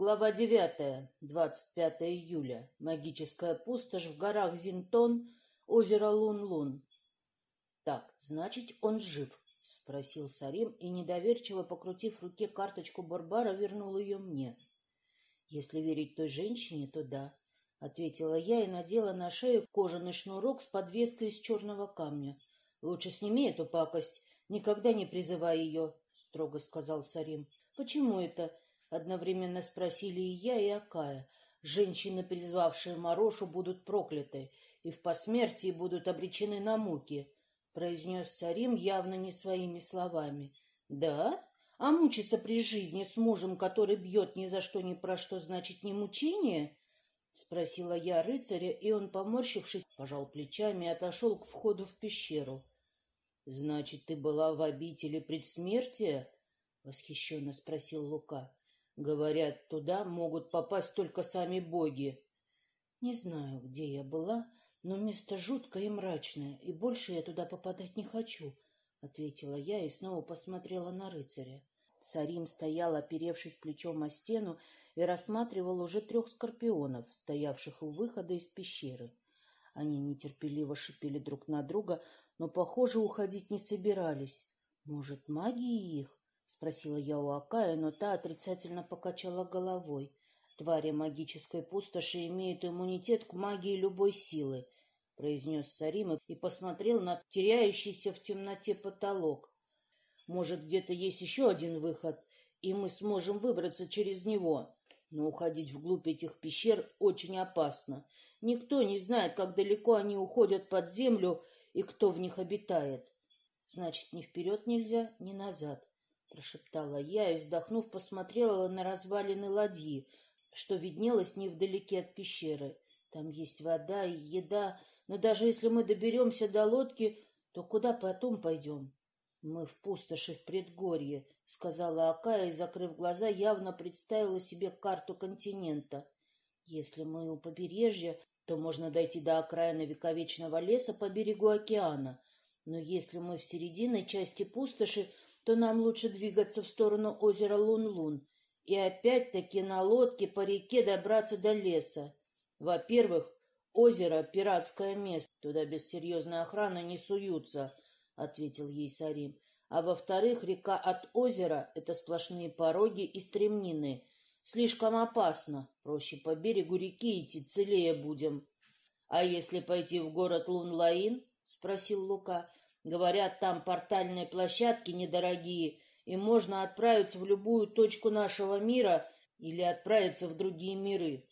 Глава девятая. Двадцать пятое июля. Магическая пустошь в горах Зинтон, озеро Лун-Лун. Так, значит, он жив, — спросил Сарим и, недоверчиво покрутив в руке карточку Барбара, вернул ее мне. Если верить той женщине, то да, — ответила я и надела на шею кожаный шнурок с подвеской из черного камня. — Лучше сними эту пакость, никогда не призывай ее, — строго сказал Сарим. — Почему это? — Одновременно спросили и я, и Акая. Женщины, призвавшие Морошу, будут прокляты и в посмертии будут обречены на муки, — произнес Сарим явно не своими словами. — Да? А мучиться при жизни с мужем, который бьет ни за что ни про что, значит не мучение? — спросила я рыцаря, и он, поморщившись, пожал плечами и отошел к входу в пещеру. — Значит, ты была в обители предсмертия? — восхищенно спросил Лука. Говорят, туда могут попасть только сами боги. Не знаю, где я была, но место жуткое и мрачное, и больше я туда попадать не хочу, — ответила я и снова посмотрела на рыцаря. Сарим стоял, оперевшись плечом о стену, и рассматривал уже трех скорпионов, стоявших у выхода из пещеры. Они нетерпеливо шипели друг на друга, но, похоже, уходить не собирались. Может, магии их? — спросила я у Акая, но та отрицательно покачала головой. «Твари магической пустоши имеют иммунитет к магии любой силы», — произнес Сарим и посмотрел на теряющийся в темноте потолок. «Может, где-то есть еще один выход, и мы сможем выбраться через него. Но уходить вглубь этих пещер очень опасно. Никто не знает, как далеко они уходят под землю и кто в них обитает. Значит, ни вперед нельзя, ни назад прошептала я и, вздохнув, посмотрела на развалины ладьи, что виднелось невдалеке от пещеры. Там есть вода и еда, но даже если мы доберемся до лодки, то куда потом пойдем? — Мы в пустоши в предгорье, — сказала Акая и, закрыв глаза, явно представила себе карту континента. Если мы у побережья, то можно дойти до окраины вековечного леса по берегу океана. Но если мы в середине части пустоши, то нам лучше двигаться в сторону озера Лун-Лун и опять-таки на лодке по реке добраться до леса. Во-первых, озеро — пиратское место, туда без серьезной охраны не суются, — ответил ей Сарим. А во-вторых, река от озера — это сплошные пороги и стремнины. Слишком опасно, проще по берегу реки идти, целее будем. — А если пойти в город Лун-Лаин? — спросил Лука. Говорят, там портальные площадки недорогие, и можно отправиться в любую точку нашего мира или отправиться в другие миры.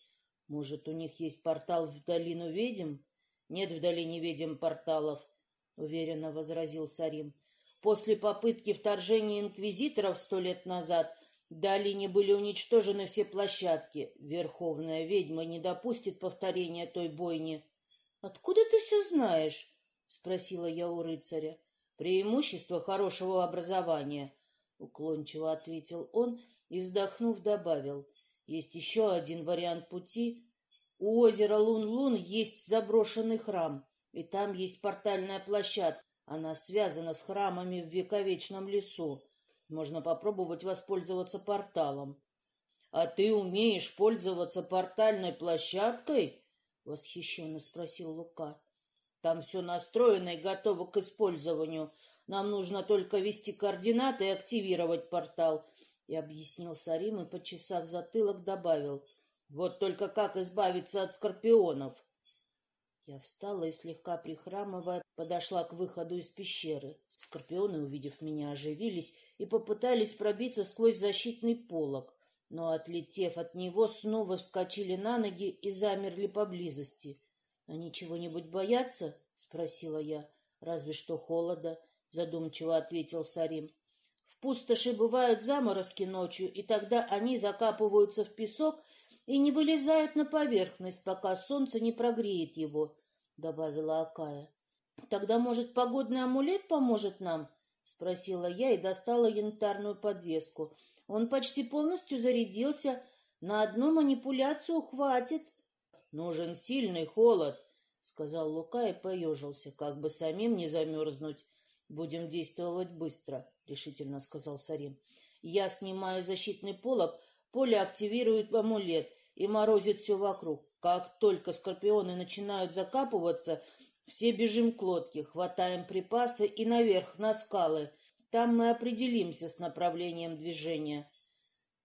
Может, у них есть портал в долину ведьм? Нет в долине ведьм порталов, — уверенно возразил Сарим. После попытки вторжения инквизиторов сто лет назад в долине были уничтожены все площадки. Верховная ведьма не допустит повторения той бойни. — Откуда ты все знаешь? — спросила я у рыцаря. — Преимущество хорошего образования, — уклончиво ответил он и, вздохнув, добавил. — Есть еще один вариант пути. У озера Лун-Лун есть заброшенный храм, и там есть портальная площадка. Она связана с храмами в вековечном лесу. Можно попробовать воспользоваться порталом. — А ты умеешь пользоваться портальной площадкой? — восхищенно спросил Лука. Там все настроено и готово к использованию. Нам нужно только ввести координаты и активировать портал. И объяснил Сарим и, почесав затылок, добавил. Вот только как избавиться от скорпионов? Я встала и, слегка прихрамывая, подошла к выходу из пещеры. Скорпионы, увидев меня, оживились и попытались пробиться сквозь защитный полог, но, отлетев от него, снова вскочили на ноги и замерли поблизости. Они чего-нибудь боятся? — спросила я. — Разве что холода, — задумчиво ответил Сарим. — В пустоши бывают заморозки ночью, и тогда они закапываются в песок и не вылезают на поверхность, пока солнце не прогреет его, — добавила Акая. — Тогда, может, погодный амулет поможет нам? — спросила я и достала янтарную подвеску. Он почти полностью зарядился. На одну манипуляцию хватит. — Нужен сильный холод, — сказал Лука и поежился, как бы самим не замерзнуть. — Будем действовать быстро, — решительно сказал Сарим. — Я снимаю защитный полог, Поле активирует амулет и морозит все вокруг. Как только скорпионы начинают закапываться, все бежим к лодке, хватаем припасы и наверх, на скалы. Там мы определимся с направлением движения.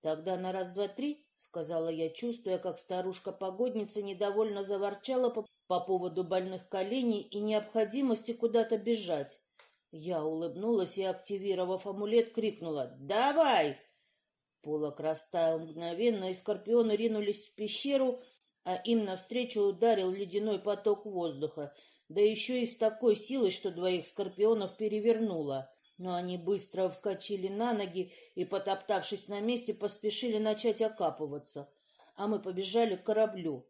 Тогда на раз, два, три, — сказала я, чувствуя, как старушка-погодница недовольно заворчала по, по поводу больных коленей и необходимости куда-то бежать. Я улыбнулась и, активировав амулет, крикнула «Давай!». Полок растаял мгновенно, и скорпионы ринулись в пещеру, а им навстречу ударил ледяной поток воздуха, да еще и с такой силой, что двоих скорпионов перевернуло. Но они быстро вскочили на ноги и, потоптавшись на месте, поспешили начать окапываться. А мы побежали к кораблю.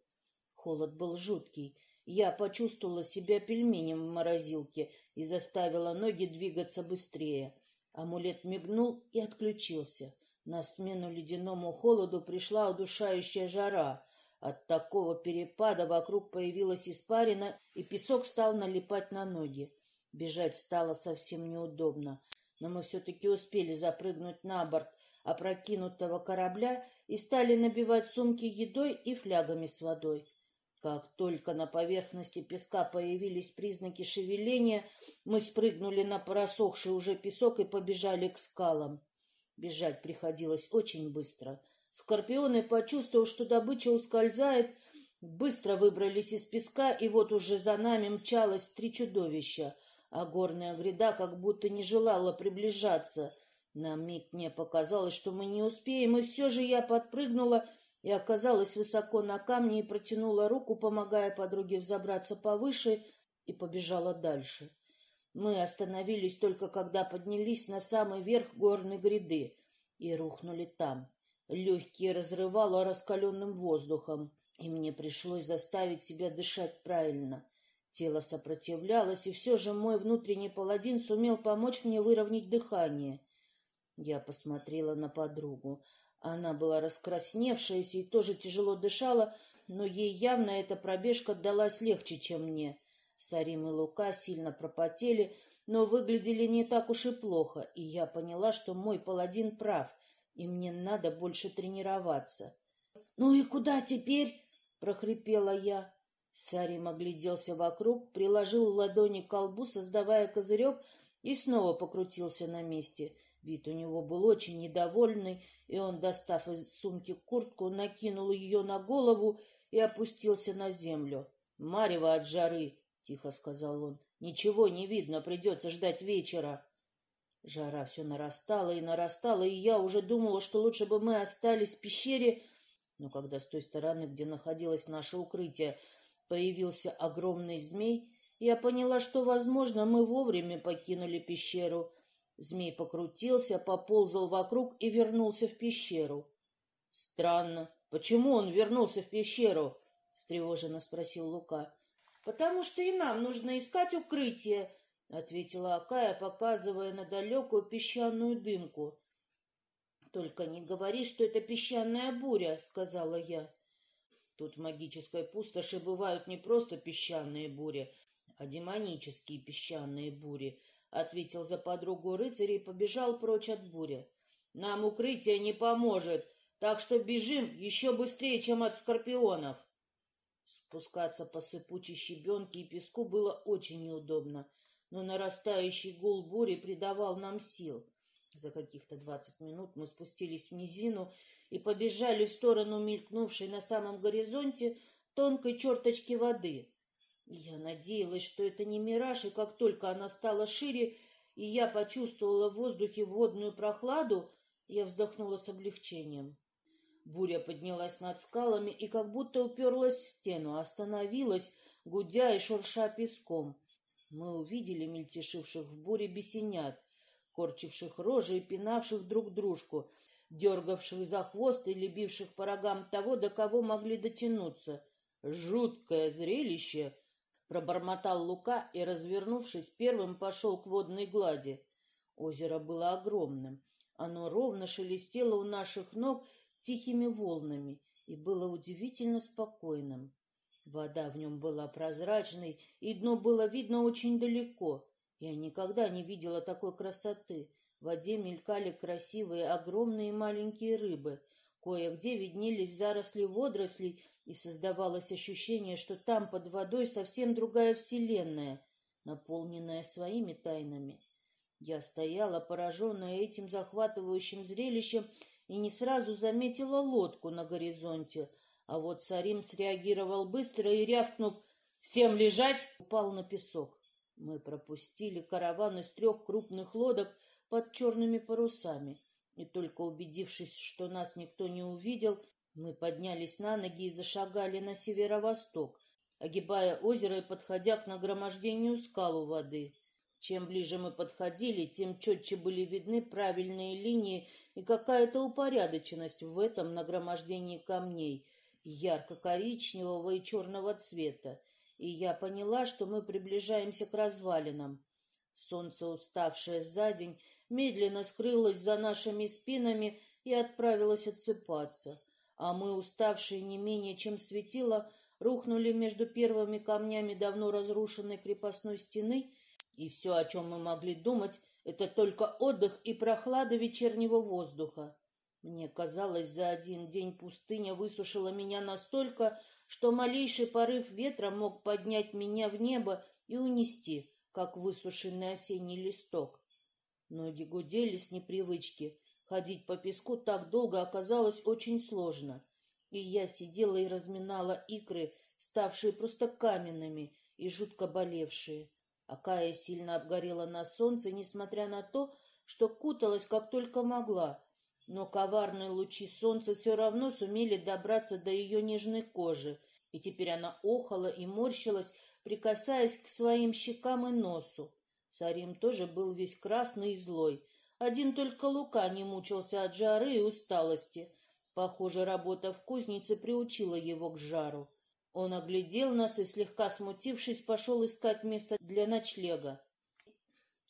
Холод был жуткий. Я почувствовала себя пельменем в морозилке и заставила ноги двигаться быстрее. Амулет мигнул и отключился. На смену ледяному холоду пришла удушающая жара. От такого перепада вокруг появилась испарина, и песок стал налипать на ноги. Бежать стало совсем неудобно, но мы все-таки успели запрыгнуть на борт опрокинутого корабля и стали набивать сумки едой и флягами с водой. Как только на поверхности песка появились признаки шевеления, мы спрыгнули на просохший уже песок и побежали к скалам. Бежать приходилось очень быстро. Скорпионы, почувствовав, что добыча ускользает, быстро выбрались из песка, и вот уже за нами мчалось три чудовища, а горная гряда как будто не желала приближаться. На миг мне показалось, что мы не успеем, и все же я подпрыгнула и оказалась высоко на камне и протянула руку, помогая подруге взобраться повыше, и побежала дальше. Мы остановились только когда поднялись на самый верх горной гряды и рухнули там. Легкие разрывало раскаленным воздухом, и мне пришлось заставить себя дышать правильно. Тело сопротивлялось, и все же мой внутренний паладин сумел помочь мне выровнять дыхание. Я посмотрела на подругу. Она была раскрасневшаяся и тоже тяжело дышала, но ей явно эта пробежка далась легче, чем мне. Сарим и Лука сильно пропотели, но выглядели не так уж и плохо, и я поняла, что мой паладин прав, и мне надо больше тренироваться. — Ну и куда теперь? — прохрипела я. Сарим огляделся вокруг, приложил ладони к колбу, создавая козырек, и снова покрутился на месте. Вид у него был очень недовольный, и он, достав из сумки куртку, накинул ее на голову и опустился на землю. — Марево от жары, — тихо сказал он. — Ничего не видно, придется ждать вечера. Жара все нарастала и нарастала, и я уже думала, что лучше бы мы остались в пещере, но когда с той стороны, где находилось наше укрытие, появился огромный змей, я поняла, что, возможно, мы вовремя покинули пещеру — Змей покрутился, поползал вокруг и вернулся в пещеру. — Странно. Почему он вернулся в пещеру? — встревоженно спросил Лука. — Потому что и нам нужно искать укрытие, — ответила Акая, показывая на далекую песчаную дымку. — Только не говори, что это песчаная буря, — сказала я. Тут в магической пустоши бывают не просто песчаные бури, а демонические песчаные бури — ответил за подругу рыцарь и побежал прочь от бури. Нам укрытие не поможет, так что бежим еще быстрее, чем от скорпионов. Спускаться по сыпучей щебенке и песку было очень неудобно, но нарастающий гул бури придавал нам сил. За каких-то двадцать минут мы спустились в низину и побежали в сторону мелькнувшей на самом горизонте тонкой черточки воды. Я надеялась, что это не мираж, и как только она стала шире, и я почувствовала в воздухе водную прохладу, я вздохнула с облегчением. Буря поднялась над скалами и как будто уперлась в стену, остановилась, гудя и шурша песком. Мы увидели мельтешивших в буре бесенят, корчивших рожи и пинавших друг дружку, дергавших за хвост и любивших по рогам того, до кого могли дотянуться. Жуткое зрелище, Пробормотал Лука и, развернувшись, первым пошел к водной глади. Озеро было огромным. Оно ровно шелестело у наших ног тихими волнами и было удивительно спокойным. Вода в нем была прозрачной, и дно было видно очень далеко. Я никогда не видела такой красоты. В воде мелькали красивые огромные маленькие рыбы. Кое-где виднелись заросли водорослей, и создавалось ощущение, что там под водой совсем другая вселенная, наполненная своими тайнами. Я стояла, пораженная этим захватывающим зрелищем, и не сразу заметила лодку на горизонте, а вот Сарим среагировал быстро и, рявкнув «Всем лежать!», упал на песок. Мы пропустили караван из трех крупных лодок под черными парусами, и только убедившись, что нас никто не увидел, мы поднялись на ноги и зашагали на северо-восток, огибая озеро и подходя к нагромождению скал у воды. Чем ближе мы подходили, тем четче были видны правильные линии и какая-то упорядоченность в этом нагромождении камней, ярко-коричневого и черного цвета, и я поняла, что мы приближаемся к развалинам. Солнце, уставшее за день, медленно скрылось за нашими спинами и отправилось отсыпаться — а мы, уставшие не менее чем светило, рухнули между первыми камнями давно разрушенной крепостной стены, и все, о чем мы могли думать, это только отдых и прохлада вечернего воздуха. Мне казалось, за один день пустыня высушила меня настолько, что малейший порыв ветра мог поднять меня в небо и унести, как высушенный осенний листок. Ноги гудели с непривычки, Ходить по песку так долго оказалось очень сложно, и я сидела и разминала икры, ставшие просто каменными и жутко болевшие. Акая сильно обгорела на солнце, несмотря на то, что куталась как только могла, но коварные лучи солнца все равно сумели добраться до ее нежной кожи, и теперь она охала и морщилась, прикасаясь к своим щекам и носу. Сарим тоже был весь красный и злой, один только Лука не мучился от жары и усталости. Похоже, работа в кузнице приучила его к жару. Он оглядел нас и, слегка смутившись, пошел искать место для ночлега.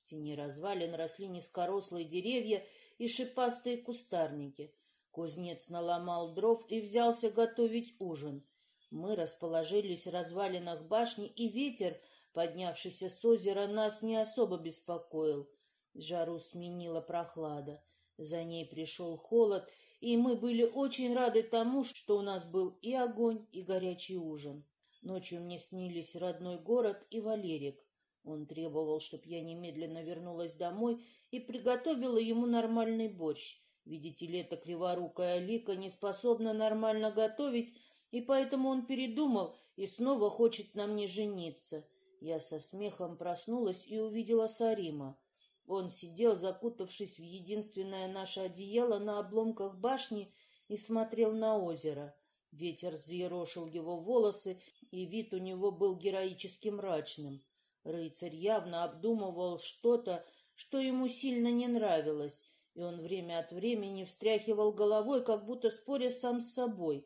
В тени развалин росли низкорослые деревья и шипастые кустарники. Кузнец наломал дров и взялся готовить ужин. Мы расположились в развалинах башни, и ветер, поднявшийся с озера, нас не особо беспокоил. Жару сменила прохлада. За ней пришел холод, и мы были очень рады тому, что у нас был и огонь, и горячий ужин. Ночью мне снились родной город и Валерик. Он требовал, чтобы я немедленно вернулась домой и приготовила ему нормальный борщ. Видите ли, эта криворукая Лика не способна нормально готовить, и поэтому он передумал и снова хочет на мне жениться. Я со смехом проснулась и увидела Сарима. Он сидел, закутавшись в единственное наше одеяло на обломках башни и смотрел на озеро. Ветер взъерошил его волосы, и вид у него был героически мрачным. Рыцарь явно обдумывал что-то, что ему сильно не нравилось, и он время от времени встряхивал головой, как будто споря сам с собой.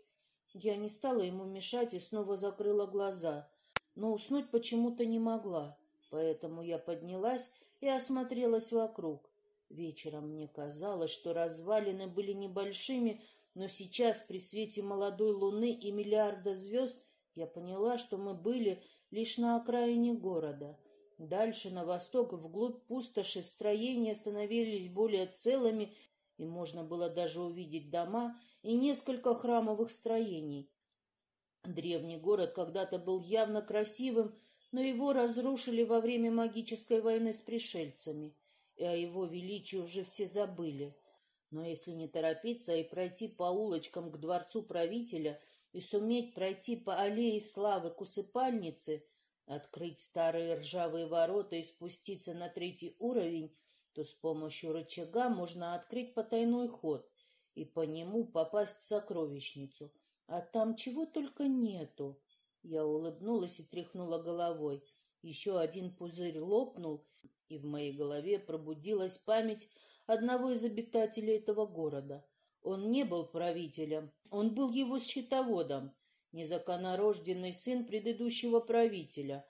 Я не стала ему мешать и снова закрыла глаза, но уснуть почему-то не могла, поэтому я поднялась и осмотрелась вокруг. Вечером мне казалось, что развалины были небольшими, но сейчас при свете молодой луны и миллиарда звезд я поняла, что мы были лишь на окраине города. Дальше, на восток, вглубь пустоши, строения становились более целыми, и можно было даже увидеть дома и несколько храмовых строений. Древний город когда-то был явно красивым, но его разрушили во время магической войны с пришельцами, и о его величии уже все забыли. Но если не торопиться и пройти по улочкам к дворцу правителя и суметь пройти по аллее славы к усыпальнице, открыть старые ржавые ворота и спуститься на третий уровень, то с помощью рычага можно открыть потайной ход и по нему попасть в сокровищницу. А там чего только нету. Я улыбнулась и тряхнула головой. Еще один пузырь лопнул, и в моей голове пробудилась память одного из обитателей этого города. Он не был правителем, он был его счетоводом, незаконнорожденный сын предыдущего правителя.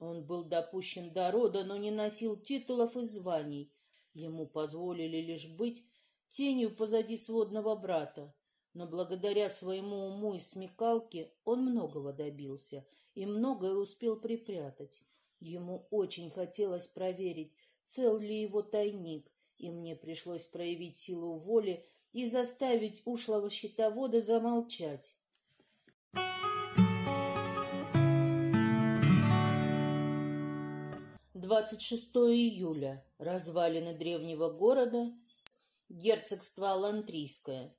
Он был допущен до рода, но не носил титулов и званий. Ему позволили лишь быть тенью позади сводного брата но благодаря своему уму и смекалке он многого добился и многое успел припрятать. Ему очень хотелось проверить, цел ли его тайник, и мне пришлось проявить силу воли и заставить ушлого щитовода замолчать. Двадцать шестое июля. Развалины древнего города. Герцогство Алантрийское.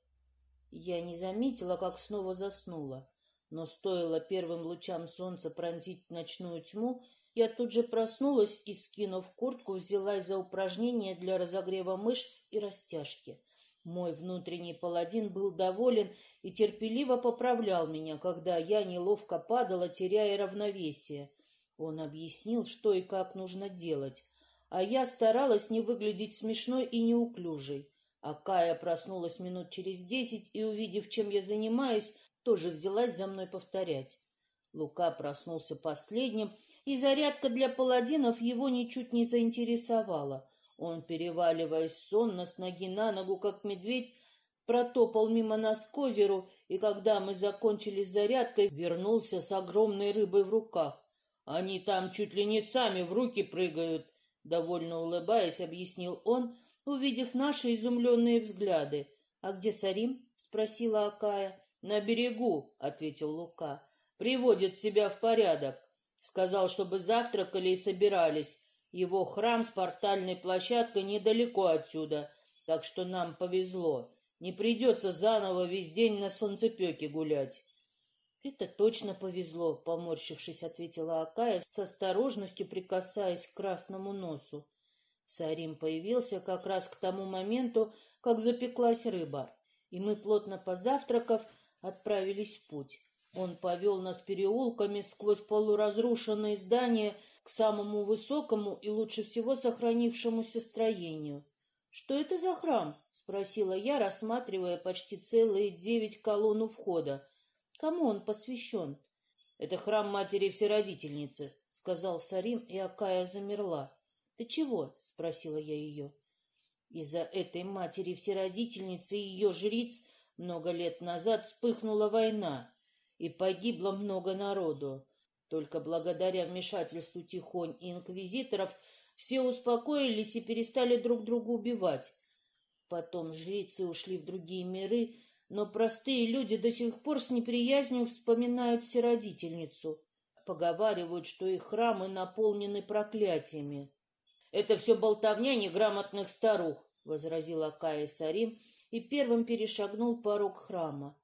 Я не заметила, как снова заснула, но стоило первым лучам солнца пронзить ночную тьму, я тут же проснулась и, скинув куртку, взялась за упражнения для разогрева мышц и растяжки. Мой внутренний паладин был доволен и терпеливо поправлял меня, когда я неловко падала, теряя равновесие. Он объяснил, что и как нужно делать, а я старалась не выглядеть смешной и неуклюжей. А Кая проснулась минут через десять и, увидев, чем я занимаюсь, тоже взялась за мной повторять. Лука проснулся последним и зарядка для паладинов его ничуть не заинтересовала. Он, переваливаясь сонно с ноги на ногу, как медведь, протопал мимо нас к озеру, и когда мы закончили с зарядкой, вернулся с огромной рыбой в руках. Они там чуть ли не сами в руки прыгают, довольно улыбаясь, объяснил он, увидев наши изумленные взгляды. «А где Сарим?» — спросила Акая. «На берегу», — ответил Лука. «Приводит себя в порядок. Сказал, чтобы завтракали и собирались. Его храм с портальной площадкой недалеко отсюда, так что нам повезло. Не придется заново весь день на солнцепеке гулять. «Это точно повезло», — поморщившись, ответила Акая, с осторожностью прикасаясь к красному носу. Сарим появился как раз к тому моменту, как запеклась рыба, и мы, плотно позавтракав, отправились в путь. Он повел нас переулками сквозь полуразрушенные здания к самому высокому и лучше всего сохранившемуся строению. «Что это за храм?» — спросила я, рассматривая почти целые девять колонн у входа. «Кому он посвящен?» «Это храм матери Всеродительницы», — сказал Сарим, и Акая замерла. «Ты чего?» — спросила я ее. Из-за этой матери Всеродительницы и ее жриц много лет назад вспыхнула война и погибло много народу. Только благодаря вмешательству Тихонь и инквизиторов все успокоились и перестали друг друга убивать. Потом жрицы ушли в другие миры, но простые люди до сих пор с неприязнью вспоминают всеродительницу. Поговаривают, что их храмы наполнены проклятиями. «Это все болтовня неграмотных старух», — возразила Кая Сарим и первым перешагнул порог храма.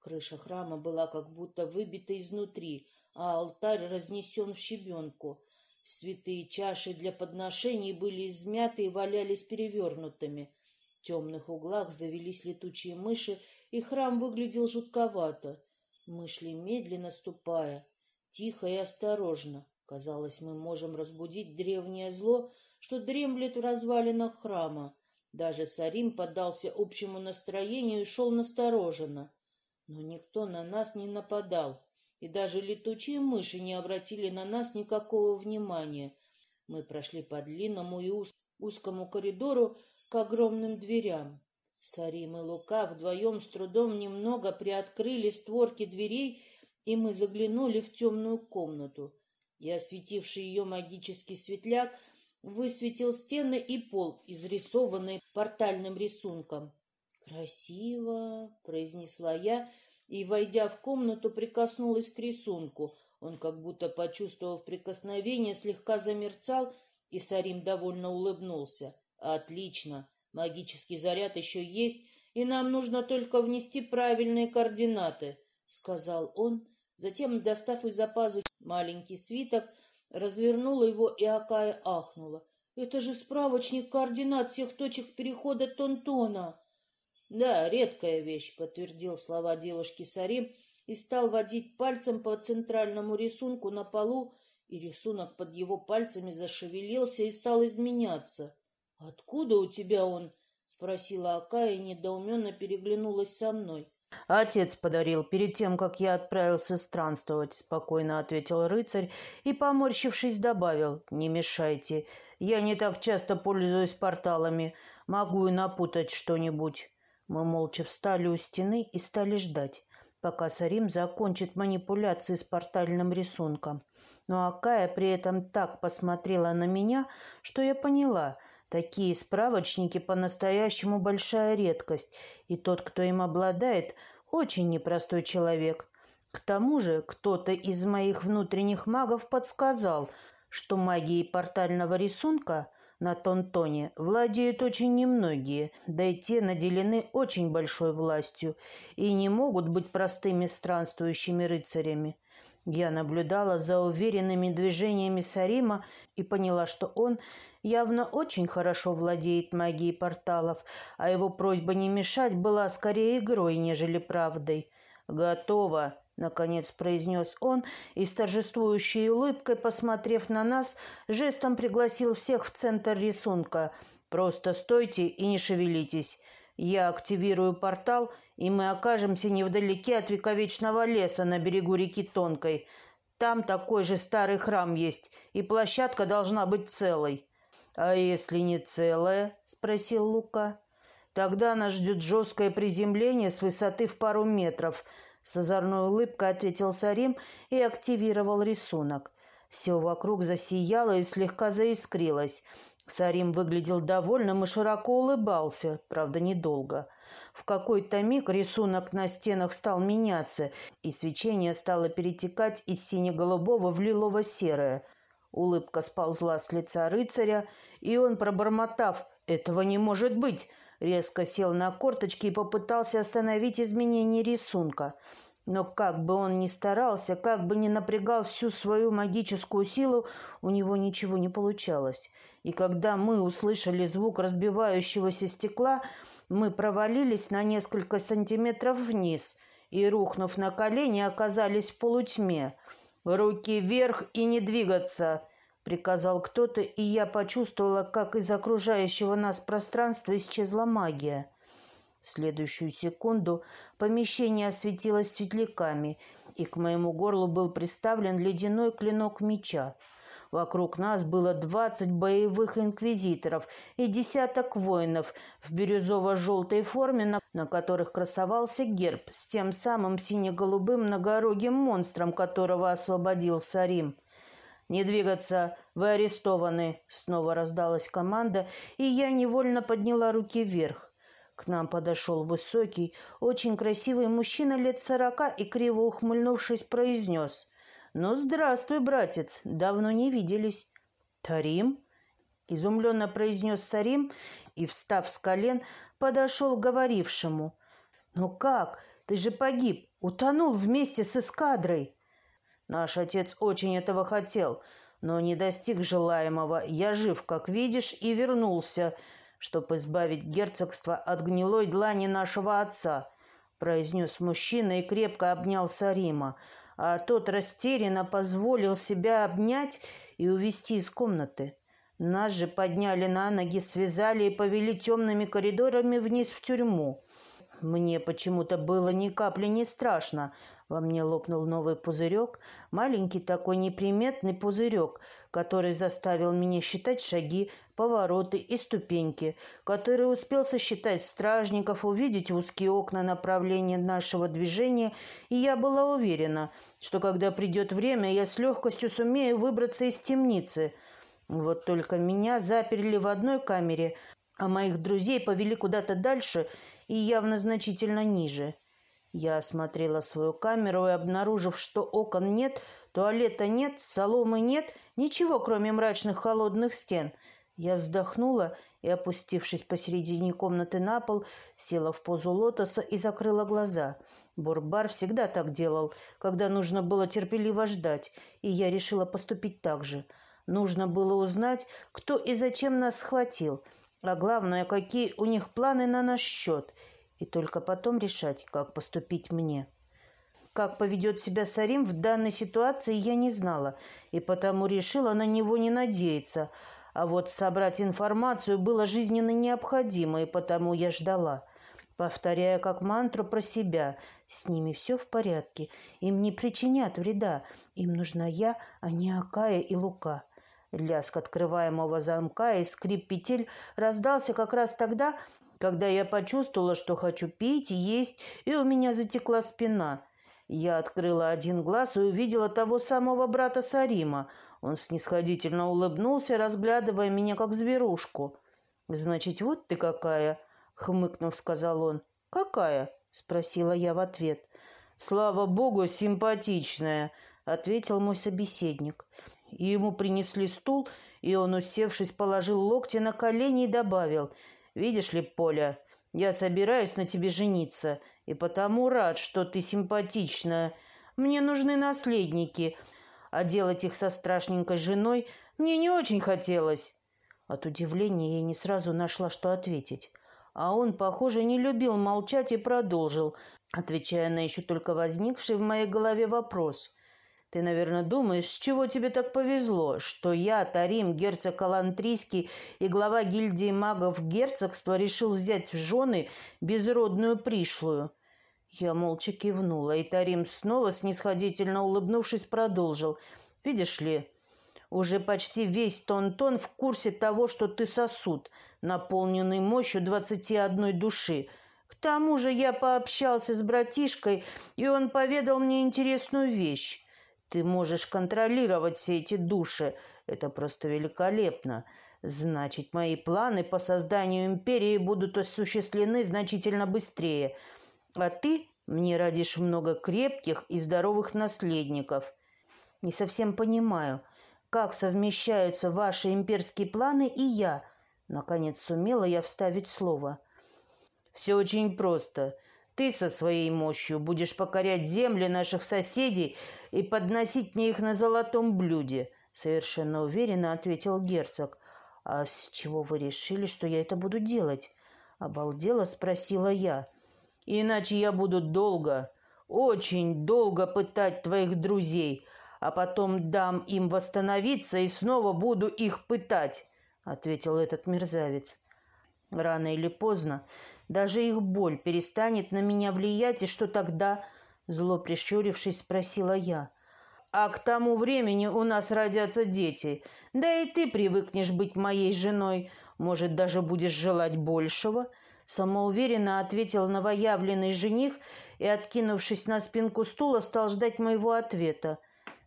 Крыша храма была как будто выбита изнутри, а алтарь разнесен в щебенку. Святые чаши для подношений были измяты и валялись перевернутыми. В темных углах завелись летучие мыши, и храм выглядел жутковато. Мы шли медленно, ступая, тихо и осторожно. Казалось, мы можем разбудить древнее зло, что дремлет в развалинах храма. Даже Сарим поддался общему настроению и шел настороженно. Но никто на нас не нападал, и даже летучие мыши не обратили на нас никакого внимания. Мы прошли по длинному и уз узкому коридору к огромным дверям. Сарим и Лука вдвоем с трудом немного приоткрыли створки дверей, и мы заглянули в темную комнату. И осветивший ее магический светляк высветил стены и пол, изрисованные портальным рисунком. «Красиво!» — произнесла я, и, войдя в комнату, прикоснулась к рисунку. Он, как будто почувствовав прикосновение, слегка замерцал, и Сарим довольно улыбнулся. «Отлично! Магический заряд еще есть, и нам нужно только внести правильные координаты», — сказал он. Затем, достав из-за пазухи маленький свиток, развернула его, и Акая ахнула. «Это же справочник координат всех точек перехода Тонтона!» «Да, редкая вещь», — подтвердил слова девушки Сарим и стал водить пальцем по центральному рисунку на полу, и рисунок под его пальцами зашевелился и стал изменяться. «Откуда у тебя он?» — спросила Акая и недоуменно переглянулась со мной. «Отец подарил перед тем, как я отправился странствовать», — спокойно ответил рыцарь и, поморщившись, добавил, «Не мешайте, я не так часто пользуюсь порталами, могу и напутать что-нибудь». Мы молча встали у стены и стали ждать, пока Сарим закончит манипуляции с портальным рисунком. Но Акая при этом так посмотрела на меня, что я поняла, Такие справочники по-настоящему большая редкость, и тот, кто им обладает, очень непростой человек. К тому же кто-то из моих внутренних магов подсказал, что магией портального рисунка на Тонтоне владеют очень немногие, да и те наделены очень большой властью и не могут быть простыми странствующими рыцарями. Я наблюдала за уверенными движениями Сарима и поняла, что он явно очень хорошо владеет магией порталов, а его просьба не мешать была скорее игрой, нежели правдой. «Готово!» Наконец произнес он и с торжествующей улыбкой, посмотрев на нас, жестом пригласил всех в центр рисунка. «Просто стойте и не шевелитесь. Я активирую портал, и мы окажемся невдалеке от вековечного леса на берегу реки Тонкой. Там такой же старый храм есть, и площадка должна быть целой». «А если не целая?» – спросил Лука. «Тогда нас ждет жесткое приземление с высоты в пару метров – с озорной улыбкой ответил Сарим и активировал рисунок. Все вокруг засияло и слегка заискрилось. Сарим выглядел довольным и широко улыбался, правда, недолго. В какой-то миг рисунок на стенах стал меняться, и свечение стало перетекать из сине-голубого в лилово-серое. Улыбка сползла с лица рыцаря, и он, пробормотав «Этого не может быть!», резко сел на корточки и попытался остановить изменение рисунка. Но как бы он ни старался, как бы ни напрягал всю свою магическую силу, у него ничего не получалось. И когда мы услышали звук разбивающегося стекла, мы провалились на несколько сантиметров вниз и, рухнув на колени, оказались в полутьме. «Руки вверх и не двигаться!» — приказал кто-то, и я почувствовала, как из окружающего нас пространства исчезла магия. В следующую секунду помещение осветилось светляками, и к моему горлу был приставлен ледяной клинок меча. Вокруг нас было двадцать боевых инквизиторов и десяток воинов в бирюзово-желтой форме, на, которых красовался герб с тем самым сине-голубым многорогим монстром, которого освободил Сарим. «Не двигаться! Вы арестованы!» Снова раздалась команда, и я невольно подняла руки вверх. К нам подошел высокий, очень красивый мужчина лет сорока и, криво ухмыльнувшись, произнес. «Ну, здравствуй, братец! Давно не виделись!» «Тарим?» — изумленно произнес Сарим и, встав с колен, подошел к говорившему. «Ну как? Ты же погиб! Утонул вместе с эскадрой!» Наш отец очень этого хотел, но не достиг желаемого. Я жив, как видишь, и вернулся, чтобы избавить герцогство от гнилой длани нашего отца», — произнес мужчина и крепко обнял Сарима, а тот растерянно позволил себя обнять и увести из комнаты. Нас же подняли на ноги, связали и повели темными коридорами вниз в тюрьму. Мне почему-то было ни капли не страшно. Во мне лопнул новый пузырек, маленький такой неприметный пузырек, который заставил меня считать шаги, повороты и ступеньки, который успел сосчитать стражников, увидеть узкие окна направления нашего движения, и я была уверена, что когда придет время, я с легкостью сумею выбраться из темницы. Вот только меня заперли в одной камере, а моих друзей повели куда-то дальше и явно значительно ниже. Я осмотрела свою камеру и, обнаружив, что окон нет, туалета нет, соломы нет, ничего, кроме мрачных холодных стен, я вздохнула и, опустившись посередине комнаты на пол, села в позу лотоса и закрыла глаза. Бурбар всегда так делал, когда нужно было терпеливо ждать, и я решила поступить так же. Нужно было узнать, кто и зачем нас схватил – а главное, какие у них планы на наш счет, и только потом решать, как поступить мне. Как поведет себя Сарим в данной ситуации, я не знала, и потому решила на него не надеяться. А вот собрать информацию было жизненно необходимо, и потому я ждала, повторяя как мантру про себя. С ними все в порядке, им не причинят вреда, им нужна я, а не Акая и Лука. Лязг открываемого замка и скрип петель раздался как раз тогда, когда я почувствовала, что хочу пить, есть, и у меня затекла спина. Я открыла один глаз и увидела того самого брата Сарима. Он снисходительно улыбнулся, разглядывая меня как зверушку. «Значит, вот ты какая!» — хмыкнув, сказал он. «Какая?» — спросила я в ответ. «Слава богу, симпатичная!» — ответил мой собеседник. Ему принесли стул, и он, усевшись, положил локти на колени и добавил. «Видишь ли, Поля, я собираюсь на тебе жениться, и потому рад, что ты симпатичная. Мне нужны наследники, а делать их со страшненькой женой мне не очень хотелось». От удивления я не сразу нашла, что ответить. А он, похоже, не любил молчать и продолжил, отвечая на еще только возникший в моей голове вопрос. Ты, наверное, думаешь, с чего тебе так повезло, что я, Тарим, герцог Алантрийский и глава гильдии магов герцогства решил взять в жены безродную пришлую?» Я молча кивнула, и Тарим снова, снисходительно улыбнувшись, продолжил. «Видишь ли, уже почти весь Тон-Тон в курсе того, что ты сосуд, наполненный мощью двадцати одной души. К тому же я пообщался с братишкой, и он поведал мне интересную вещь. Ты можешь контролировать все эти души. Это просто великолепно. Значит, мои планы по созданию империи будут осуществлены значительно быстрее. А ты мне родишь много крепких и здоровых наследников. Не совсем понимаю, как совмещаются ваши имперские планы и я. Наконец сумела я вставить слово. Все очень просто. Ты со своей мощью будешь покорять земли наших соседей и подносить мне их на золотом блюде», — совершенно уверенно ответил герцог. «А с чего вы решили, что я это буду делать?» — обалдела спросила я. «Иначе я буду долго, очень долго пытать твоих друзей, а потом дам им восстановиться и снова буду их пытать», — ответил этот мерзавец. Рано или поздно даже их боль перестанет на меня влиять, и что тогда?» Зло прищурившись, спросила я. «А к тому времени у нас родятся дети. Да и ты привыкнешь быть моей женой. Может, даже будешь желать большего?» Самоуверенно ответил новоявленный жених и, откинувшись на спинку стула, стал ждать моего ответа.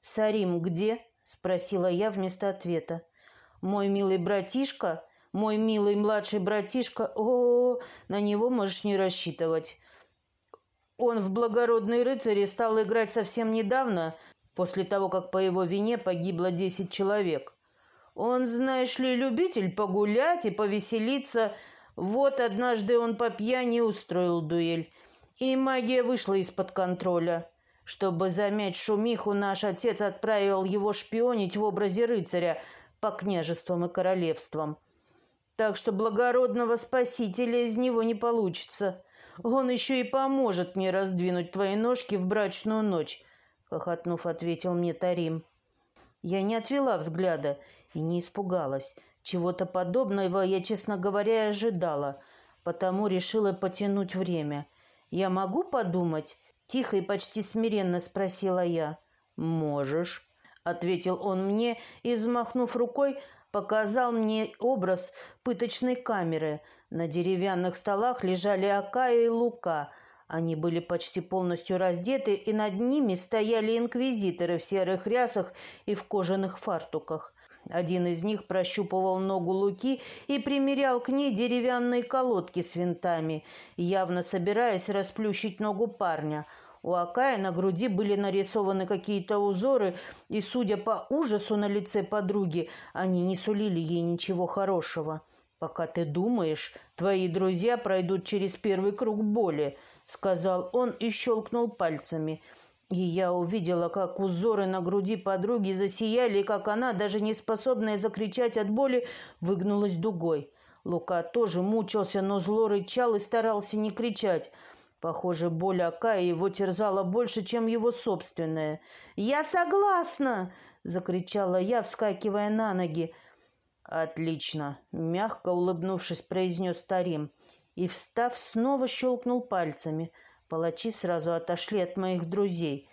«Сарим где?» — спросила я вместо ответа. «Мой милый братишка?» Мой милый младший братишка, о, на него можешь не рассчитывать. Он в «Благородные рыцари» стал играть совсем недавно, после того, как по его вине погибло десять человек. Он, знаешь ли, любитель погулять и повеселиться. Вот однажды он по пьяни устроил дуэль. И магия вышла из-под контроля. Чтобы замять шумиху, наш отец отправил его шпионить в образе рыцаря по княжествам и королевствам. Так что благородного спасителя из него не получится. Он еще и поможет мне раздвинуть твои ножки в брачную ночь», — хохотнув, ответил мне Тарим. Я не отвела взгляда и не испугалась. Чего-то подобного я, честно говоря, ожидала, потому решила потянуть время. «Я могу подумать?» — тихо и почти смиренно спросила я. «Можешь», — ответил он мне и, взмахнув рукой, показал мне образ пыточной камеры. На деревянных столах лежали Акая и Лука. Они были почти полностью раздеты, и над ними стояли инквизиторы в серых рясах и в кожаных фартуках. Один из них прощупывал ногу Луки и примерял к ней деревянные колодки с винтами, явно собираясь расплющить ногу парня – у Акая на груди были нарисованы какие-то узоры, и, судя по ужасу на лице подруги, они не сулили ей ничего хорошего. «Пока ты думаешь, твои друзья пройдут через первый круг боли», — сказал он и щелкнул пальцами. И я увидела, как узоры на груди подруги засияли, и как она, даже не способная закричать от боли, выгнулась дугой. Лука тоже мучился, но зло рычал и старался не кричать. Похоже, боль Акая его терзала больше, чем его собственная. «Я согласна!» — закричала я, вскакивая на ноги. «Отлично!» — мягко улыбнувшись, произнес Тарим. И, встав, снова щелкнул пальцами. Палачи сразу отошли от моих друзей.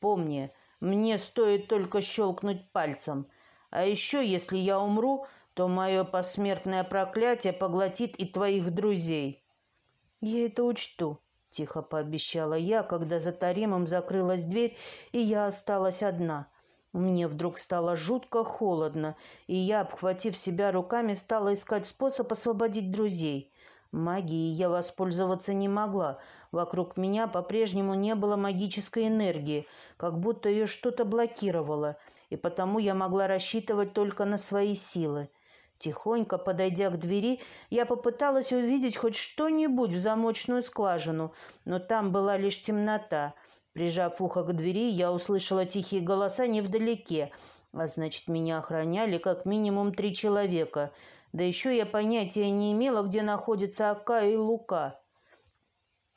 «Помни, мне стоит только щелкнуть пальцем. А еще, если я умру, то мое посмертное проклятие поглотит и твоих друзей». «Я это учту», Тихо пообещала я, когда за Таримом закрылась дверь, и я осталась одна. Мне вдруг стало жутко холодно, и я, обхватив себя руками, стала искать способ освободить друзей. Магией я воспользоваться не могла. Вокруг меня по-прежнему не было магической энергии, как будто ее что-то блокировало, и потому я могла рассчитывать только на свои силы. Тихонько подойдя к двери, я попыталась увидеть хоть что-нибудь в замочную скважину, но там была лишь темнота. Прижав ухо к двери, я услышала тихие голоса невдалеке, а значит, меня охраняли как минимум три человека. Да еще я понятия не имела, где находятся Ака и Лука.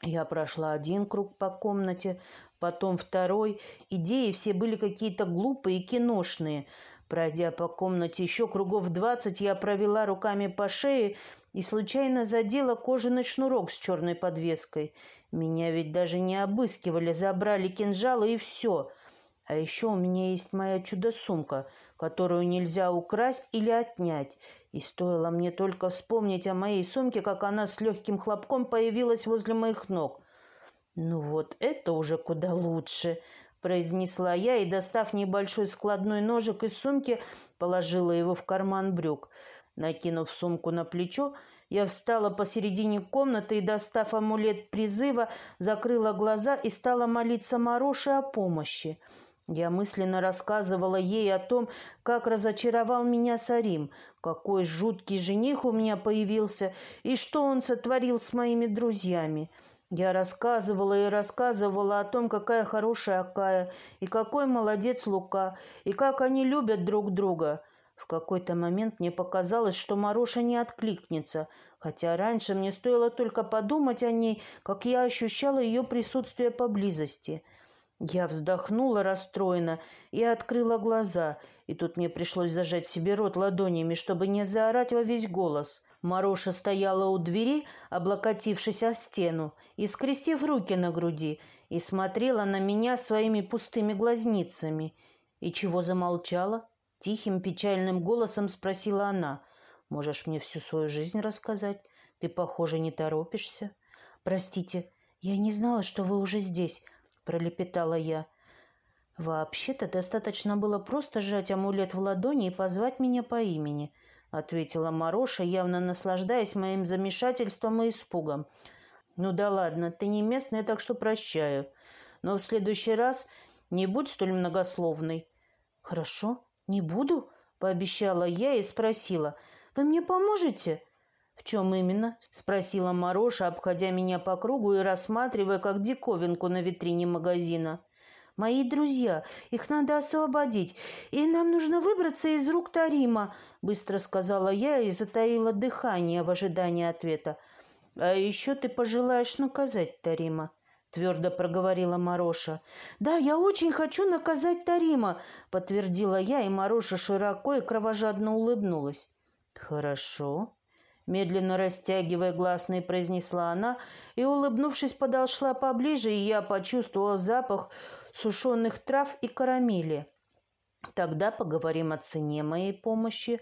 Я прошла один круг по комнате, потом второй. Идеи все были какие-то глупые и киношные. Пройдя по комнате еще кругов двадцать, я провела руками по шее и случайно задела кожаный шнурок с черной подвеской. Меня ведь даже не обыскивали, забрали кинжалы и все. А еще у меня есть моя чудо-сумка, которую нельзя украсть или отнять. И стоило мне только вспомнить о моей сумке, как она с легким хлопком появилась возле моих ног. «Ну вот это уже куда лучше», — произнесла я и, достав небольшой складной ножик из сумки, положила его в карман брюк. Накинув сумку на плечо, я встала посередине комнаты и, достав амулет призыва, закрыла глаза и стала молиться Мароше о помощи. Я мысленно рассказывала ей о том, как разочаровал меня Сарим, какой жуткий жених у меня появился и что он сотворил с моими друзьями. Я рассказывала и рассказывала о том, какая хорошая Акая и какой молодец Лука, и как они любят друг друга. В какой-то момент мне показалось, что Мароша не откликнется, хотя раньше мне стоило только подумать о ней, как я ощущала ее присутствие поблизости – я вздохнула расстроенно и открыла глаза, и тут мне пришлось зажать себе рот ладонями, чтобы не заорать во весь голос. Мароша стояла у двери, облокотившись о стену и скрестив руки на груди, и смотрела на меня своими пустыми глазницами. «И чего замолчала?» — тихим печальным голосом спросила она. «Можешь мне всю свою жизнь рассказать? Ты, похоже, не торопишься». «Простите, я не знала, что вы уже здесь», пролепетала я. «Вообще-то достаточно было просто сжать амулет в ладони и позвать меня по имени», — ответила Мароша, явно наслаждаясь моим замешательством и испугом. «Ну да ладно, ты не местная, так что прощаю. Но в следующий раз не будь столь многословной». «Хорошо, не буду», — пообещала я и спросила. «Вы мне поможете?» «В чем именно?» – спросила Мароша, обходя меня по кругу и рассматривая как диковинку на витрине магазина. «Мои друзья, их надо освободить, и нам нужно выбраться из рук Тарима», – быстро сказала я и затаила дыхание в ожидании ответа. «А еще ты пожелаешь наказать Тарима», — твердо проговорила Мароша. «Да, я очень хочу наказать Тарима», — подтвердила я, и Мароша широко и кровожадно улыбнулась. «Хорошо», Медленно растягивая гласные, произнесла она и, улыбнувшись, подошла поближе, и я почувствовала запах сушеных трав и карамели. «Тогда поговорим о цене моей помощи».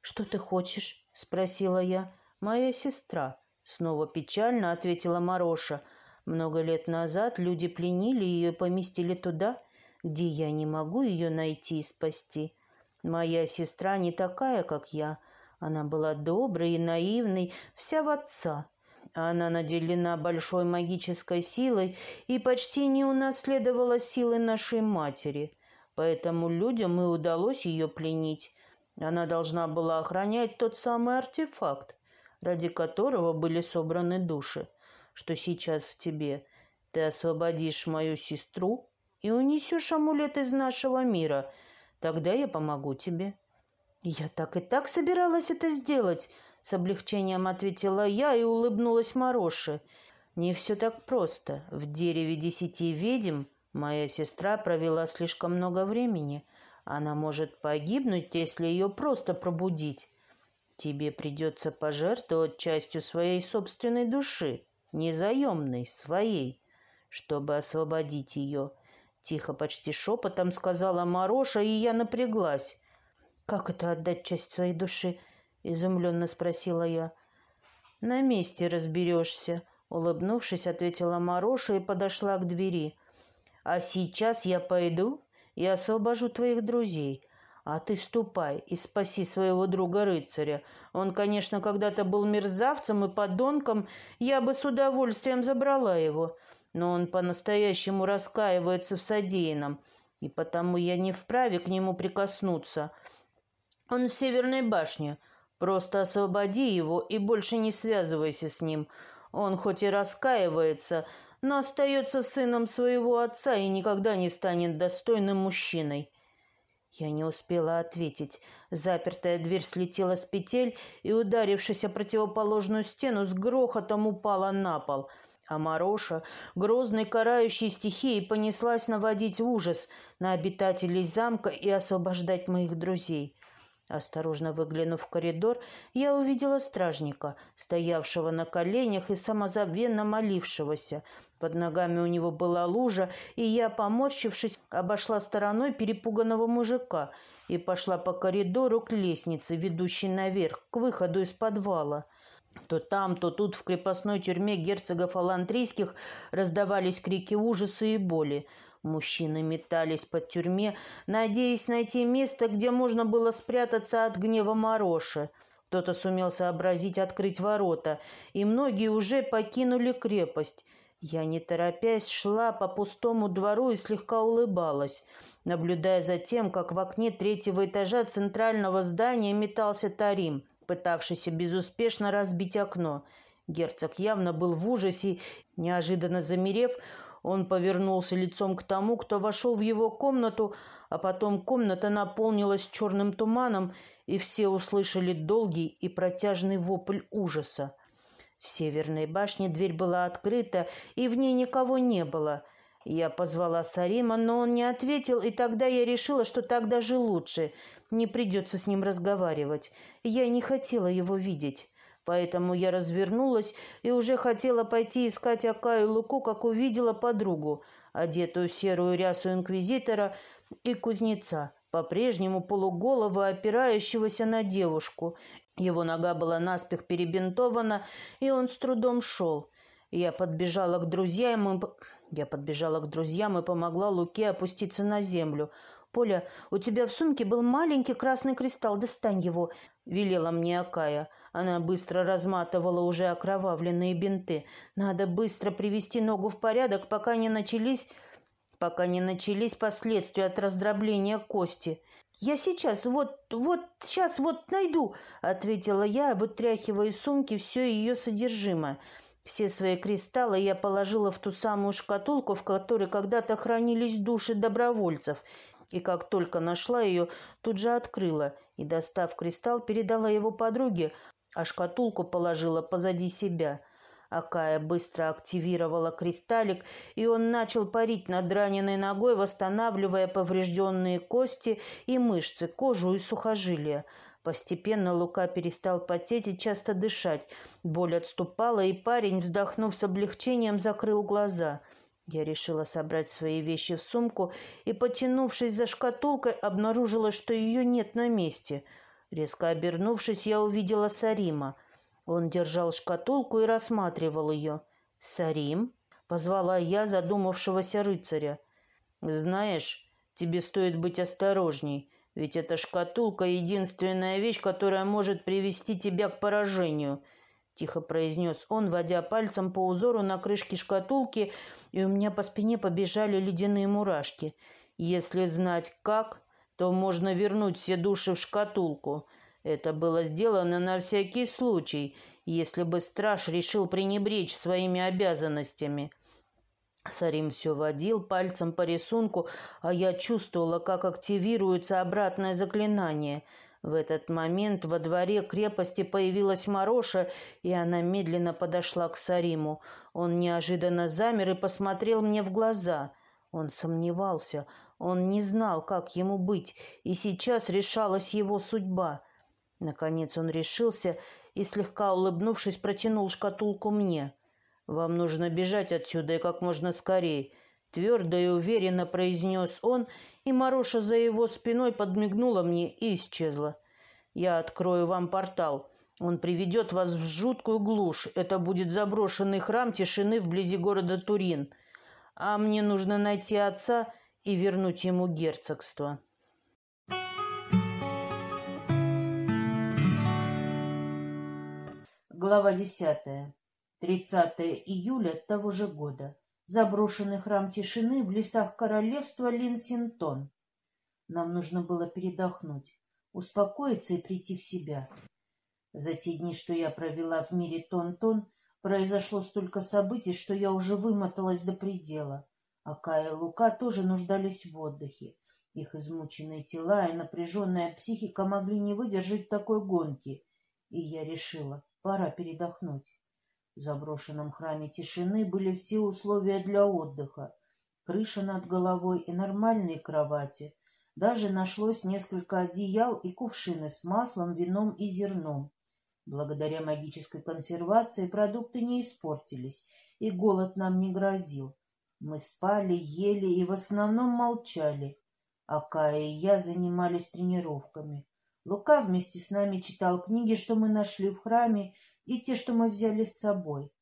«Что ты хочешь?» – спросила я. «Моя сестра», – снова печально ответила Мароша. «Много лет назад люди пленили ее и поместили туда, где я не могу ее найти и спасти. Моя сестра не такая, как я». Она была доброй и наивной, вся в отца. Она наделена большой магической силой и почти не унаследовала силы нашей матери. Поэтому людям и удалось ее пленить. Она должна была охранять тот самый артефакт, ради которого были собраны души, что сейчас в тебе. Ты освободишь мою сестру и унесешь амулет из нашего мира. Тогда я помогу тебе. «Я так и так собиралась это сделать», — с облегчением ответила я и улыбнулась Мароше. «Не все так просто. В дереве десяти ведьм моя сестра провела слишком много времени. Она может погибнуть, если ее просто пробудить. Тебе придется пожертвовать частью своей собственной души, незаемной, своей, чтобы освободить ее». Тихо, почти шепотом сказала Мароша, и я напряглась. «Как это отдать часть своей души?» — изумленно спросила я. «На месте разберешься», — улыбнувшись, ответила Мароша и подошла к двери. «А сейчас я пойду Я освобожу твоих друзей. А ты ступай и спаси своего друга-рыцаря. Он, конечно, когда-то был мерзавцем и подонком, я бы с удовольствием забрала его. Но он по-настоящему раскаивается в содеянном, и потому я не вправе к нему прикоснуться. Он в Северной башне. Просто освободи его и больше не связывайся с ним. Он хоть и раскаивается, но остается сыном своего отца и никогда не станет достойным мужчиной. Я не успела ответить. Запертая дверь слетела с петель и, ударившись о противоположную стену, с грохотом упала на пол. А Мароша, грозной карающей стихией, понеслась наводить ужас на обитателей замка и освобождать моих друзей. Осторожно выглянув в коридор, я увидела стражника, стоявшего на коленях и самозабвенно молившегося. Под ногами у него была лужа, и я, поморщившись, обошла стороной перепуганного мужика и пошла по коридору к лестнице, ведущей наверх, к выходу из подвала. То там, то тут в крепостной тюрьме герцогов Алантрийских раздавались крики ужаса и боли. Мужчины метались под тюрьме, надеясь найти место, где можно было спрятаться от гнева Мороши. Кто-то сумел сообразить открыть ворота, и многие уже покинули крепость. Я, не торопясь, шла по пустому двору и слегка улыбалась, наблюдая за тем, как в окне третьего этажа центрального здания метался Тарим, пытавшийся безуспешно разбить окно. Герцог явно был в ужасе, неожиданно замерев, он повернулся лицом к тому, кто вошел в его комнату, а потом комната наполнилась черным туманом, и все услышали долгий и протяжный вопль ужаса. В северной башне дверь была открыта, и в ней никого не было. Я позвала Сарима, но он не ответил, и тогда я решила, что так даже лучше. Не придется с ним разговаривать. Я не хотела его видеть. Поэтому я развернулась и уже хотела пойти искать Акаю Луку, как увидела подругу, одетую в серую рясу инквизитора и кузнеца, по-прежнему полуголого, опирающегося на девушку. Его нога была наспех перебинтована, и он с трудом шел. Я подбежала к друзьям и... Я подбежала к друзьям и помогла Луке опуститься на землю. «Поля, у тебя в сумке был маленький красный кристалл, достань его», — велела мне Акая. Она быстро разматывала уже окровавленные бинты. Надо быстро привести ногу в порядок, пока не начались пока не начались последствия от раздробления кости. «Я сейчас, вот, вот, сейчас вот найду», — ответила я, вытряхивая из сумки все ее содержимое. Все свои кристаллы я положила в ту самую шкатулку, в которой когда-то хранились души добровольцев, и как только нашла ее, тут же открыла и, достав кристалл, передала его подруге, а шкатулку положила позади себя. Акая быстро активировала кристаллик, и он начал парить над раненой ногой, восстанавливая поврежденные кости и мышцы, кожу и сухожилия. Постепенно Лука перестал потеть и часто дышать. Боль отступала, и парень, вздохнув с облегчением, закрыл глаза. Я решила собрать свои вещи в сумку и, потянувшись за шкатулкой, обнаружила, что ее нет на месте – Резко обернувшись, я увидела Сарима. Он держал шкатулку и рассматривал ее. «Сарим?» — позвала я задумавшегося рыцаря. «Знаешь, тебе стоит быть осторожней, ведь эта шкатулка — единственная вещь, которая может привести тебя к поражению», — тихо произнес он, водя пальцем по узору на крышке шкатулки, и у меня по спине побежали ледяные мурашки. «Если знать как, то можно вернуть все души в шкатулку. Это было сделано на всякий случай, если бы страж решил пренебречь своими обязанностями. Сарим все водил пальцем по рисунку, а я чувствовала, как активируется обратное заклинание. В этот момент во дворе крепости появилась Мароша, и она медленно подошла к Сариму. Он неожиданно замер и посмотрел мне в глаза. Он сомневался — он не знал, как ему быть, и сейчас решалась его судьба. Наконец он решился и, слегка улыбнувшись, протянул шкатулку мне. «Вам нужно бежать отсюда и как можно скорее», — твердо и уверенно произнес он, и Маруша за его спиной подмигнула мне и исчезла. «Я открою вам портал. Он приведет вас в жуткую глушь. Это будет заброшенный храм тишины вблизи города Турин. А мне нужно найти отца и вернуть ему герцогство. Глава десятая. 30 июля того же года. Заброшенный храм тишины в лесах королевства Линсинтон. Нам нужно было передохнуть, успокоиться и прийти в себя. За те дни, что я провела в мире Тон-Тон, произошло столько событий, что я уже вымоталась до предела. А и Лука тоже нуждались в отдыхе. Их измученные тела и напряженная психика могли не выдержать такой гонки. И я решила, пора передохнуть. В заброшенном храме тишины были все условия для отдыха. Крыша над головой и нормальные кровати. Даже нашлось несколько одеял и кувшины с маслом, вином и зерном. Благодаря магической консервации продукты не испортились, и голод нам не грозил. Мы спали, ели и в основном молчали. А Кая и я занимались тренировками. Лука вместе с нами читал книги, что мы нашли в храме, и те, что мы взяли с собой.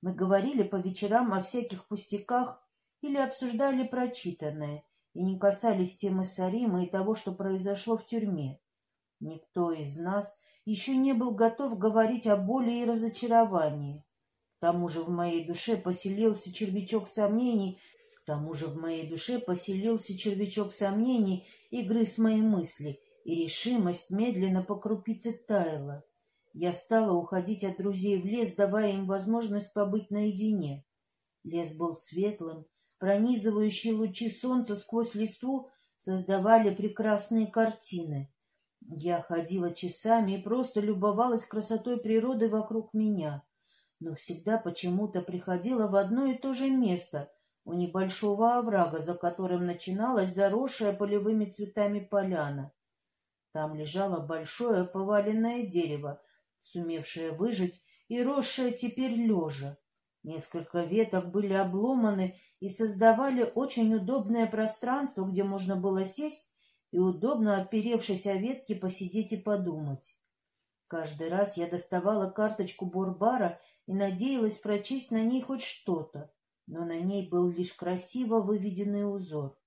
Мы говорили по вечерам о всяких пустяках или обсуждали прочитанное, и не касались темы Сарима и того, что произошло в тюрьме. Никто из нас еще не был готов говорить о боли и разочаровании. К тому же в моей душе поселился червячок сомнений, к тому же в моей душе поселился червячок сомнений и грыз мои мысли, и решимость медленно по крупице таяла. Я стала уходить от друзей в лес, давая им возможность побыть наедине. Лес был светлым, пронизывающие лучи солнца сквозь листву создавали прекрасные картины. Я ходила часами и просто любовалась красотой природы вокруг меня, но всегда почему-то приходила в одно и то же место, у небольшого оврага, за которым начиналась заросшая полевыми цветами поляна. Там лежало большое поваленное дерево, сумевшее выжить и росшее теперь лежа. Несколько веток были обломаны и создавали очень удобное пространство, где можно было сесть и, удобно оперевшись о ветки, посидеть и подумать. Каждый раз я доставала карточку Борбара и надеялась прочесть на ней хоть что-то, но на ней был лишь красиво выведенный узор.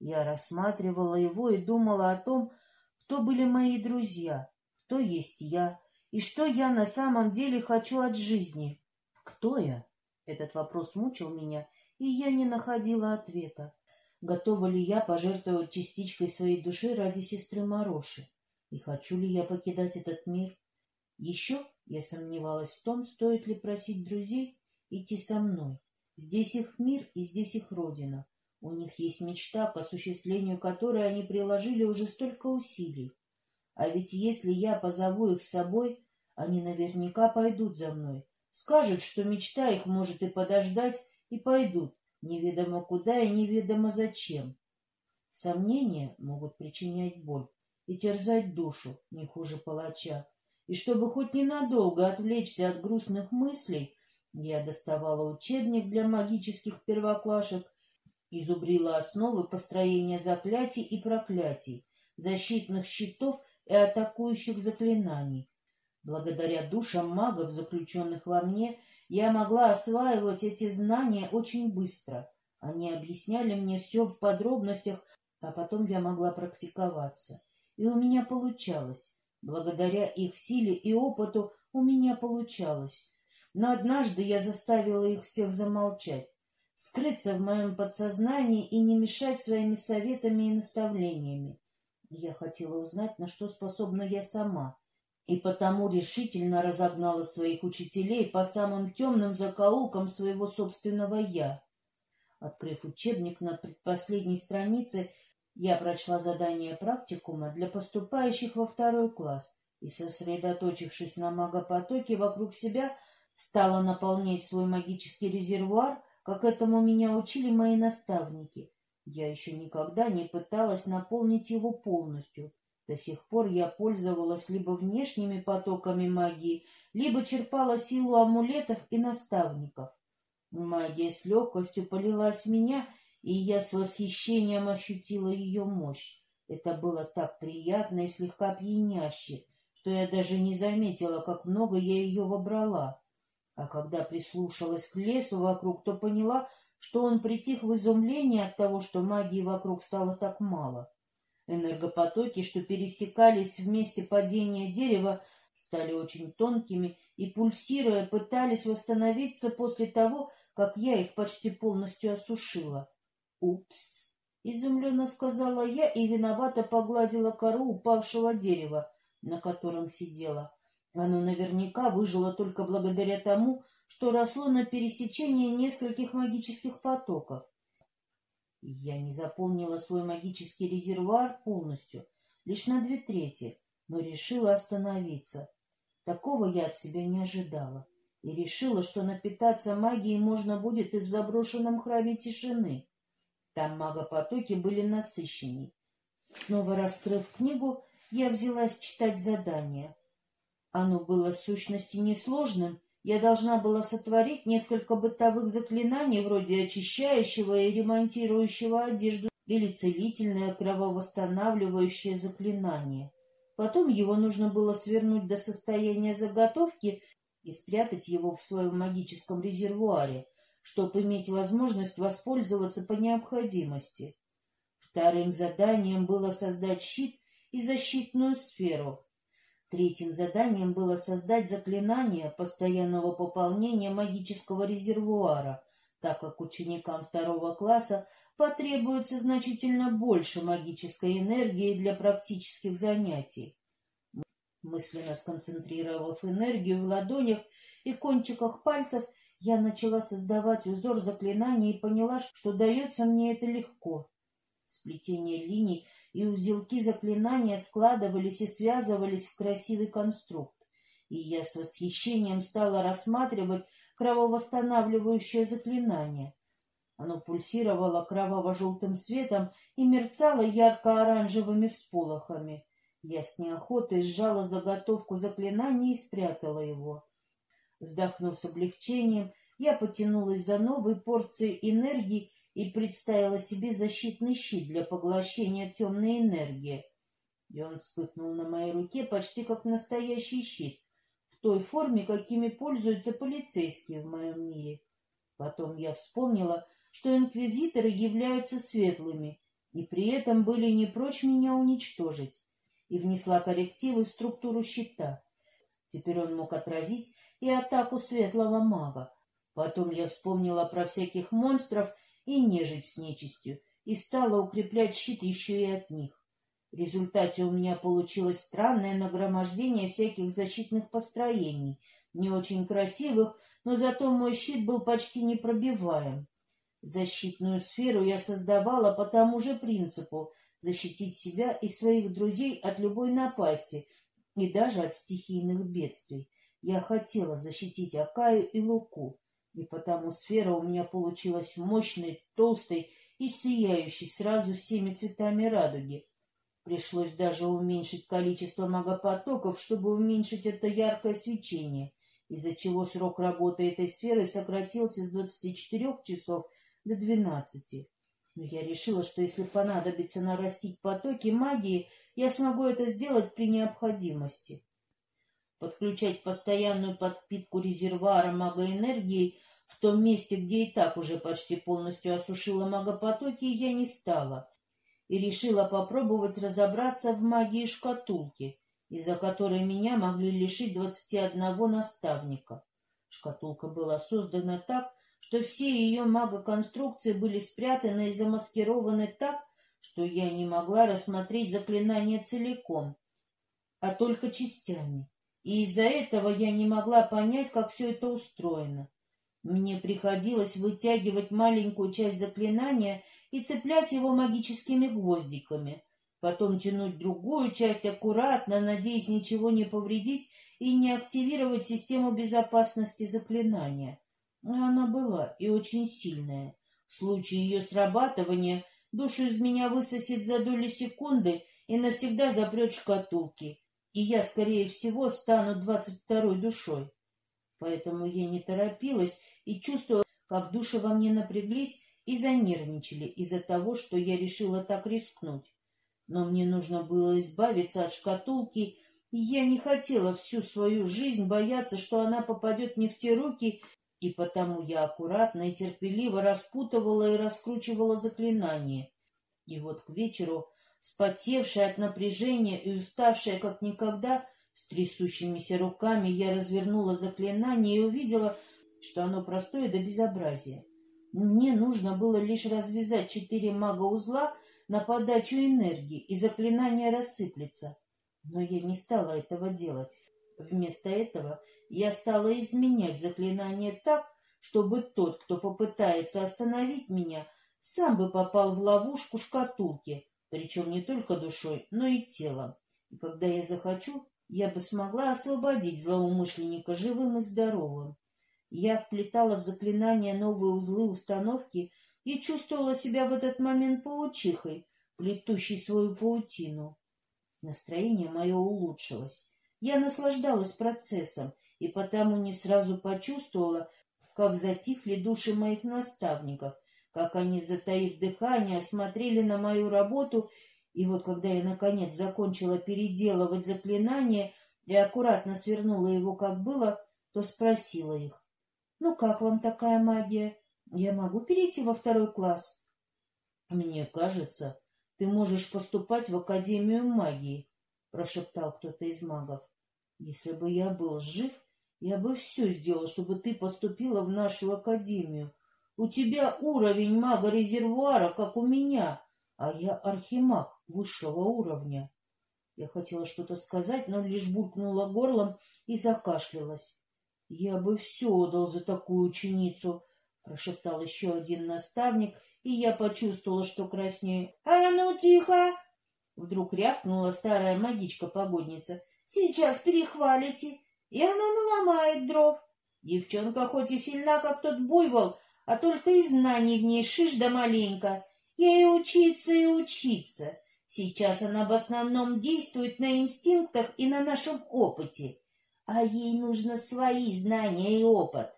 Я рассматривала его и думала о том, кто были мои друзья, кто есть я и что я на самом деле хочу от жизни. Кто я? Этот вопрос мучил меня, и я не находила ответа. Готова ли я пожертвовать частичкой своей души ради сестры Мароши? И хочу ли я покидать этот мир? Еще я сомневалась в том, стоит ли просить друзей идти со мной. Здесь их мир и здесь их родина. У них есть мечта, к осуществлению которой они приложили уже столько усилий. А ведь если я позову их с собой, они наверняка пойдут за мной. Скажут, что мечта их может и подождать, и пойдут неведомо куда и неведомо зачем. Сомнения могут причинять боль и терзать душу не хуже палача. И чтобы хоть ненадолго отвлечься от грустных мыслей, я доставала учебник для магических первоклашек, изубрила основы построения заклятий и проклятий, защитных щитов и атакующих заклинаний. Благодаря душам магов, заключенных во мне, я могла осваивать эти знания очень быстро. Они объясняли мне все в подробностях, а потом я могла практиковаться. И у меня получалось. Благодаря их силе и опыту у меня получалось. Но однажды я заставила их всех замолчать, скрыться в моем подсознании и не мешать своими советами и наставлениями. Я хотела узнать, на что способна я сама, и потому решительно разогнала своих учителей по самым темным закоулкам своего собственного «я». Открыв учебник на предпоследней странице, я прочла задание практикума для поступающих во второй класс и, сосредоточившись на магопотоке вокруг себя, стала наполнять свой магический резервуар, как этому меня учили мои наставники. Я еще никогда не пыталась наполнить его полностью, до сих пор я пользовалась либо внешними потоками магии, либо черпала силу амулетов и наставников. Магия с легкостью полилась в меня, и я с восхищением ощутила ее мощь. Это было так приятно и слегка пьяняще, что я даже не заметила, как много я ее вобрала. А когда прислушалась к лесу вокруг, то поняла, что он притих в изумлении от того, что магии вокруг стало так мало. Энергопотоки, что пересекались в месте падения дерева, стали очень тонкими и, пульсируя, пытались восстановиться после того, как я их почти полностью осушила. «Упс!» — изумленно сказала я и виновато погладила кору упавшего дерева, на котором сидела. Оно наверняка выжило только благодаря тому, что росло на пересечении нескольких магических потоков. Я не заполнила свой магический резервуар полностью, лишь на две трети, но решила остановиться. Такого я от себя не ожидала и решила, что напитаться магией можно будет и в заброшенном храме тишины. Там магопотоки были насыщенней. Снова раскрыв книгу, я взялась читать задание. Оно было в сущности несложным. Я должна была сотворить несколько бытовых заклинаний, вроде очищающего и ремонтирующего одежду или целительное крововосстанавливающее заклинание. Потом его нужно было свернуть до состояния заготовки и спрятать его в своем магическом резервуаре, чтобы иметь возможность воспользоваться по необходимости. Вторым заданием было создать щит и защитную сферу. Третьим заданием было создать заклинание постоянного пополнения магического резервуара, так как ученикам второго класса потребуется значительно больше магической энергии для практических занятий. Мысленно сконцентрировав энергию в ладонях и кончиках пальцев, я начала создавать узор заклинаний и поняла, что дается мне это легко. Сплетение линий и узелки заклинания складывались и связывались в красивый конструкт, и я с восхищением стала рассматривать крововосстанавливающее заклинание. Оно пульсировало кроваво-желтым светом и мерцало ярко-оранжевыми всполохами. Я с неохотой сжала заготовку заклинания и спрятала его. Вздохнув с облегчением, я потянулась за новой порцией энергии и представила себе защитный щит для поглощения темной энергии. И он вспыхнул на моей руке почти как настоящий щит, в той форме, какими пользуются полицейские в моем мире. Потом я вспомнила, что инквизиторы являются светлыми, и при этом были не прочь меня уничтожить, и внесла коррективы в структуру щита. Теперь он мог отразить и атаку светлого мага. Потом я вспомнила про всяких монстров и нежить с нечистью, и стала укреплять щит еще и от них. В результате у меня получилось странное нагромождение всяких защитных построений, не очень красивых, но зато мой щит был почти непробиваем. Защитную сферу я создавала по тому же принципу — защитить себя и своих друзей от любой напасти и даже от стихийных бедствий. Я хотела защитить Акаю и Луку, и потому сфера у меня получилась мощной, толстой и сияющей сразу всеми цветами радуги. Пришлось даже уменьшить количество магопотоков, чтобы уменьшить это яркое свечение, из-за чего срок работы этой сферы сократился с 24 часов до 12. Но я решила, что если понадобится нарастить потоки магии, я смогу это сделать при необходимости. Подключать постоянную подпитку резервуара магоэнергии в том месте, где и так уже почти полностью осушила магопотоки, я не стала и решила попробовать разобраться в магии шкатулки, из-за которой меня могли лишить двадцати одного наставника. Шкатулка была создана так, что все ее магоконструкции были спрятаны и замаскированы так, что я не могла рассмотреть заклинание целиком, а только частями и из-за этого я не могла понять, как все это устроено. Мне приходилось вытягивать маленькую часть заклинания и цеплять его магическими гвоздиками, потом тянуть другую часть аккуратно, надеясь ничего не повредить и не активировать систему безопасности заклинания. А она была и очень сильная. В случае ее срабатывания душу из меня высосет за доли секунды и навсегда запрет шкатулки, и я, скорее всего, стану двадцать второй душой. Поэтому я не торопилась и чувствовала, как души во мне напряглись и занервничали из-за того, что я решила так рискнуть. Но мне нужно было избавиться от шкатулки, и я не хотела всю свою жизнь бояться, что она попадет не в те руки и потому я аккуратно и терпеливо распутывала и раскручивала заклинание. И вот к вечеру, спотевшая от напряжения и уставшая как никогда, с трясущимися руками я развернула заклинание и увидела, что оно простое до безобразия. Мне нужно было лишь развязать четыре мага-узла на подачу энергии, и заклинание рассыплется. Но я не стала этого делать. Вместо этого я стала изменять заклинание так, чтобы тот, кто попытается остановить меня, сам бы попал в ловушку шкатулки, причем не только душой, но и телом. И когда я захочу, я бы смогла освободить злоумышленника живым и здоровым. Я вплетала в заклинание новые узлы установки и чувствовала себя в этот момент паучихой, плетущей свою паутину. Настроение мое улучшилось. Я наслаждалась процессом и потому не сразу почувствовала, как затихли души моих наставников, как они, затаив дыхание, смотрели на мою работу, и вот когда я, наконец, закончила переделывать заклинание и аккуратно свернула его, как было, то спросила их, «Ну, как вам такая магия? Я могу перейти во второй класс?» «Мне кажется, ты можешь поступать в Академию магии», — прошептал кто-то из магов. Если бы я был жив, я бы все сделал, чтобы ты поступила в нашу академию. У тебя уровень мага-резервуара, как у меня, а я архимаг высшего уровня. Я хотела что-то сказать, но лишь буркнула горлом и закашлялась. — Я бы все отдал за такую ученицу, — прошептал еще один наставник, и я почувствовала, что краснею. — А ну, тихо! — вдруг рявкнула старая магичка-погодница. Сейчас перехвалите, и она наломает дров. Девчонка хоть и сильна, как тот буйвол, а только и знаний в ней шиш да маленько. Ей учиться и учиться. Сейчас она в основном действует на инстинктах и на нашем опыте. А ей нужно свои знания и опыт.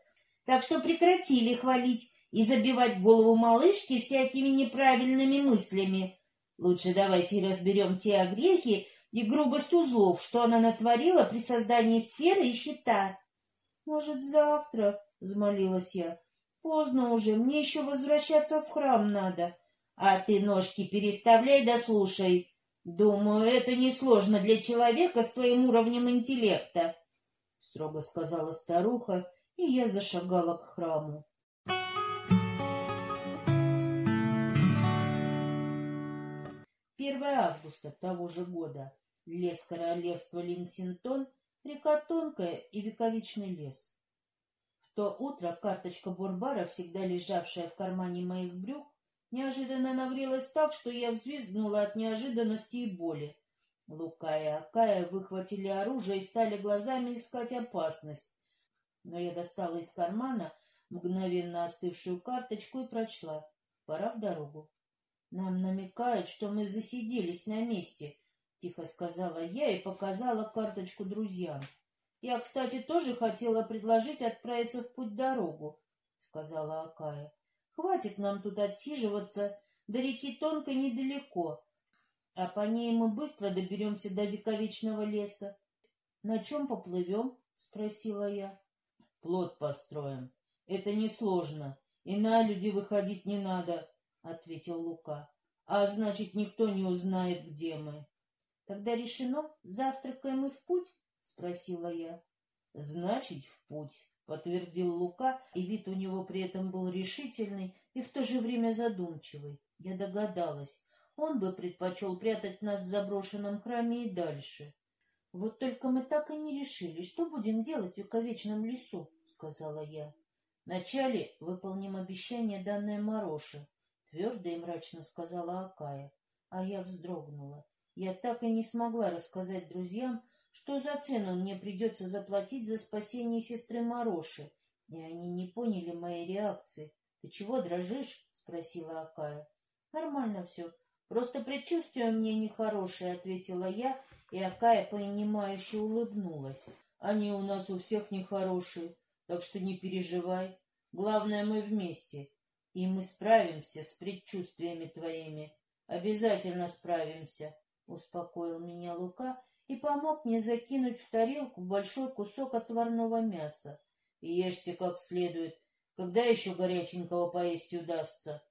Так что прекратили хвалить и забивать голову малышки всякими неправильными мыслями. Лучше давайте разберем те огрехи, и грубость узлов, что она натворила при создании сферы и щита. — Может, завтра? — взмолилась я. — Поздно уже, мне еще возвращаться в храм надо. — А ты ножки переставляй да слушай. Думаю, это несложно для человека с твоим уровнем интеллекта, — строго сказала старуха, и я зашагала к храму. Первое августа того же года. Лес королевства Линсинтон, река Тонкая и вековечный лес. То утро карточка Бурбара, всегда лежавшая в кармане моих брюк, неожиданно нагрелась так, что я взвизгнула от неожиданности и боли. Лука и Акая выхватили оружие и стали глазами искать опасность. Но я достала из кармана мгновенно остывшую карточку и прочла. Пора в дорогу. Нам намекают, что мы засиделись на месте, — тихо сказала я и показала карточку друзьям. — Я, кстати, тоже хотела предложить отправиться в путь-дорогу, — сказала Акая. — Хватит нам тут отсиживаться, до реки тонко недалеко, а по ней мы быстро доберемся до вековечного леса. — На чем поплывем? — спросила я. — Плод построим. Это несложно, и на люди выходить не надо, — ответил Лука. — А значит, никто не узнает, где мы. — Тогда решено, завтракаем и в путь? — спросила я. — Значит, в путь, — подтвердил Лука, и вид у него при этом был решительный и в то же время задумчивый. Я догадалась, он бы предпочел прятать нас в заброшенном храме и дальше. — Вот только мы так и не решили, что будем делать в вековечном лесу, — сказала я. — Вначале выполним обещание, данное Мороше, — твердо и мрачно сказала Акая, а я вздрогнула. Я так и не смогла рассказать друзьям, что за цену мне придется заплатить за спасение сестры Мароши, и они не поняли моей реакции. — Ты чего дрожишь? — спросила Акая. — Нормально все. Просто предчувствие мне нехорошее, — ответила я, и Акая понимающе улыбнулась. — Они у нас у всех нехорошие, так что не переживай. Главное, мы вместе, и мы справимся с предчувствиями твоими. Обязательно справимся. — успокоил меня Лука и помог мне закинуть в тарелку большой кусок отварного мяса. ешьте как следует. Когда еще горяченького поесть удастся?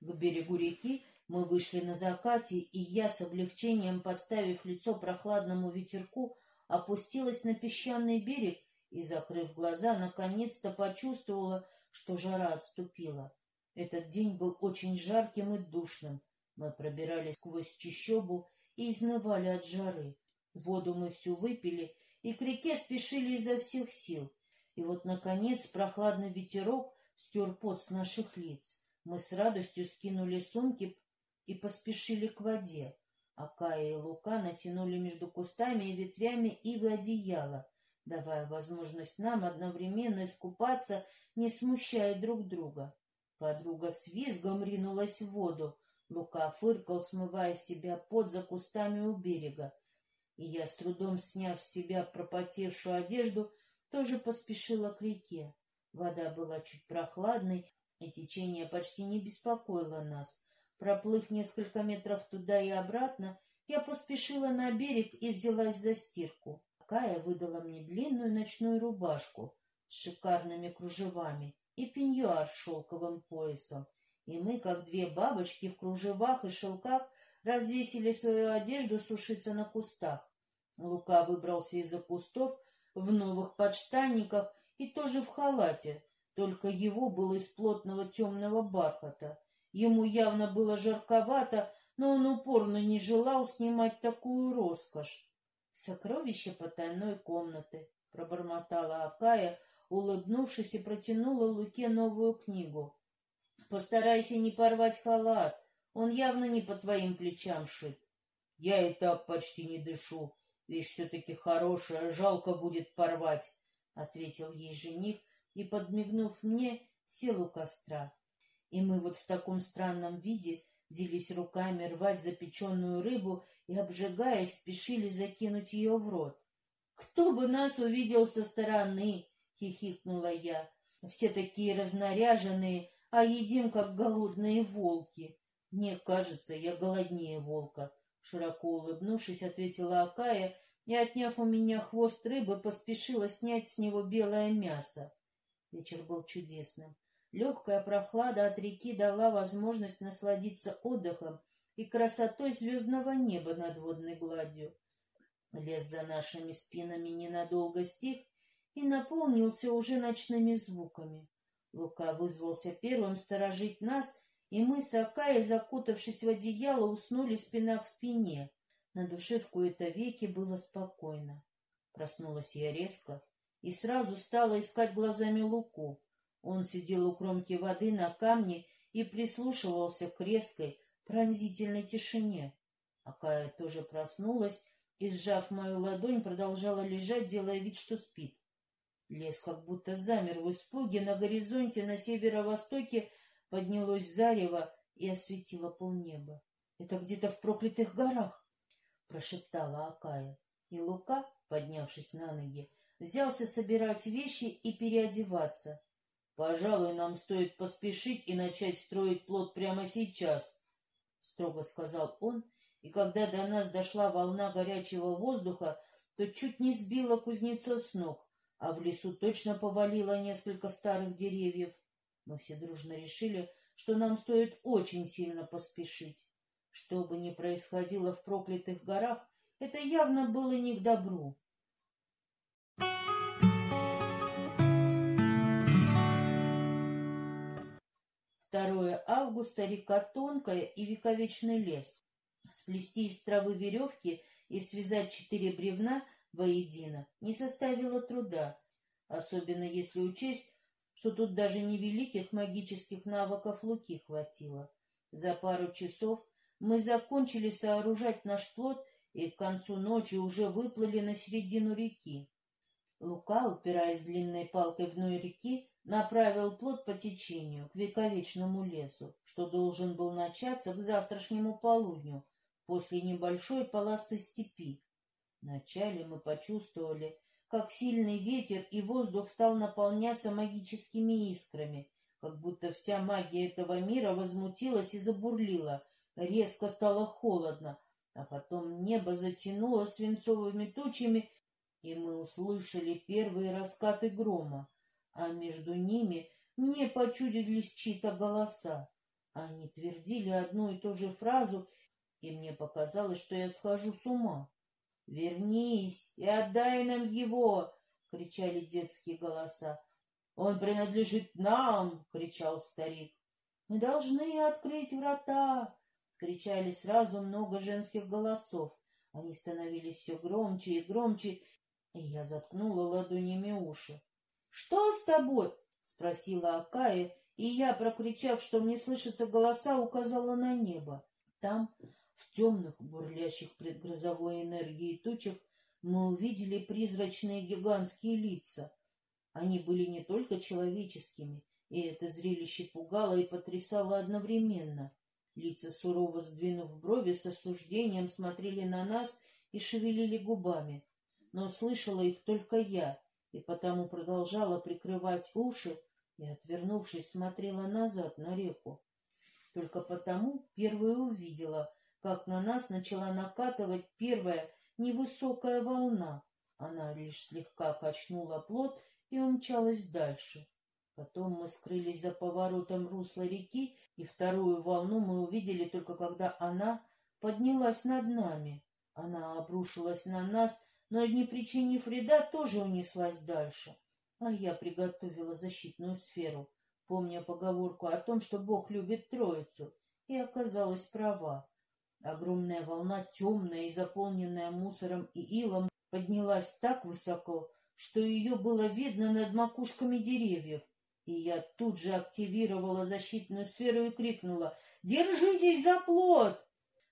К берегу реки мы вышли на закате, и я, с облегчением подставив лицо прохладному ветерку, опустилась на песчаный берег и, закрыв глаза, наконец-то почувствовала, что жара отступила. Этот день был очень жарким и душным. Мы пробирались сквозь чащобу и изнывали от жары. Воду мы всю выпили и к реке спешили изо всех сил. И вот, наконец, прохладный ветерок стер пот с наших лиц. Мы с радостью скинули сумки и поспешили к воде. А Кая и Лука натянули между кустами и ветвями ивы одеяло, давая возможность нам одновременно искупаться, не смущая друг друга. Подруга с визгом ринулась в воду. Лука фыркал, смывая себя под за кустами у берега. И я, с трудом сняв с себя пропотевшую одежду, тоже поспешила к реке. Вода была чуть прохладной, и течение почти не беспокоило нас. Проплыв несколько метров туда и обратно, я поспешила на берег и взялась за стирку. Кая выдала мне длинную ночную рубашку с шикарными кружевами и пеньюар с шелковым поясом, и мы, как две бабочки в кружевах и шелках, развесили свою одежду сушиться на кустах. Лука выбрался из-за кустов в новых подштанниках и тоже в халате, только его был из плотного темного бархата. Ему явно было жарковато, но он упорно не желал снимать такую роскошь. «Сокровище потайной комнаты», — пробормотала Акая, улыбнувшись и протянула Луке новую книгу. «Постарайся не порвать халат, он явно не по твоим плечам шит». «Я и так почти не дышу, вещь все-таки хорошая, жалко будет порвать», — ответил ей жених и, подмигнув мне, сел у костра. И мы вот в таком странном виде взялись руками рвать запеченную рыбу и, обжигаясь, спешили закинуть ее в рот. «Кто бы нас увидел со стороны!» — хихикнула я. «Все такие разнаряженные, а едим, как голодные волки». «Мне кажется, я голоднее волка», — широко улыбнувшись, ответила Акая и, отняв у меня хвост рыбы, поспешила снять с него белое мясо. Вечер был чудесным. Легкая прохлада от реки дала возможность насладиться отдыхом и красотой звездного неба над водной гладью. Лес за нашими спинами ненадолго стих и наполнился уже ночными звуками. Лука вызвался первым сторожить нас, и мы с Акаей, закутавшись в одеяло, уснули спина к спине. На душе в кои-то веки было спокойно. Проснулась я резко и сразу стала искать глазами Луку. Он сидел у кромки воды на камне и прислушивался к резкой, пронзительной тишине. Акая тоже проснулась и, сжав мою ладонь, продолжала лежать, делая вид, что спит. Лес как будто замер в испуге. На горизонте на северо-востоке поднялось зарево и осветило полнеба. — Это где-то в проклятых горах! — прошептала Акая. И Лука, поднявшись на ноги, взялся собирать вещи и переодеваться. Пожалуй, нам стоит поспешить и начать строить плод прямо сейчас, — строго сказал он, и когда до нас дошла волна горячего воздуха, то чуть не сбила кузнеца с ног, а в лесу точно повалило несколько старых деревьев. Мы все дружно решили, что нам стоит очень сильно поспешить. Что бы ни происходило в проклятых горах, это явно было не к добру. 2 августа река тонкая и вековечный лес. Сплести из травы веревки и связать четыре бревна воедино не составило труда, особенно если учесть, что тут даже невеликих магических навыков Луки хватило. За пару часов мы закончили сооружать наш плод и к концу ночи уже выплыли на середину реки. Лука, упираясь длинной палкой в дно реки, направил плод по течению к вековечному лесу, что должен был начаться к завтрашнему полудню после небольшой полосы степи. Вначале мы почувствовали, как сильный ветер и воздух стал наполняться магическими искрами, как будто вся магия этого мира возмутилась и забурлила, резко стало холодно, а потом небо затянуло свинцовыми тучами, и мы услышали первые раскаты грома, а между ними мне почудились чьи-то голоса. Они твердили одну и ту же фразу, и мне показалось, что я схожу с ума. «Вернись и отдай нам его!» — кричали детские голоса. «Он принадлежит нам!» — кричал старик. «Мы должны открыть врата!» — кричали сразу много женских голосов. Они становились все громче и громче, и я заткнула ладонями уши. — Что с тобой? — спросила Акая, и я, прокричав, что мне слышатся голоса, указала на небо. Там, в темных, бурлящих предгрозовой энергии тучах, мы увидели призрачные гигантские лица. Они были не только человеческими, и это зрелище пугало и потрясало одновременно. Лица, сурово сдвинув брови, с осуждением смотрели на нас и шевелили губами. Но слышала их только я, и потому продолжала прикрывать уши и, отвернувшись, смотрела назад на реку. Только потому первая увидела, как на нас начала накатывать первая невысокая волна. Она лишь слегка качнула плот и умчалась дальше. Потом мы скрылись за поворотом русла реки, и вторую волну мы увидели только когда она поднялась над нами. Она обрушилась на нас, но, не причинив вреда, тоже унеслась дальше. А я приготовила защитную сферу, помня поговорку о том, что Бог любит Троицу, и оказалась права. Огромная волна, темная и заполненная мусором и илом, поднялась так высоко, что ее было видно над макушками деревьев. И я тут же активировала защитную сферу и крикнула «Держитесь за плод!»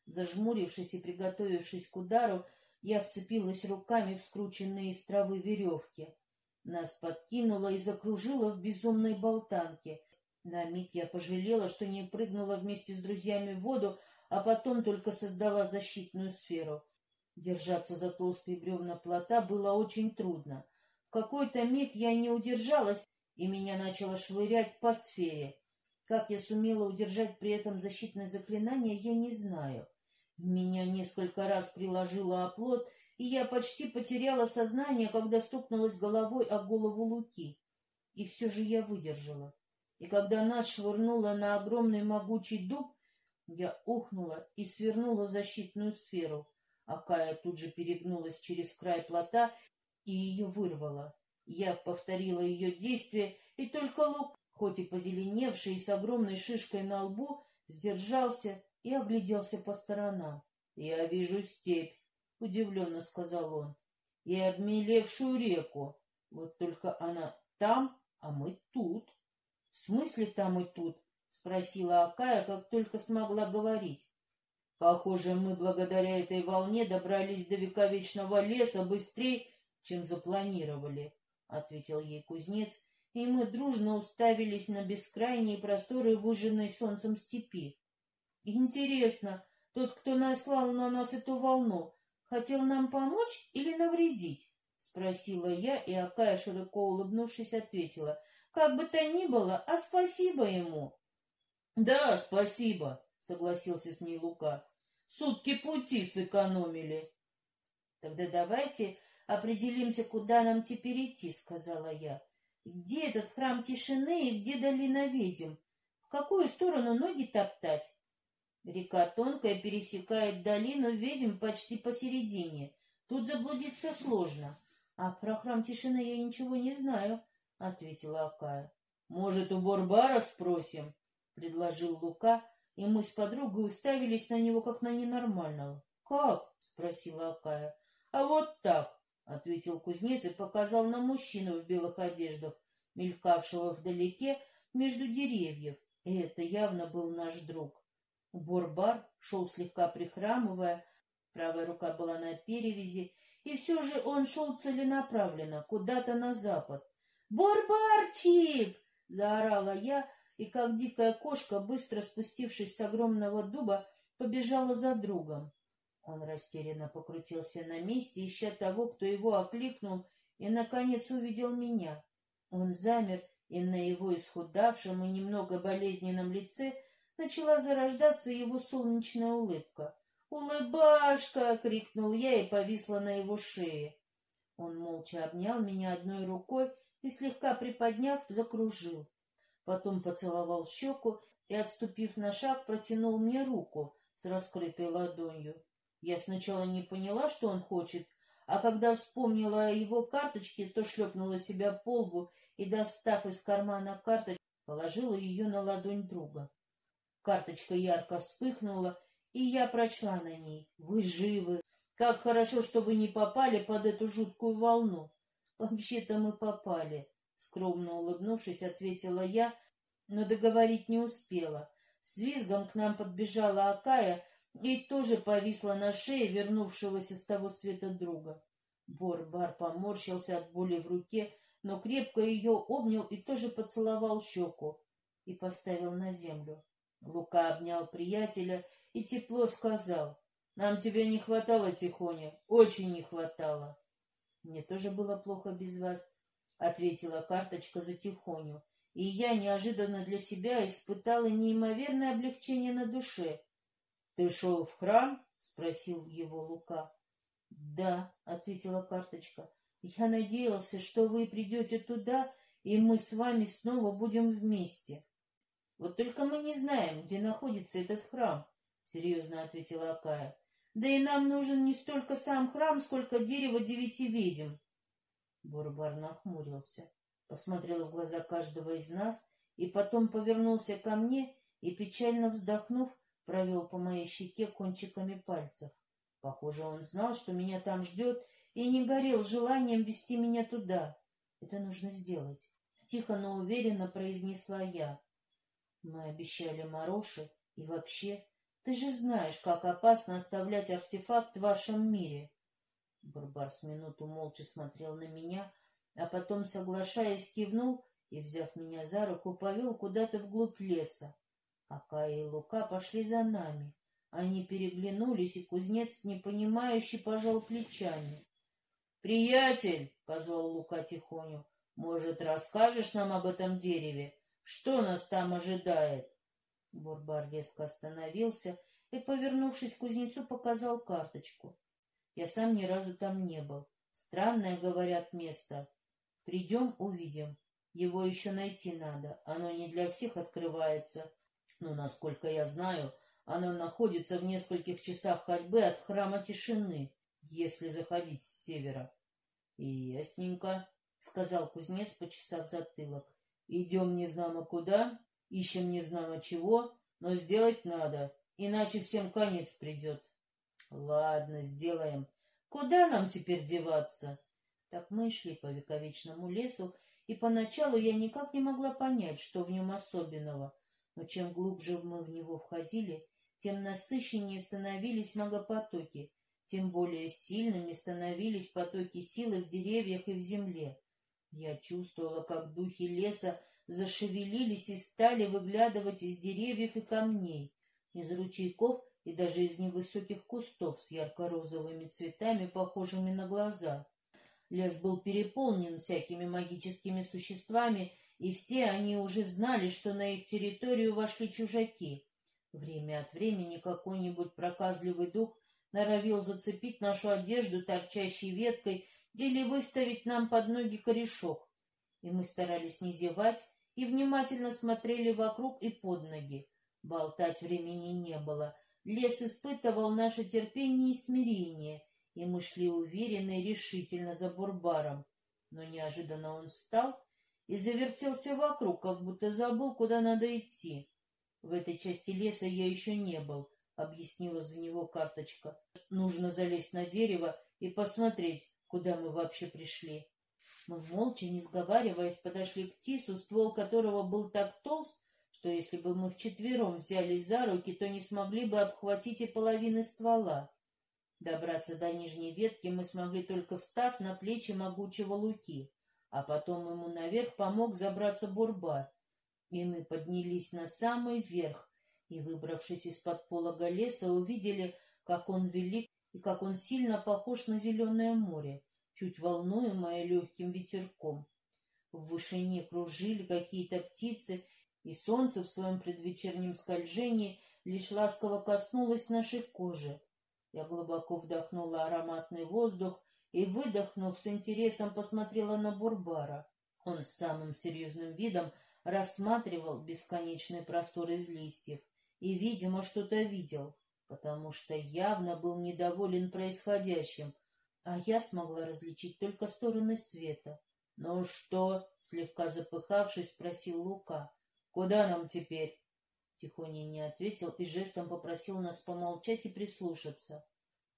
Зажмурившись и приготовившись к удару, я вцепилась руками в скрученные из травы веревки. Нас подкинуло и закружило в безумной болтанке. На миг я пожалела, что не прыгнула вместе с друзьями в воду, а потом только создала защитную сферу. Держаться за толстые бревна плота было очень трудно. В какой-то миг я не удержалась и меня начало швырять по сфере. Как я сумела удержать при этом защитное заклинание, я не знаю. Меня несколько раз приложило оплот, и я почти потеряла сознание, когда стукнулась головой о голову Луки. И все же я выдержала. И когда нас швырнуло на огромный могучий дуб, я ухнула и свернула защитную сферу. А Кая тут же перегнулась через край плота и ее вырвала. Я повторила ее действие, и только лук, хоть и позеленевший и с огромной шишкой на лбу, сдержался и огляделся по сторонам. — Я вижу степь, — удивленно сказал он, — и обмелевшую реку. Вот только она там, а мы тут. — В смысле там и тут? — спросила Акая, как только смогла говорить. — Похоже, мы благодаря этой волне добрались до вековечного леса быстрее, чем запланировали. — ответил ей кузнец, и мы дружно уставились на бескрайние просторы выжженной солнцем степи. Интересно, тот, кто наслал на нас эту волну, хотел нам помочь или навредить? — спросила я, и Акая, широко улыбнувшись, ответила. — Как бы то ни было, а спасибо ему. — Да, спасибо, — согласился с ней Лука. — Сутки пути сэкономили. — Тогда давайте определимся, куда нам теперь идти, — сказала я. — Где этот храм тишины и где долина ведьм? В какую сторону ноги топтать? Река тонкая пересекает долину ведьм почти посередине. Тут заблудиться сложно. А про храм тишины я ничего не знаю, — ответила Акая. — Может, у Борбара спросим? — предложил Лука, и мы с подругой уставились на него, как на ненормального. — Как? — спросила Акая. — А вот так. — ответил кузнец и показал на мужчину в белых одеждах, мелькавшего вдалеке между деревьев. И это явно был наш друг. Борбар шел слегка прихрамывая, правая рука была на перевязи, и все же он шел целенаправленно, куда-то на запад. «Борбарчик!» — заорала я, и как дикая кошка, быстро спустившись с огромного дуба, побежала за другом. Он растерянно покрутился на месте, ища того, кто его окликнул, и, наконец, увидел меня. Он замер, и на его исхудавшем и немного болезненном лице начала зарождаться его солнечная улыбка. «Улыбашка!» — крикнул я и повисла на его шее. Он молча обнял меня одной рукой и, слегка приподняв, закружил. Потом поцеловал щеку и, отступив на шаг, протянул мне руку с раскрытой ладонью. Я сначала не поняла, что он хочет, а когда вспомнила о его карточке, то шлепнула себя по лбу и, достав из кармана карточку, положила ее на ладонь друга. Карточка ярко вспыхнула, и я прочла на ней. «Вы живы! Как хорошо, что вы не попали под эту жуткую волну!» «Вообще-то мы попали», — скромно улыбнувшись, ответила я, но договорить не успела. С визгом к нам подбежала Акая и тоже повисла на шее вернувшегося с того света друга. Бор-бар поморщился от боли в руке, но крепко ее обнял и тоже поцеловал щеку и поставил на землю. Лука обнял приятеля и тепло сказал, «Нам тебя не хватало, Тихоня, очень не хватало». «Мне тоже было плохо без вас», — ответила карточка за Тихоню, и я неожиданно для себя испытала неимоверное облегчение на душе. «Ты шел в храм?» — спросил его Лука. «Да», — ответила карточка. «Я надеялся, что вы придете туда, и мы с вами снова будем вместе». «Вот только мы не знаем, где находится этот храм», — серьезно ответила Акая. «Да и нам нужен не столько сам храм, сколько дерево девяти ведьм». Бурбар нахмурился, посмотрел в глаза каждого из нас и потом повернулся ко мне и, печально вздохнув, провел по моей щеке кончиками пальцев. Похоже, он знал, что меня там ждет, и не горел желанием вести меня туда. Это нужно сделать. Тихо, но уверенно произнесла я. Мы обещали Мароше, и вообще, ты же знаешь, как опасно оставлять артефакт в вашем мире. Барбар с минуту молча смотрел на меня, а потом, соглашаясь, кивнул и, взяв меня за руку, повел куда-то вглубь леса. Акая и Лука пошли за нами. Они переглянулись, и кузнец, непонимающе, пожал плечами. — Приятель, — позвал Лука тихоню, — может, расскажешь нам об этом дереве? Что нас там ожидает? Бурбар резко остановился и, повернувшись к кузнецу, показал карточку. Я сам ни разу там не был. Странное, говорят, место. Придем, увидим. Его еще найти надо. Оно не для всех открывается. Но, насколько я знаю, оно находится в нескольких часах ходьбы от храма тишины, если заходить с севера. — Ясненько, — сказал кузнец, почесав затылок. Идем не знамо куда, ищем не знамо чего, но сделать надо, иначе всем конец придет. Ладно, сделаем. Куда нам теперь деваться? Так мы шли по вековечному лесу, и поначалу я никак не могла понять, что в нем особенного. Но чем глубже мы в него входили, тем насыщеннее становились магопотоки, тем более сильными становились потоки силы в деревьях и в земле. Я чувствовала, как духи леса зашевелились и стали выглядывать из деревьев и камней, из ручейков и даже из невысоких кустов с ярко-розовыми цветами, похожими на глаза. Лес был переполнен всякими магическими существами, и все они уже знали, что на их территорию вошли чужаки. Время от времени какой-нибудь проказливый дух норовил зацепить нашу одежду торчащей веткой или выставить нам под ноги корешок. И мы старались не зевать и внимательно смотрели вокруг и под ноги. Болтать времени не было. Лес испытывал наше терпение и смирение, и мы шли уверенно и решительно за Бурбаром. Но неожиданно он встал и завертелся вокруг, как будто забыл, куда надо идти. В этой части леса я еще не был, — объяснила за него карточка. Нужно залезть на дерево и посмотреть, куда мы вообще пришли. Мы молча, не сговариваясь, подошли к Тису, ствол которого был так толст, что если бы мы вчетвером взялись за руки, то не смогли бы обхватить и половины ствола. Добраться до нижней ветки мы смогли только встав на плечи могучего Луки, а потом ему наверх помог забраться Бурбар. И мы поднялись на самый верх и, выбравшись из-под полога леса, увидели, как он велик и как он сильно похож на зеленое море, чуть волнуемое легким ветерком. В вышине кружили какие-то птицы, и солнце в своем предвечернем скольжении лишь ласково коснулось нашей кожи. Я глубоко вдохнула ароматный воздух и выдохнув, с интересом посмотрела на Бурбара. Он с самым серьезным видом рассматривал бесконечный простор из листьев и, видимо, что-то видел, потому что явно был недоволен происходящим, а я смогла различить только стороны света. — Ну что? — слегка запыхавшись, спросил Лука. — Куда нам теперь? Тихоня не ответил и жестом попросил нас помолчать и прислушаться.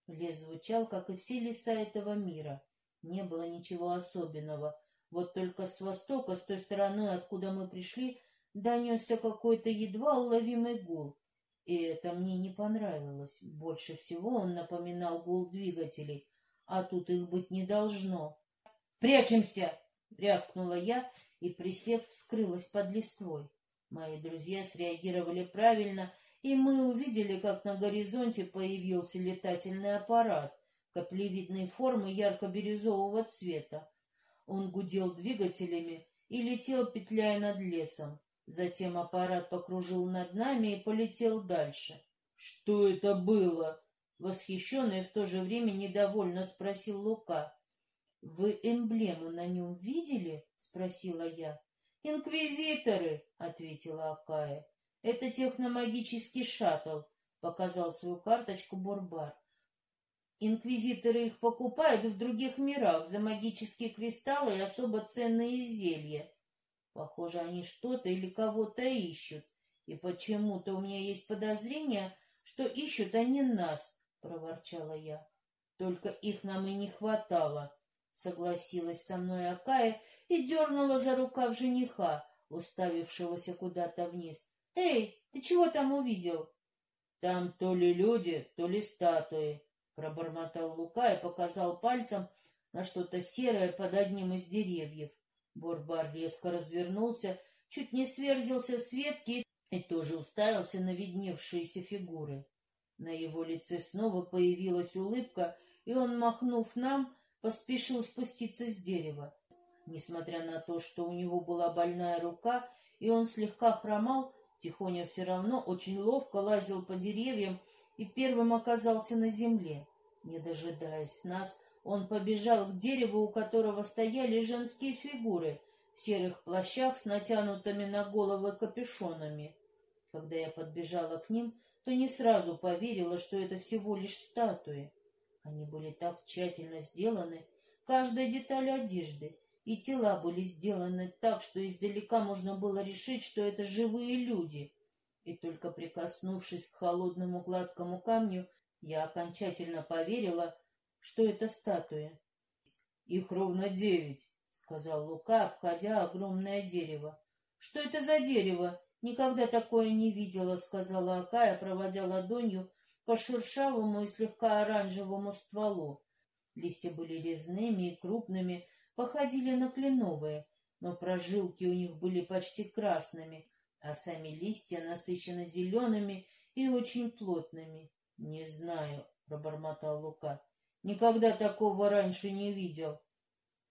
Лес звучал, как и все леса этого мира. Не было ничего особенного. Вот только с востока, с той стороны, откуда мы пришли, донесся какой-то едва уловимый гул. И это мне не понравилось. Больше всего он напоминал гул двигателей, а тут их быть не должно. «Прячемся!» — рявкнула я и, присев, скрылась под листвой. Мои друзья среагировали правильно, и мы увидели, как на горизонте появился летательный аппарат каплевидной формы ярко-бирюзового цвета. Он гудел двигателями и летел, петляя над лесом. Затем аппарат покружил над нами и полетел дальше. — Что это было? — восхищенно и в то же время недовольно спросил Лука. — Вы эмблему на нем видели? — спросила я. — Инквизиторы, — ответила Акая. — Это техномагический шаттл, — показал свою карточку Бурбар. Инквизиторы их покупают в других мирах за магические кристаллы и особо ценные зелья. Похоже, они что-то или кого-то ищут. И почему-то у меня есть подозрение, что ищут они нас, — проворчала я. Только их нам и не хватало, — согласилась со мной Акая и дернула за рукав жениха, уставившегося куда-то вниз. — Эй, ты чего там увидел? — Там то ли люди, то ли статуи, Пробормотал Лука и показал пальцем на что-то серое под одним из деревьев. Борбар резко развернулся, чуть не сверзился с ветки и тоже уставился на видневшиеся фигуры. На его лице снова появилась улыбка, и он, махнув нам, поспешил спуститься с дерева. Несмотря на то, что у него была больная рука, и он слегка хромал, Тихоня все равно очень ловко лазил по деревьям и первым оказался на земле. Не дожидаясь нас, он побежал к дереву, у которого стояли женские фигуры в серых плащах с натянутыми на головы капюшонами. Когда я подбежала к ним, то не сразу поверила, что это всего лишь статуи. Они были так тщательно сделаны, каждая деталь одежды, и тела были сделаны так, что издалека можно было решить, что это живые люди. И только прикоснувшись к холодному гладкому камню, я окончательно поверила, что это статуя. — Их ровно девять, — сказал Лука, обходя огромное дерево. — Что это за дерево? Никогда такое не видела, — сказала Акая, проводя ладонью по шершавому и слегка оранжевому стволу. Листья были резными и крупными, походили на кленовые, но прожилки у них были почти красными, а сами листья насыщенно зелеными и очень плотными. — Не знаю, — пробормотал Лука. — Никогда такого раньше не видел.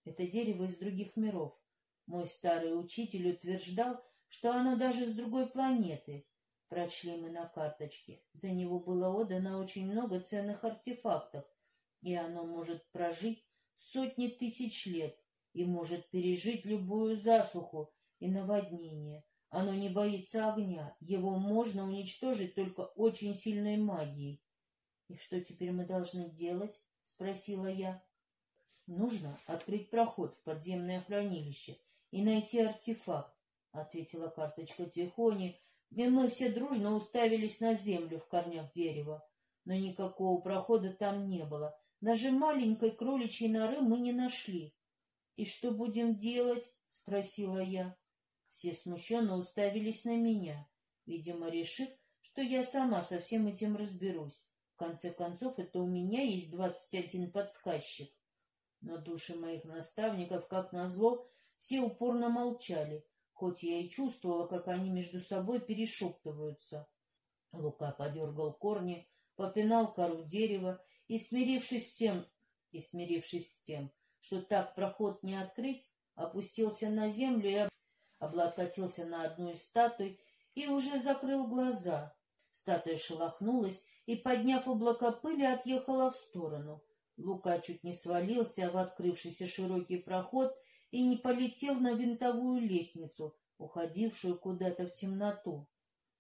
Это дерево из других миров. Мой старый учитель утверждал, что оно даже с другой планеты. Прочли мы на карточке. За него было отдано очень много ценных артефактов, и оно может прожить сотни тысяч лет и может пережить любую засуху и наводнение. Оно не боится огня, его можно уничтожить только очень сильной магией. — И что теперь мы должны делать? — спросила я. — Нужно открыть проход в подземное хранилище и найти артефакт, — ответила карточка Тихони, и мы все дружно уставились на землю в корнях дерева. Но никакого прохода там не было. Даже маленькой кроличьей норы мы не нашли. — И что будем делать? — спросила я. Все смущенно уставились на меня, видимо, решив, что я сама со всем этим разберусь. В конце концов, это у меня есть двадцать один подсказчик. Но души моих наставников, как назло, все упорно молчали, хоть я и чувствовала, как они между собой перешептываются. Лука подергал корни, попинал кору дерева и, смирившись с тем, и смирившись с тем, что так проход не открыть, опустился на землю и облокотился на одну из статуй и уже закрыл глаза. Статуя шелохнулась и, подняв облако пыли, отъехала в сторону. Лука чуть не свалился в открывшийся широкий проход и не полетел на винтовую лестницу, уходившую куда-то в темноту.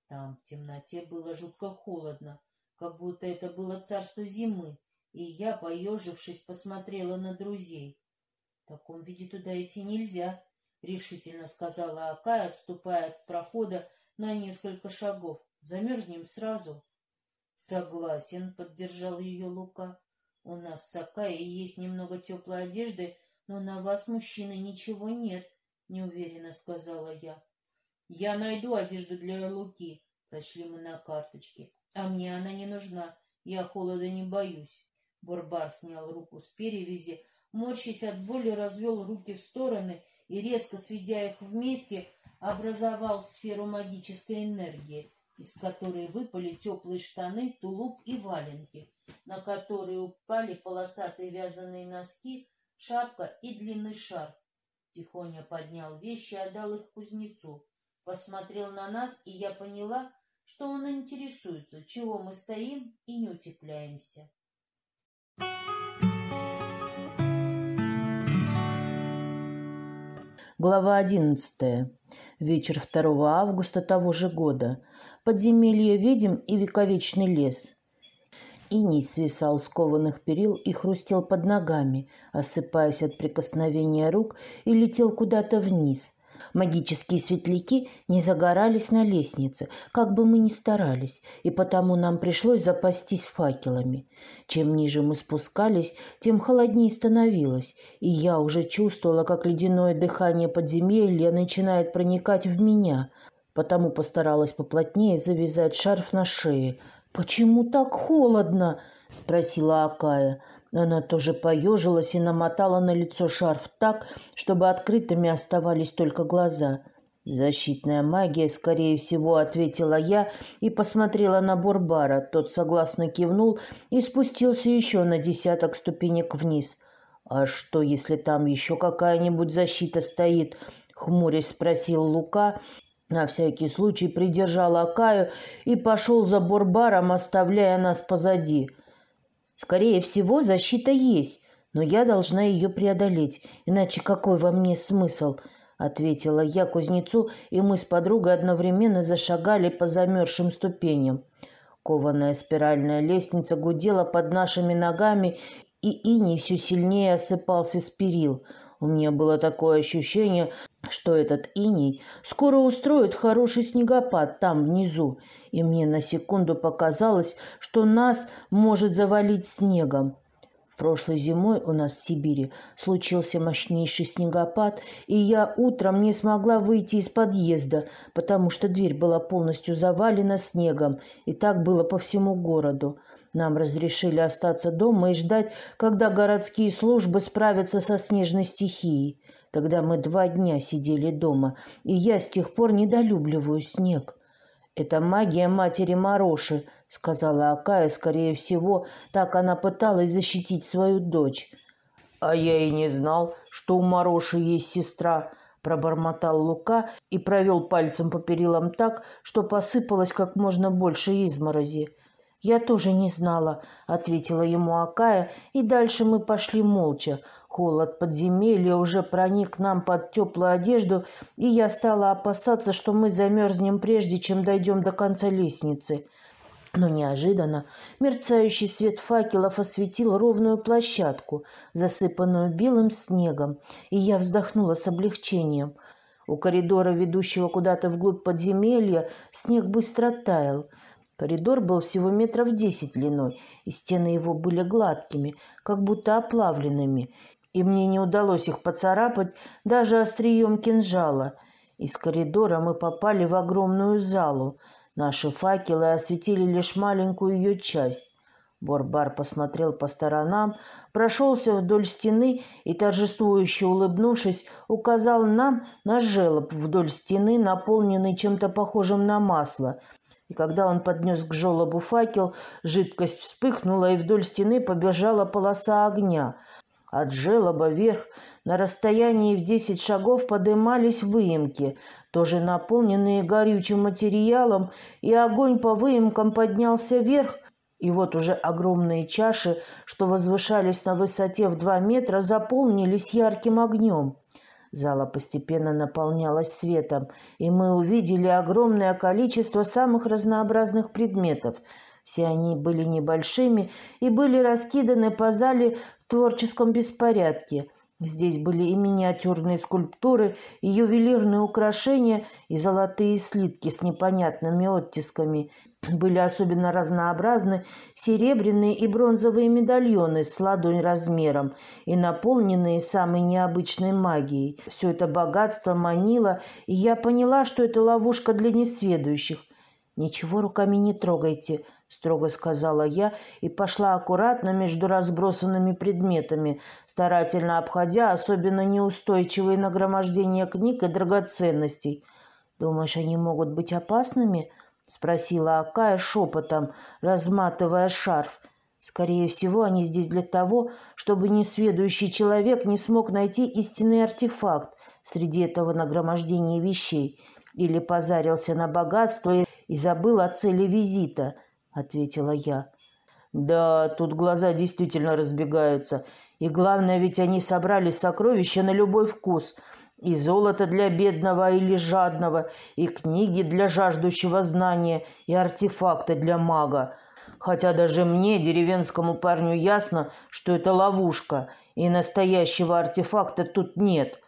Там в темноте было жутко холодно, как будто это было царство зимы, и я, поежившись, посмотрела на друзей. — В таком виде туда идти нельзя, — решительно сказала Акая, отступая от прохода на несколько шагов. — Замерзнем сразу. — Согласен, — поддержал ее Лука. — У нас с Акаей есть немного теплой одежды, но на вас, мужчины, ничего нет, — неуверенно сказала я. — Я найду одежду для Луки, — прочли мы на карточке. — А мне она не нужна, я холода не боюсь. Бурбар снял руку с перевязи, морщись от боли, развел руки в стороны и, резко сведя их вместе, образовал сферу магической энергии, из которой выпали теплые штаны, тулуп и валенки, на которые упали полосатые вязаные носки, шапка и длинный шарф. Тихоня поднял вещи и отдал их кузнецу. Посмотрел на нас, и я поняла, что он интересуется, чего мы стоим и не утепляемся. Глава одиннадцатая. Вечер 2 августа того же года. Подземелье ведьм и вековечный лес. Иней свисал с кованых перил и хрустел под ногами, осыпаясь от прикосновения рук и летел куда-то вниз – Магические светляки не загорались на лестнице, как бы мы ни старались, и потому нам пришлось запастись факелами. Чем ниже мы спускались, тем холоднее становилось, и я уже чувствовала, как ледяное дыхание подземелья начинает проникать в меня, потому постаралась поплотнее завязать шарф на шее. «Почему так холодно?» — спросила Акая. Она тоже поежилась и намотала на лицо шарф так, чтобы открытыми оставались только глаза. «Защитная магия, скорее всего», — ответила я и посмотрела на Бурбара. Тот согласно кивнул и спустился еще на десяток ступенек вниз. «А что, если там еще какая-нибудь защита стоит?» — хмурясь спросил Лука. На всякий случай придержал Акаю и пошел за Бурбаром, оставляя нас позади. Скорее всего, защита есть, но я должна ее преодолеть, иначе какой во мне смысл?» — ответила я кузнецу, и мы с подругой одновременно зашагали по замерзшим ступеням. Кованая спиральная лестница гудела под нашими ногами, и иней все сильнее осыпался с перил. У меня было такое ощущение, что этот иней скоро устроит хороший снегопад там внизу, и мне на секунду показалось, что нас может завалить снегом. Прошлой зимой у нас в Сибири случился мощнейший снегопад, и я утром не смогла выйти из подъезда, потому что дверь была полностью завалена снегом, и так было по всему городу. Нам разрешили остаться дома и ждать, когда городские службы справятся со снежной стихией. Тогда мы два дня сидели дома, и я с тех пор недолюбливаю снег. «Это магия матери Мароши», — сказала Акая, скорее всего, так она пыталась защитить свою дочь. «А я и не знал, что у Мароши есть сестра», — пробормотал Лука и провел пальцем по перилам так, что посыпалось как можно больше изморози. «Я тоже не знала», — ответила ему Акая, и дальше мы пошли молча. Холод подземелья уже проник нам под теплую одежду, и я стала опасаться, что мы замерзнем прежде, чем дойдем до конца лестницы. Но неожиданно мерцающий свет факелов осветил ровную площадку, засыпанную белым снегом, и я вздохнула с облегчением. У коридора, ведущего куда-то вглубь подземелья, снег быстро таял — Коридор был всего метров десять длиной, и стены его были гладкими, как будто оплавленными, и мне не удалось их поцарапать даже острием кинжала. Из коридора мы попали в огромную залу. Наши факелы осветили лишь маленькую ее часть. Борбар посмотрел по сторонам, прошелся вдоль стены и, торжествующе улыбнувшись, указал нам на желоб вдоль стены, наполненный чем-то похожим на масло – и когда он поднес к желобу факел, жидкость вспыхнула, и вдоль стены побежала полоса огня. От желоба вверх на расстоянии в десять шагов подымались выемки, тоже наполненные горючим материалом, и огонь по выемкам поднялся вверх И вот уже огромные чаши, что возвышались на высоте в два метра, заполнились ярким огнем. Зала постепенно наполнялась светом, и мы увидели огромное количество самых разнообразных предметов. Все они были небольшими и были раскиданы по зале в творческом беспорядке – Здесь были и миниатюрные скульптуры, и ювелирные украшения, и золотые слитки с непонятными оттисками. Были особенно разнообразны серебряные и бронзовые медальоны с ладонь размером и наполненные самой необычной магией. Все это богатство манило, и я поняла, что это ловушка для несведущих. «Ничего руками не трогайте», — строго сказала я и пошла аккуратно между разбросанными предметами, старательно обходя особенно неустойчивые нагромождения книг и драгоценностей. «Думаешь, они могут быть опасными?» — спросила Акая шепотом, разматывая шарф. «Скорее всего, они здесь для того, чтобы несведущий человек не смог найти истинный артефакт среди этого нагромождения вещей или позарился на богатство и забыл о цели визита —— ответила я. «Да, тут глаза действительно разбегаются. И главное, ведь они собрали сокровища на любой вкус. И золото для бедного или жадного, и книги для жаждущего знания, и артефакты для мага. Хотя даже мне, деревенскому парню, ясно, что это ловушка, и настоящего артефакта тут нет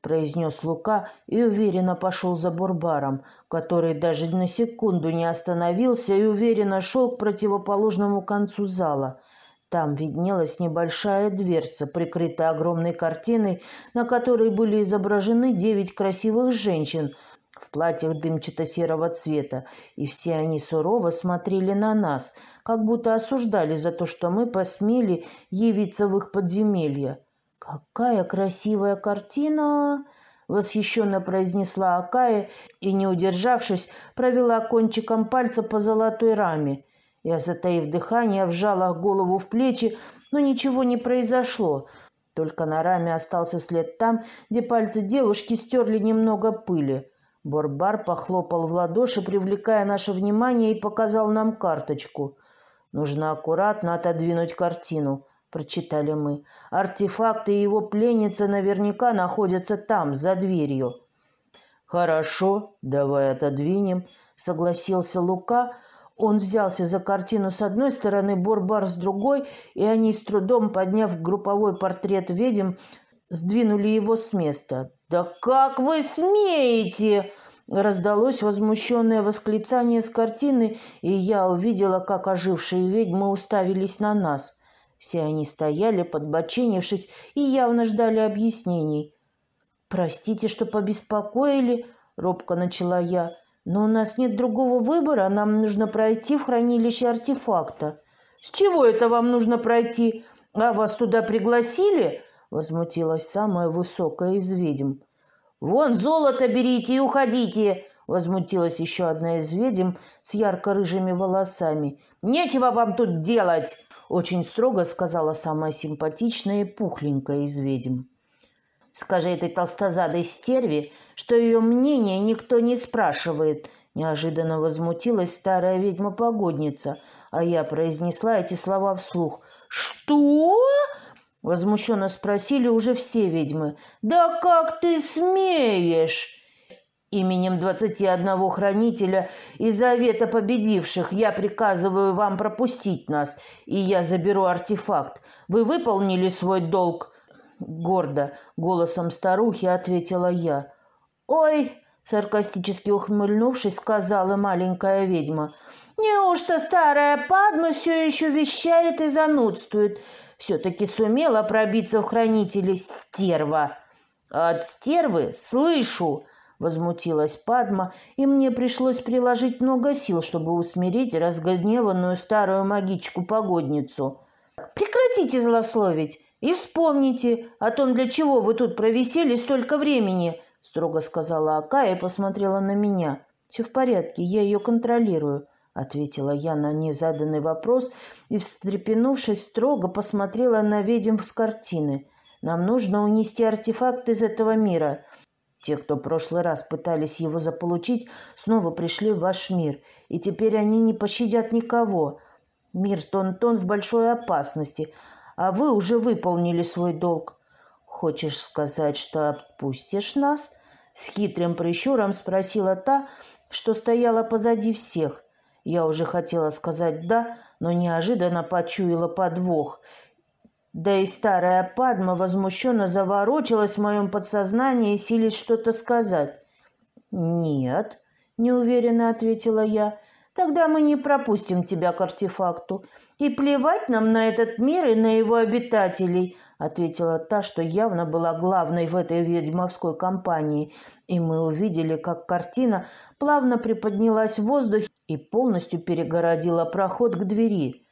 произнес Лука и уверенно пошел за Бурбаром, который даже на секунду не остановился и уверенно шел к противоположному концу зала. Там виднелась небольшая дверца, прикрытая огромной картиной, на которой были изображены девять красивых женщин в платьях дымчато-серого цвета, и все они сурово смотрели на нас, как будто осуждали за то, что мы посмели явиться в их подземелье. «Какая красивая картина!» — восхищенно произнесла Акая и, не удержавшись, провела кончиком пальца по золотой раме. Я, затаив дыхание, вжала голову в плечи, но ничего не произошло. Только на раме остался след там, где пальцы девушки стерли немного пыли. Борбар похлопал в ладоши, привлекая наше внимание, и показал нам карточку. Нужно аккуратно отодвинуть картину. — прочитали мы. «Артефакты его пленница наверняка находятся там, за дверью». «Хорошо, давай отодвинем», — согласился Лука. Он взялся за картину с одной стороны, Борбар с другой, и они, с трудом подняв групповой портрет ведьм, сдвинули его с места. «Да как вы смеете!» Раздалось возмущенное восклицание с картины, и я увидела, как ожившие ведьмы уставились на нас. Все они стояли, подбоченившись, и явно ждали объяснений. «Простите, что побеспокоили», — робко начала я, «но у нас нет другого выбора, нам нужно пройти в хранилище артефакта». «С чего это вам нужно пройти? А вас туда пригласили?» — возмутилась самая высокая из ведьм. «Вон золото берите и уходите!» — возмутилась еще одна из ведьм с ярко-рыжими волосами. «Нечего вам тут делать!» Очень строго сказала самая симпатичная и пухленькая из ведьм. «Скажи этой толстозадой стерве, что ее мнение никто не спрашивает», Неожиданно возмутилась старая ведьма-погодница, а я произнесла эти слова вслух. «Что?» — возмущенно спросили уже все ведьмы. «Да как ты смеешь?» Именем двадцати одного хранителя и завета победивших я приказываю вам пропустить нас, и я заберу артефакт. Вы выполнили свой долг?» Гордо, голосом старухи ответила я. «Ой!» — саркастически ухмыльнувшись, сказала маленькая ведьма. «Неужто старая Падма все еще вещает и занудствует? Все-таки сумела пробиться в хранители стерва!» «От стервы слышу!» Возмутилась Падма, и мне пришлось приложить много сил, чтобы усмирить разгневанную старую магичку-погодницу. «Прекратите злословить и вспомните о том, для чего вы тут провисели столько времени», строго сказала Ака и посмотрела на меня. «Все в порядке, я ее контролирую», ответила я на незаданный вопрос и, встрепенувшись, строго посмотрела на ведьм с картины. «Нам нужно унести артефакт из этого мира. Те, кто в прошлый раз пытались его заполучить, снова пришли в ваш мир, и теперь они не пощадят никого. Мир Тон-Тон в большой опасности, а вы уже выполнили свой долг. Хочешь сказать, что отпустишь нас? С хитрым прищуром спросила та, что стояла позади всех. Я уже хотела сказать «да», но неожиданно почуяла подвох. Да и старая Падма возмущенно заворочилась в моем подсознании, силясь что-то сказать. «Нет», — неуверенно ответила я, — «тогда мы не пропустим тебя к артефакту. И плевать нам на этот мир и на его обитателей», — ответила та, что явно была главной в этой ведьмовской компании. И мы увидели, как картина плавно приподнялась в воздухе и полностью перегородила проход к двери.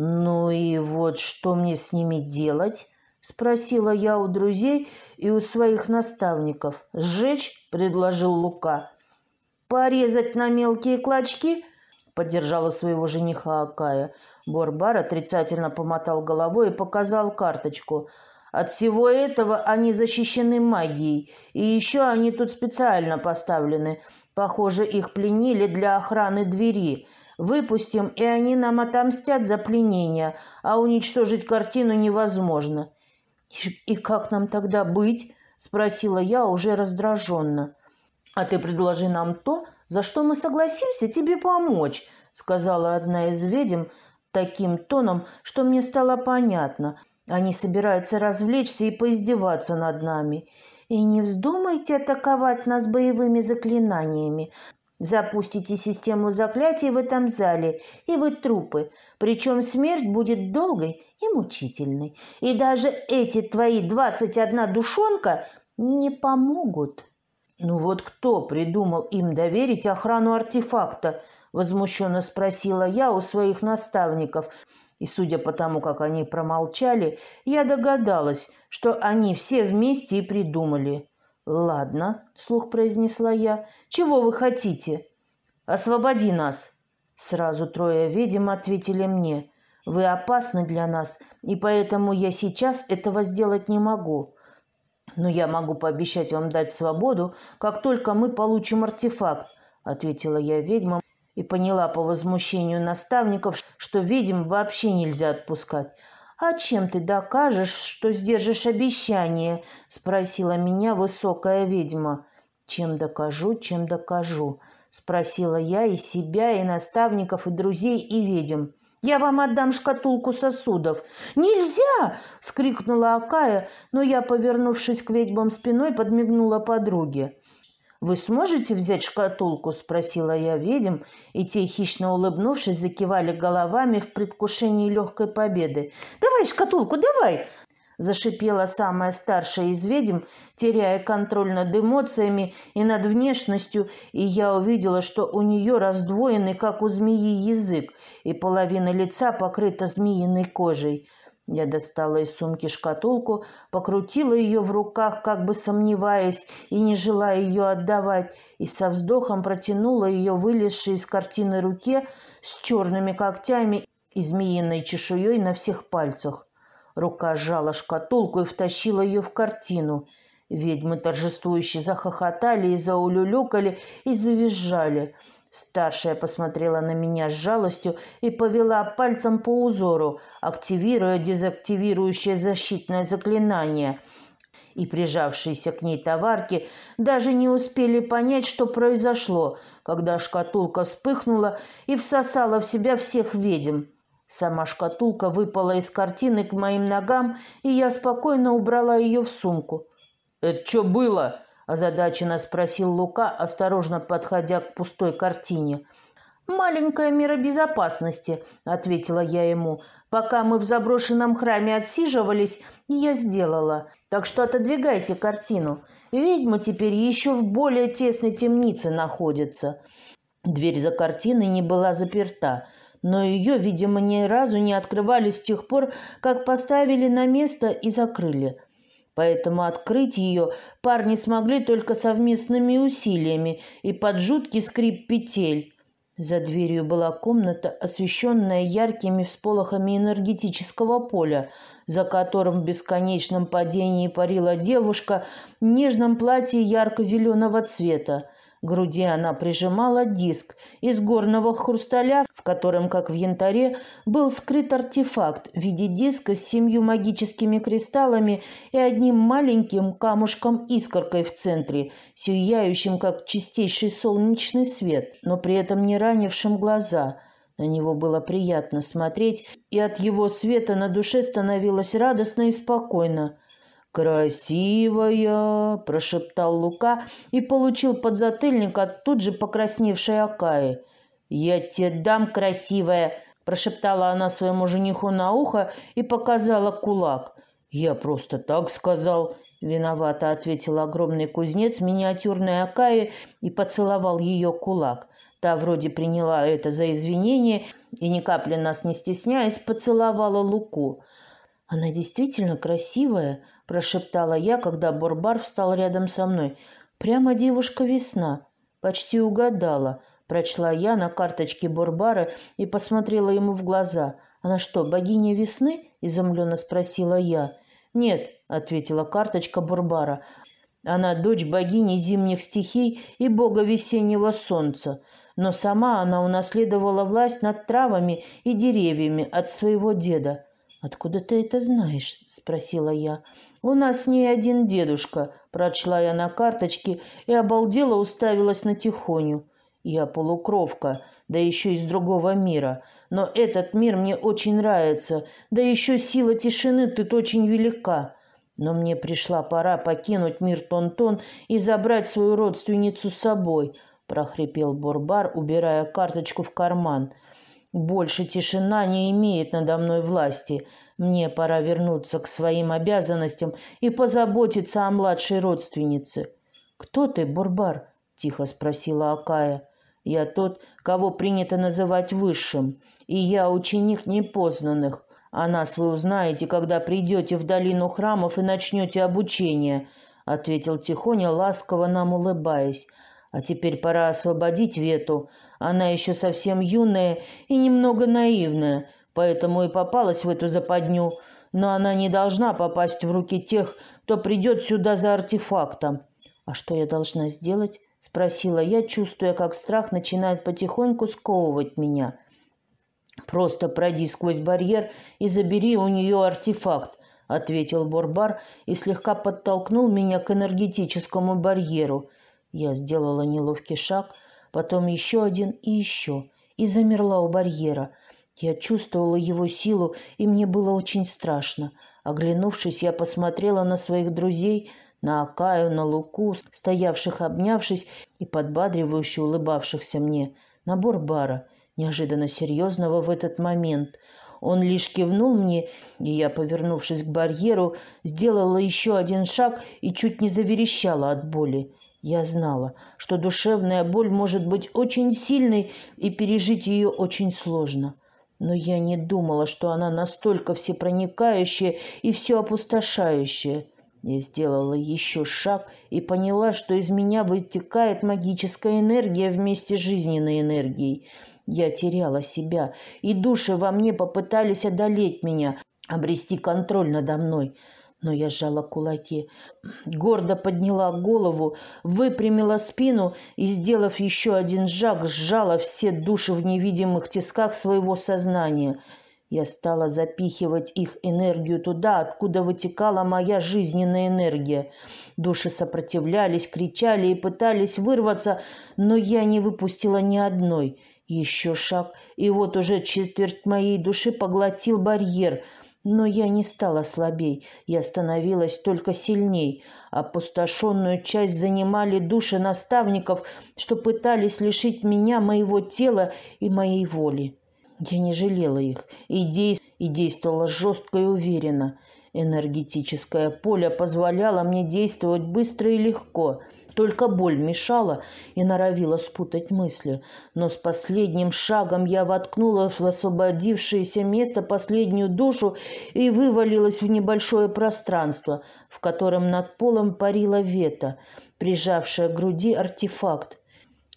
«Ну и вот что мне с ними делать?» — спросила я у друзей и у своих наставников. «Сжечь?» — предложил Лука. «Порезать на мелкие клочки?» — поддержала своего жениха Акая. Борбар отрицательно помотал головой и показал карточку. «От всего этого они защищены магией, и еще они тут специально поставлены. Похоже, их пленили для охраны двери. Выпустим, и они нам отомстят за пленение, а уничтожить картину невозможно. «И как нам тогда быть?» – спросила я уже раздраженно. «А ты предложи нам то, за что мы согласимся тебе помочь», – сказала одна из ведьм таким тоном, что мне стало понятно. Они собираются развлечься и поиздеваться над нами. И не вздумайте атаковать нас боевыми заклинаниями. Запустите систему заклятий в этом зале, и вы трупы. Причем смерть будет долгой и мучительной. И даже эти твои двадцать одна душонка не помогут. Ну вот кто придумал им доверить охрану артефакта? Возмущенно спросила я у своих наставников – и судя по тому, как они промолчали, я догадалась, что они все вместе и придумали. «Ладно», — слух произнесла я, — «чего вы хотите?» «Освободи нас!» Сразу трое ведьм ответили мне. «Вы опасны для нас, и поэтому я сейчас этого сделать не могу. Но я могу пообещать вам дать свободу, как только мы получим артефакт», — ответила я ведьмам и поняла по возмущению наставников, что ведьм вообще нельзя отпускать. «А чем ты докажешь, что сдержишь обещание?» – спросила меня высокая ведьма. «Чем докажу, чем докажу?» – спросила я и себя, и наставников, и друзей, и ведьм. «Я вам отдам шкатулку сосудов». «Нельзя!» – вскрикнула Акая, но я, повернувшись к ведьмам спиной, подмигнула подруге. «Вы сможете взять шкатулку?» – спросила я ведьм, и те, хищно улыбнувшись, закивали головами в предвкушении легкой победы. «Давай шкатулку, давай!» – зашипела самая старшая из ведьм, теряя контроль над эмоциями и над внешностью, и я увидела, что у нее раздвоенный, как у змеи, язык, и половина лица покрыта змеиной кожей. Я достала из сумки шкатулку, покрутила ее в руках, как бы сомневаясь и не желая ее отдавать, и со вздохом протянула ее вылезшей из картины руке с черными когтями и змеиной чешуей на всех пальцах. Рука сжала шкатулку и втащила ее в картину. Ведьмы торжествующе захохотали и заулюлюкали и завизжали – Старшая посмотрела на меня с жалостью и повела пальцем по узору, активируя дезактивирующее защитное заклинание. И прижавшиеся к ней товарки даже не успели понять, что произошло, когда шкатулка вспыхнула и всосала в себя всех ведьм. Сама шкатулка выпала из картины к моим ногам, и я спокойно убрала ее в сумку. «Это что было?» Озадаченно спросил Лука, осторожно подходя к пустой картине. «Маленькая мера безопасности», — ответила я ему. «Пока мы в заброшенном храме отсиживались, я сделала. Так что отодвигайте картину. Ведьма теперь еще в более тесной темнице находится». Дверь за картиной не была заперта, но ее, видимо, ни разу не открывали с тех пор, как поставили на место и закрыли поэтому открыть ее парни смогли только совместными усилиями и под жуткий скрип петель. За дверью была комната, освещенная яркими всполохами энергетического поля, за которым в бесконечном падении парила девушка в нежном платье ярко-зеленого цвета. К груди она прижимала диск из горного хрусталя, в котором, как в янтаре, был скрыт артефакт в виде диска с семью магическими кристаллами и одним маленьким камушком-искоркой в центре, сияющим, как чистейший солнечный свет, но при этом не ранившим глаза. На него было приятно смотреть, и от его света на душе становилось радостно и спокойно. «Красивая!» – прошептал Лука и получил подзатыльник от тут же покрасневшей Акаи. «Я тебе дам, красивая!» – прошептала она своему жениху на ухо и показала кулак. «Я просто так сказал!» – виновато ответил огромный кузнец миниатюрной Акаи и поцеловал ее кулак. Та вроде приняла это за извинение и, ни капли нас не стесняясь, поцеловала Луку. «Она действительно красивая!» Прошептала я, когда Борбар встал рядом со мной. Прямо девушка весна. Почти угадала. Прочла я на карточке Борбара и посмотрела ему в глаза. Она что, богиня весны? изумленно спросила я. Нет, ответила карточка Борбара. Она дочь богини зимних стихий и бога весеннего солнца. Но сама она унаследовала власть над травами и деревьями от своего деда. «Откуда ты это знаешь?» – спросила я. «У нас не один дедушка», – прочла я на карточке и обалдела уставилась на Тихоню. «Я полукровка, да еще из другого мира. Но этот мир мне очень нравится, да еще сила тишины тут очень велика. Но мне пришла пора покинуть мир Тон-Тон и забрать свою родственницу с собой», – прохрипел Борбар, убирая карточку в карман. «Больше тишина не имеет надо мной власти». Мне пора вернуться к своим обязанностям и позаботиться о младшей родственнице. «Кто ты, Бурбар?» – тихо спросила Акая. «Я тот, кого принято называть высшим, и я ученик непознанных. А нас вы узнаете, когда придете в долину храмов и начнете обучение», – ответил Тихоня, ласково нам улыбаясь. «А теперь пора освободить Вету. Она еще совсем юная и немного наивная, поэтому и попалась в эту западню, но она не должна попасть в руки тех, кто придет сюда за артефактом. «А что я должна сделать?» – спросила я, чувствуя, как страх начинает потихоньку сковывать меня. «Просто пройди сквозь барьер и забери у нее артефакт», – ответил Борбар и слегка подтолкнул меня к энергетическому барьеру. Я сделала неловкий шаг, потом еще один и еще, и замерла у барьера – я чувствовала его силу, и мне было очень страшно. Оглянувшись, я посмотрела на своих друзей, на Акаю, на Луку, стоявших обнявшись и подбадривающе улыбавшихся мне, на Борбара, неожиданно серьезного в этот момент. Он лишь кивнул мне, и я, повернувшись к барьеру, сделала еще один шаг и чуть не заверещала от боли. Я знала, что душевная боль может быть очень сильной, и пережить ее очень сложно. Но я не думала, что она настолько всепроникающая и все опустошающая. Я сделала еще шаг и поняла, что из меня вытекает магическая энергия вместе с жизненной энергией. Я теряла себя, и души во мне попытались одолеть меня, обрести контроль надо мной но я сжала кулаки. Гордо подняла голову, выпрямила спину и, сделав еще один шаг, сжала все души в невидимых тисках своего сознания. Я стала запихивать их энергию туда, откуда вытекала моя жизненная энергия. Души сопротивлялись, кричали и пытались вырваться, но я не выпустила ни одной. Еще шаг, и вот уже четверть моей души поглотил барьер — но я не стала слабей, я становилась только сильней. Опустошенную часть занимали души наставников, что пытались лишить меня моего тела и моей воли. Я не жалела их и, дей... и действовала жестко и уверенно. Энергетическое поле позволяло мне действовать быстро и легко – только боль мешала и норовила спутать мысли. Но с последним шагом я воткнула в освободившееся место последнюю душу и вывалилась в небольшое пространство, в котором над полом парила вета, прижавшая к груди артефакт.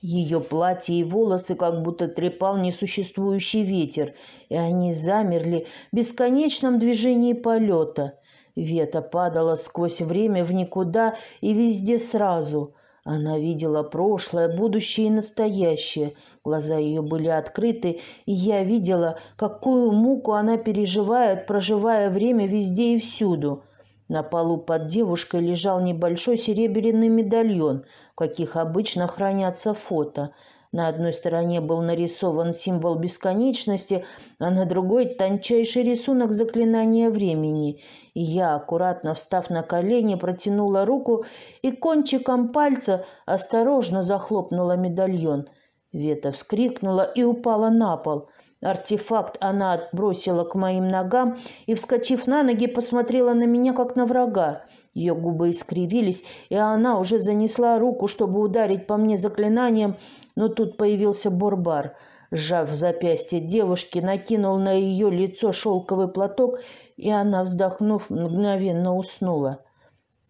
Ее платье и волосы как будто трепал несуществующий ветер, и они замерли в бесконечном движении полета – Вета падала сквозь время в никуда и везде сразу. Она видела прошлое, будущее и настоящее. Глаза ее были открыты, и я видела, какую муку она переживает, проживая время везде и всюду. На полу под девушкой лежал небольшой серебряный медальон, в каких обычно хранятся фото. На одной стороне был нарисован символ бесконечности, а на другой – тончайший рисунок заклинания времени. И я, аккуратно встав на колени, протянула руку и кончиком пальца осторожно захлопнула медальон. Вета вскрикнула и упала на пол – Артефакт она отбросила к моим ногам и, вскочив на ноги, посмотрела на меня, как на врага. Ее губы искривились, и она уже занесла руку, чтобы ударить по мне заклинанием, но тут появился Борбар. Сжав запястье девушки, накинул на ее лицо шелковый платок, и она, вздохнув, мгновенно уснула.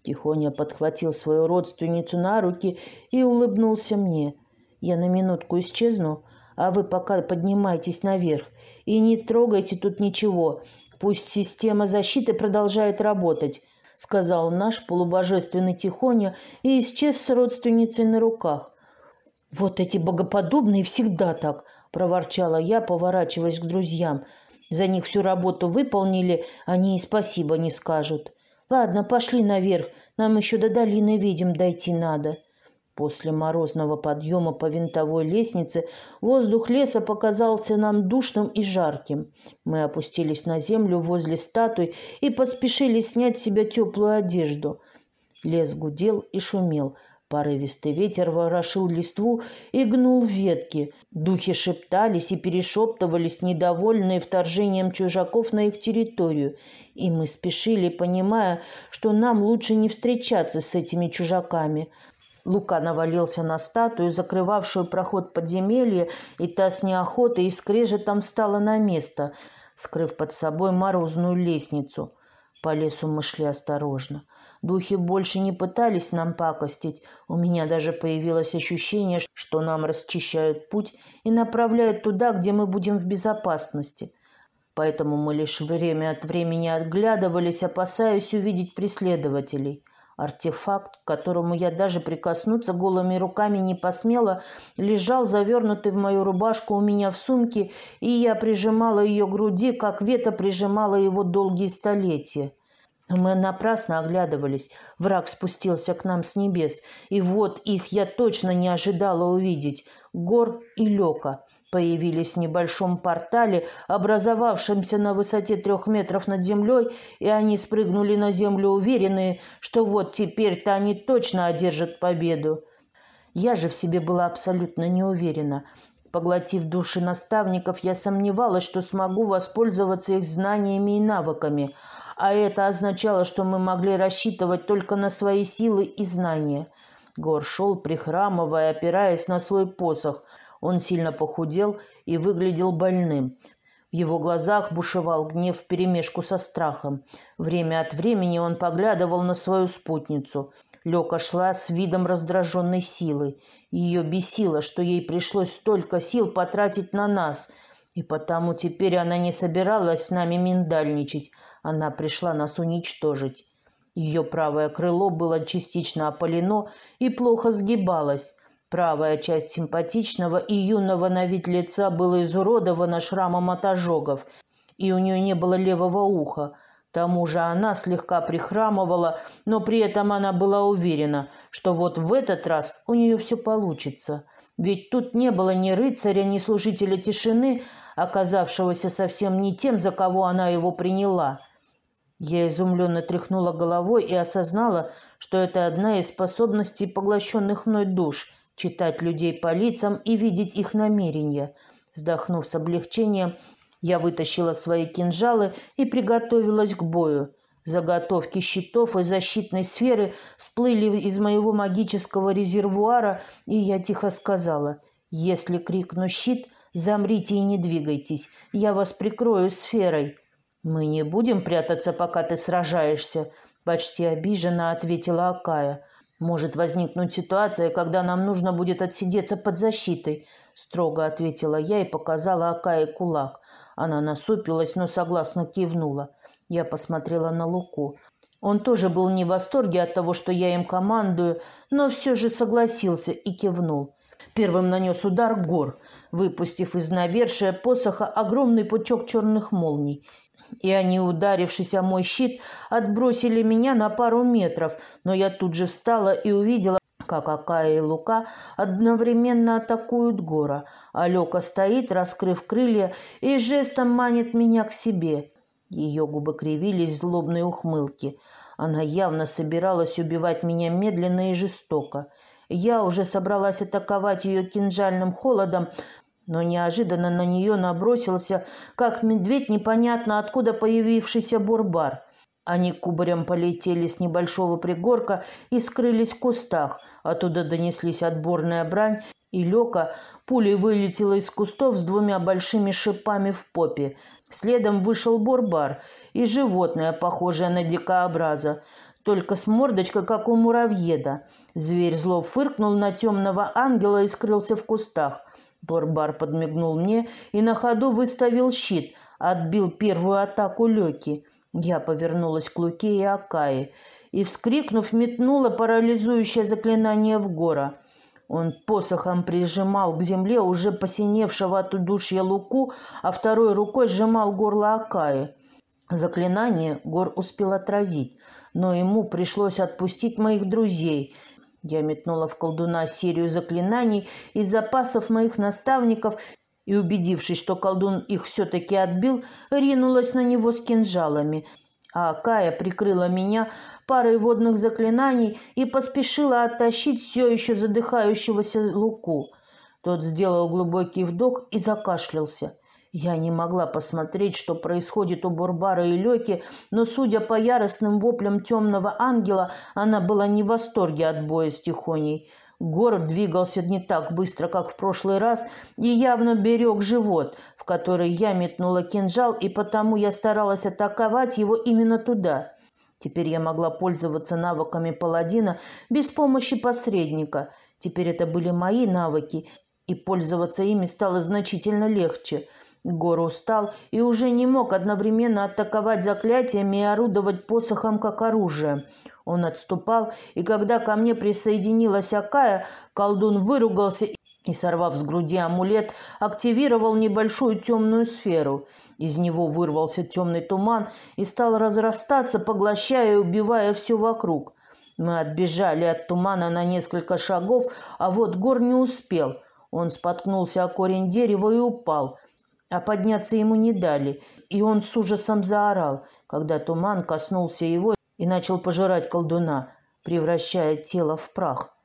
Тихоня подхватил свою родственницу на руки и улыбнулся мне. Я на минутку исчезну, а вы пока поднимайтесь наверх и не трогайте тут ничего. Пусть система защиты продолжает работать», — сказал наш полубожественный Тихоня и исчез с родственницей на руках. «Вот эти богоподобные всегда так», — проворчала я, поворачиваясь к друзьям. «За них всю работу выполнили, они и спасибо не скажут. Ладно, пошли наверх, нам еще до долины видим дойти надо». После морозного подъема по винтовой лестнице воздух леса показался нам душным и жарким. Мы опустились на землю возле статуи и поспешили снять с себя теплую одежду. Лес гудел и шумел. Порывистый ветер ворошил листву и гнул ветки. Духи шептались и перешептывались, недовольные вторжением чужаков на их территорию. И мы спешили, понимая, что нам лучше не встречаться с этими чужаками – Лука навалился на статую, закрывавшую проход подземелья, и та с неохотой и скрежетом встала на место, скрыв под собой морозную лестницу. По лесу мы шли осторожно. Духи больше не пытались нам пакостить. У меня даже появилось ощущение, что нам расчищают путь и направляют туда, где мы будем в безопасности. Поэтому мы лишь время от времени отглядывались, опасаясь увидеть преследователей. Артефакт, к которому я даже прикоснуться голыми руками не посмела, лежал завернутый в мою рубашку у меня в сумке, и я прижимала ее к груди, как Вета прижимала его долгие столетия. Мы напрасно оглядывались. Враг спустился к нам с небес, и вот их я точно не ожидала увидеть. Гор и Лёка появились в небольшом портале, образовавшемся на высоте трех метров над землей, и они спрыгнули на землю уверенные, что вот теперь-то они точно одержат победу. Я же в себе была абсолютно не уверена. Поглотив души наставников, я сомневалась, что смогу воспользоваться их знаниями и навыками, а это означало, что мы могли рассчитывать только на свои силы и знания. Гор шел, прихрамывая, опираясь на свой посох – он сильно похудел и выглядел больным. В его глазах бушевал гнев вперемешку со страхом. Время от времени он поглядывал на свою спутницу. Лёка шла с видом раздраженной силы. Ее бесило, что ей пришлось столько сил потратить на нас. И потому теперь она не собиралась с нами миндальничать. Она пришла нас уничтожить. Ее правое крыло было частично опалено и плохо сгибалось. Правая часть симпатичного и юного на вид лица была изуродована шрамом от ожогов, и у нее не было левого уха. К тому же она слегка прихрамывала, но при этом она была уверена, что вот в этот раз у нее все получится. Ведь тут не было ни рыцаря, ни служителя тишины, оказавшегося совсем не тем, за кого она его приняла. Я изумленно тряхнула головой и осознала, что это одна из способностей поглощенных мной душ – читать людей по лицам и видеть их намерения. Вздохнув с облегчением, я вытащила свои кинжалы и приготовилась к бою. Заготовки щитов и защитной сферы всплыли из моего магического резервуара, и я тихо сказала, «Если крикну щит, замрите и не двигайтесь, я вас прикрою сферой». «Мы не будем прятаться, пока ты сражаешься», — почти обиженно ответила Акая. «Может возникнуть ситуация, когда нам нужно будет отсидеться под защитой», — строго ответила я и показала Акае кулак. Она насупилась, но согласно кивнула. Я посмотрела на Луку. Он тоже был не в восторге от того, что я им командую, но все же согласился и кивнул. Первым нанес удар гор, выпустив из навершия посоха огромный пучок черных молний. И они, ударившись о мой щит, отбросили меня на пару метров, но я тут же встала и увидела, как Акая и Лука одновременно атакуют Гора. Алёка стоит, раскрыв крылья, и жестом манит меня к себе. Ее губы кривились в злобной ухмылке. Она явно собиралась убивать меня медленно и жестоко. Я уже собралась атаковать ее кинжальным холодом, но неожиданно на нее набросился, как медведь, непонятно откуда появившийся бурбар. Они кубарем полетели с небольшого пригорка и скрылись в кустах. Оттуда донеслись отборная брань, и Лёка пулей вылетела из кустов с двумя большими шипами в попе. Следом вышел Борбар и животное, похожее на дикообраза, только с мордочкой, как у муравьеда. Зверь зло фыркнул на темного ангела и скрылся в кустах. Борбар подмигнул мне и на ходу выставил щит, отбил первую атаку Лёки. Я повернулась к Луке и Акае и, вскрикнув, метнула парализующее заклинание в гора. Он посохом прижимал к земле уже посиневшего от удушья Луку, а второй рукой сжимал горло Акаи. Заклинание Гор успел отразить, но ему пришлось отпустить моих друзей. Я метнула в колдуна серию заклинаний из запасов моих наставников и, убедившись, что колдун их все-таки отбил, ринулась на него с кинжалами – а Кая прикрыла меня парой водных заклинаний и поспешила оттащить все еще задыхающегося Луку. Тот сделал глубокий вдох и закашлялся. Я не могла посмотреть, что происходит у Бурбара и Лёки, но, судя по яростным воплям темного ангела, она была не в восторге от боя с Тихоней. Город двигался не так быстро, как в прошлый раз, и явно берег живот, в который я метнула кинжал, и потому я старалась атаковать его именно туда. Теперь я могла пользоваться навыками паладина без помощи посредника. Теперь это были мои навыки, и пользоваться ими стало значительно легче. Гор устал и уже не мог одновременно атаковать заклятиями и орудовать посохом как оружием. Он отступал, и когда ко мне присоединилась Акая, колдун выругался и, сорвав с груди амулет, активировал небольшую темную сферу. Из него вырвался темный туман и стал разрастаться, поглощая и убивая все вокруг. Мы отбежали от тумана на несколько шагов, а вот Гор не успел. Он споткнулся о корень дерева и упал, а подняться ему не дали, и он с ужасом заорал, когда туман коснулся его и начал пожирать колдуна, превращая тело в прах.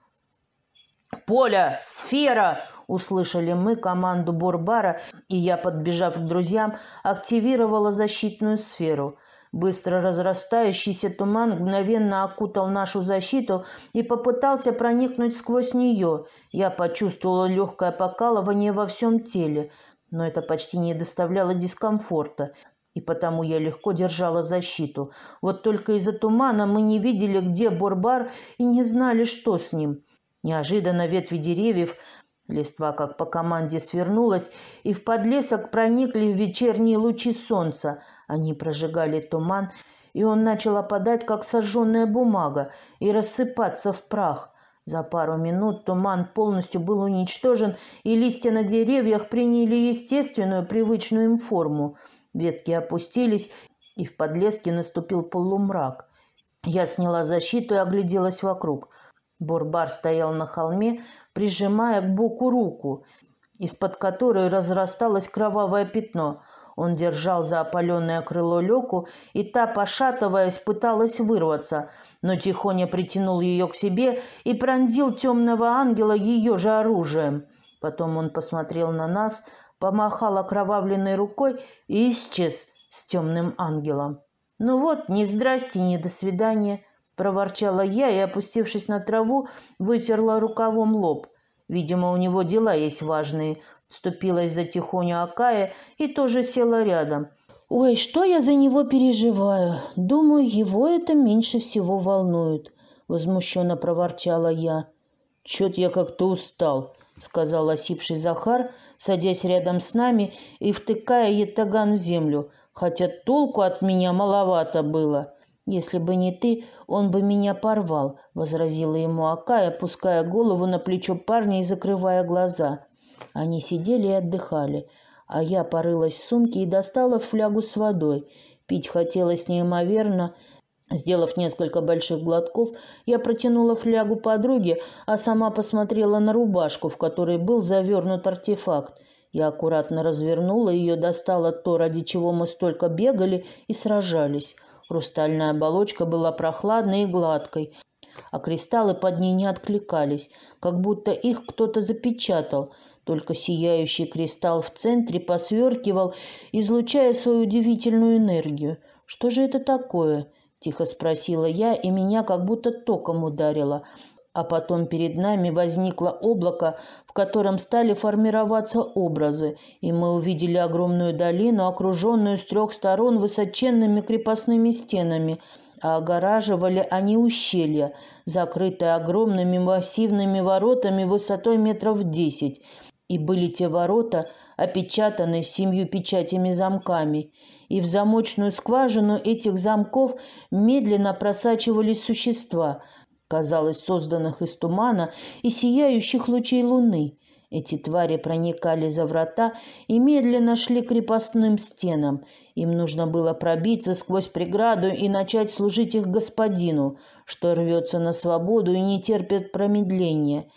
«Поля! Сфера!» – услышали мы команду Борбара, и я, подбежав к друзьям, активировала защитную сферу. Быстро разрастающийся туман мгновенно окутал нашу защиту и попытался проникнуть сквозь нее. Я почувствовала легкое покалывание во всем теле, но это почти не доставляло дискомфорта и потому я легко держала защиту. Вот только из-за тумана мы не видели, где Борбар, и не знали, что с ним. Неожиданно ветви деревьев, листва как по команде свернулась, и в подлесок проникли в вечерние лучи солнца. Они прожигали туман, и он начал опадать, как сожженная бумага, и рассыпаться в прах. За пару минут туман полностью был уничтожен, и листья на деревьях приняли естественную, привычную им форму – Ветки опустились, и в подлеске наступил полумрак. Я сняла защиту и огляделась вокруг. Борбар стоял на холме, прижимая к боку руку, из-под которой разрасталось кровавое пятно. Он держал за опаленное крыло Леку, и та, пошатываясь, пыталась вырваться, но Тихоня притянул ее к себе и пронзил темного ангела ее же оружием. Потом он посмотрел на нас, помахал окровавленной рукой и исчез с темным ангелом. «Ну вот, ни здрасте, ни до свидания», — проворчала я и, опустившись на траву, вытерла рукавом лоб. Видимо, у него дела есть важные. Вступилась за тихоню Акая и тоже села рядом. «Ой, что я за него переживаю? Думаю, его это меньше всего волнует», — возмущенно проворчала я. «Чё-то я как-то устал», — сказал осипший Захар, — садясь рядом с нами и втыкая ятаган в землю, хотя толку от меня маловато было. «Если бы не ты, он бы меня порвал», — возразила ему Акая, опуская голову на плечо парня и закрывая глаза. Они сидели и отдыхали, а я порылась в сумке и достала флягу с водой. Пить хотелось неимоверно. Сделав несколько больших глотков, я протянула флягу подруге, а сама посмотрела на рубашку, в которой был завернут артефакт. Я аккуратно развернула ее, достала то, ради чего мы столько бегали и сражались. Хрустальная оболочка была прохладной и гладкой, а кристаллы под ней не откликались, как будто их кто-то запечатал. Только сияющий кристалл в центре посверкивал, излучая свою удивительную энергию. «Что же это такое?» – тихо спросила я, и меня как будто током ударило – а потом перед нами возникло облако, в котором стали формироваться образы, и мы увидели огромную долину, окруженную с трех сторон высоченными крепостными стенами, а огораживали они ущелья, закрытые огромными массивными воротами высотой метров десять, и были те ворота опечатаны семью печатями замками, и в замочную скважину этих замков медленно просачивались существа – казалось, созданных из тумана и сияющих лучей луны. Эти твари проникали за врата и медленно шли к крепостным стенам. Им нужно было пробиться сквозь преграду и начать служить их господину, что рвется на свободу и не терпит промедления.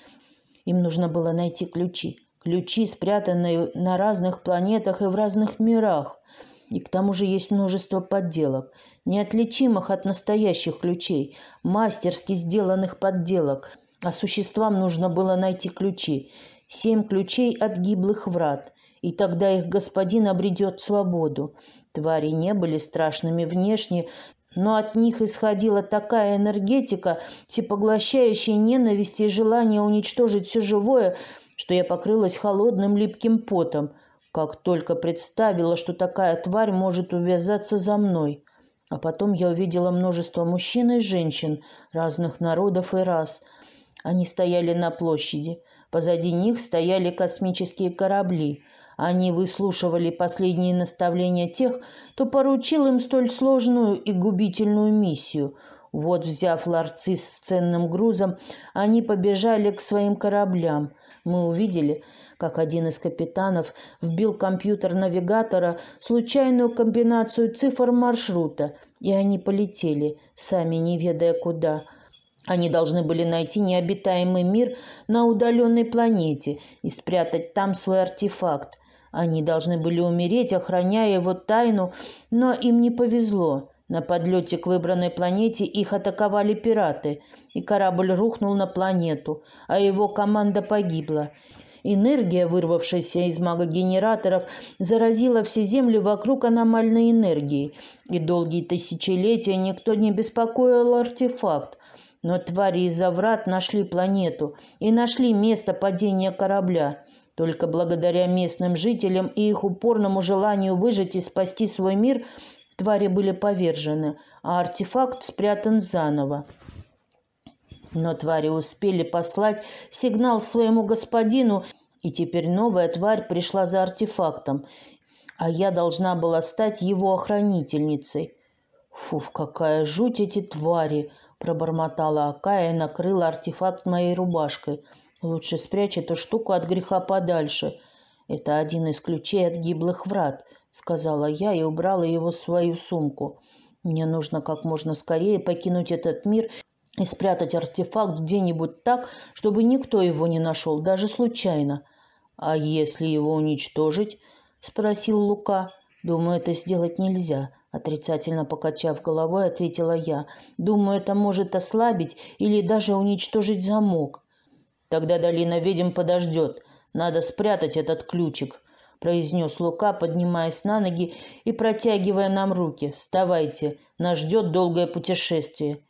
Им нужно было найти ключи. Ключи, спрятанные на разных планетах и в разных мирах. И к тому же есть множество подделок неотличимых от настоящих ключей, мастерски сделанных подделок, а существам нужно было найти ключи. Семь ключей от гиблых врат, и тогда их господин обретет свободу. Твари не были страшными внешне, но от них исходила такая энергетика, всепоглощающая ненависть и желание уничтожить все живое, что я покрылась холодным липким потом, как только представила, что такая тварь может увязаться за мной. А потом я увидела множество мужчин и женщин разных народов и рас. Они стояли на площади. Позади них стояли космические корабли. Они выслушивали последние наставления тех, кто поручил им столь сложную и губительную миссию. Вот, взяв ларцы с ценным грузом, они побежали к своим кораблям. Мы увидели, как один из капитанов вбил компьютер навигатора случайную комбинацию цифр маршрута, и они полетели, сами не ведая куда. Они должны были найти необитаемый мир на удаленной планете и спрятать там свой артефакт. Они должны были умереть, охраняя его тайну, но им не повезло. На подлете к выбранной планете их атаковали пираты, и корабль рухнул на планету, а его команда погибла. Энергия, вырвавшаяся из магогенераторов, заразила все земли вокруг аномальной энергией, и долгие тысячелетия никто не беспокоил артефакт. Но твари из-за врат нашли планету и нашли место падения корабля. Только благодаря местным жителям и их упорному желанию выжить и спасти свой мир твари были повержены, а артефакт спрятан заново. Но твари успели послать сигнал своему господину, и теперь новая тварь пришла за артефактом, а я должна была стать его охранительницей. «Фуф, какая жуть эти твари!» – пробормотала Акая и накрыла артефакт моей рубашкой. «Лучше спрячь эту штуку от греха подальше. Это один из ключей от гиблых врат», – сказала я и убрала его в свою сумку. «Мне нужно как можно скорее покинуть этот мир и спрятать артефакт где-нибудь так, чтобы никто его не нашел, даже случайно. «А если его уничтожить?» – спросил Лука. «Думаю, это сделать нельзя», – отрицательно покачав головой, ответила я. «Думаю, это может ослабить или даже уничтожить замок». «Тогда долина ведьм подождет. Надо спрятать этот ключик», – произнес Лука, поднимаясь на ноги и протягивая нам руки. «Вставайте, нас ждет долгое путешествие».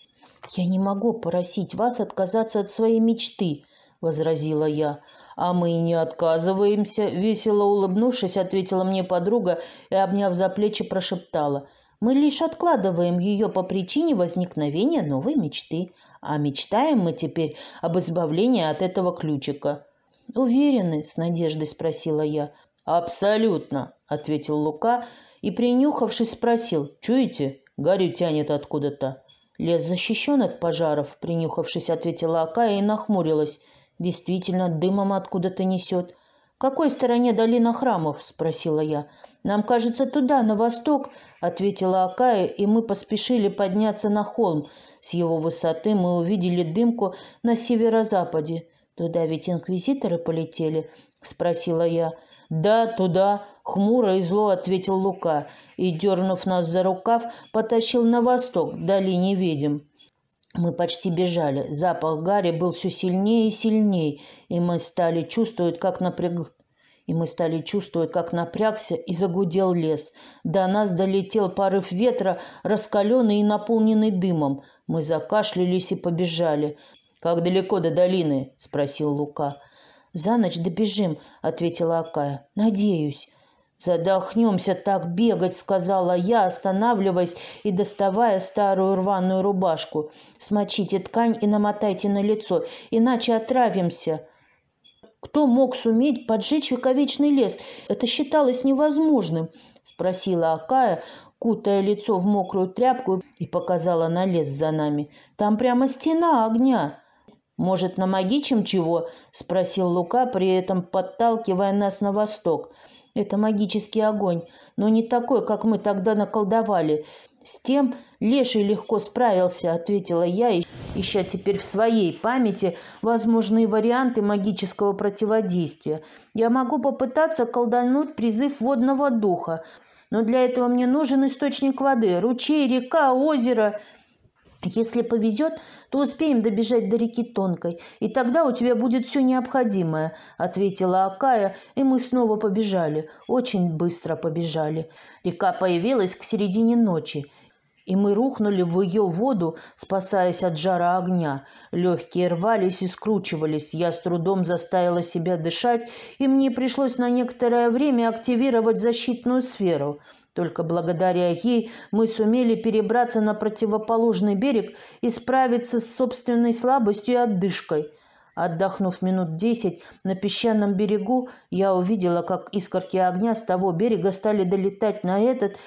«Я не могу просить вас отказаться от своей мечты», — возразила я. «А мы не отказываемся», — весело улыбнувшись, ответила мне подруга и, обняв за плечи, прошептала. «Мы лишь откладываем ее по причине возникновения новой мечты, а мечтаем мы теперь об избавлении от этого ключика». «Уверены?» — с надеждой спросила я. «Абсолютно», — ответил Лука и, принюхавшись, спросил. «Чуете? Гарю тянет откуда-то. Лес защищен от пожаров, принюхавшись, ответила Акая и нахмурилась. Действительно, дымом откуда-то несет. «В какой стороне долина храмов?» – спросила я. «Нам кажется, туда, на восток», – ответила Акая, и мы поспешили подняться на холм. С его высоты мы увидели дымку на северо-западе. «Туда ведь инквизиторы полетели?» – спросила я. «Да, туда», — хмуро и зло ответил Лука и, дернув нас за рукав, потащил на восток, к долине ведьм. Мы почти бежали. Запах гари был все сильнее и сильнее, и мы стали чувствовать, как напряг... И мы стали чувствовать, как напрягся и загудел лес. До нас долетел порыв ветра, раскаленный и наполненный дымом. Мы закашлялись и побежали. «Как далеко до долины?» – спросил Лука. «За ночь добежим», — ответила Акая. «Надеюсь». «Задохнемся так бегать», — сказала я, останавливаясь и доставая старую рваную рубашку. «Смочите ткань и намотайте на лицо, иначе отравимся». «Кто мог суметь поджечь вековечный лес? Это считалось невозможным», — спросила Акая, кутая лицо в мокрую тряпку и показала на лес за нами. «Там прямо стена огня». «Может, намагичим чего?» – спросил Лука, при этом подталкивая нас на восток. «Это магический огонь, но не такой, как мы тогда наколдовали. С тем Леший легко справился», – ответила я, ища теперь в своей памяти возможные варианты магического противодействия. «Я могу попытаться колдануть призыв водного духа, но для этого мне нужен источник воды, ручей, река, озеро». Если повезет, то успеем добежать до реки Тонкой, и тогда у тебя будет все необходимое», — ответила Акая, и мы снова побежали, очень быстро побежали. Река появилась к середине ночи, и мы рухнули в ее воду, спасаясь от жара огня. Легкие рвались и скручивались, я с трудом заставила себя дышать, и мне пришлось на некоторое время активировать защитную сферу — только благодаря ей мы сумели перебраться на противоположный берег и справиться с собственной слабостью и отдышкой. Отдохнув минут десять на песчаном берегу, я увидела, как искорки огня с того берега стали долетать на этот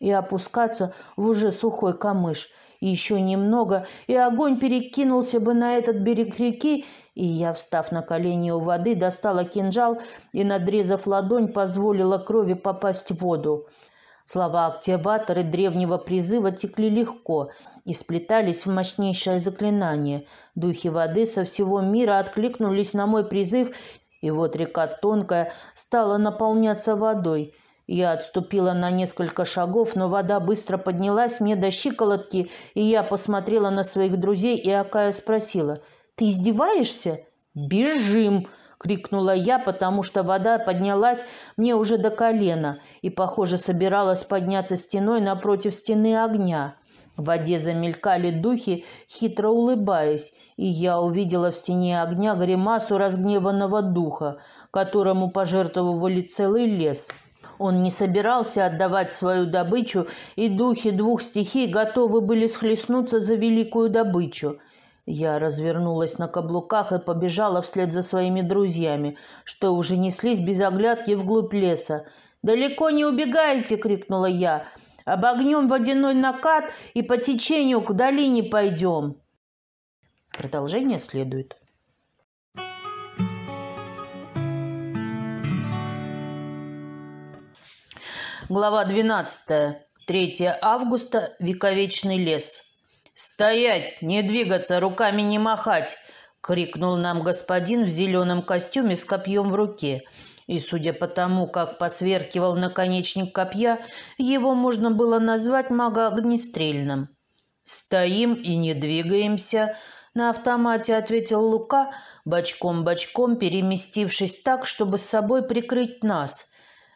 и опускаться в уже сухой камыш. Еще немного, и огонь перекинулся бы на этот берег реки, и я, встав на колени у воды, достала кинжал и, надрезав ладонь, позволила крови попасть в воду. Слова-активаторы древнего призыва текли легко и сплетались в мощнейшее заклинание. Духи воды со всего мира откликнулись на мой призыв, и вот река тонкая стала наполняться водой. Я отступила на несколько шагов, но вода быстро поднялась мне до щиколотки, и я посмотрела на своих друзей, и Акая спросила, «Ты издеваешься?» «Бежим!» Крикнула я, потому что вода поднялась мне уже до колена и, похоже, собиралась подняться стеной напротив стены огня. В воде замелькали духи, хитро улыбаясь, и я увидела в стене огня гримасу разгневанного духа, которому пожертвовали целый лес. Он не собирался отдавать свою добычу, и духи двух стихий готовы были схлестнуться за великую добычу – я развернулась на каблуках и побежала вслед за своими друзьями, что уже неслись без оглядки вглубь леса. «Далеко не убегайте!» — крикнула я. «Обогнем водяной накат и по течению к долине пойдем!» Продолжение следует. Глава 12. 3 августа. Вековечный лес. «Стоять! Не двигаться! Руками не махать!» — крикнул нам господин в зеленом костюме с копьем в руке. И, судя по тому, как посверкивал наконечник копья, его можно было назвать магоогнестрельным. «Стоим и не двигаемся», — на автомате ответил Лука, бочком-бочком переместившись так, чтобы с собой прикрыть нас.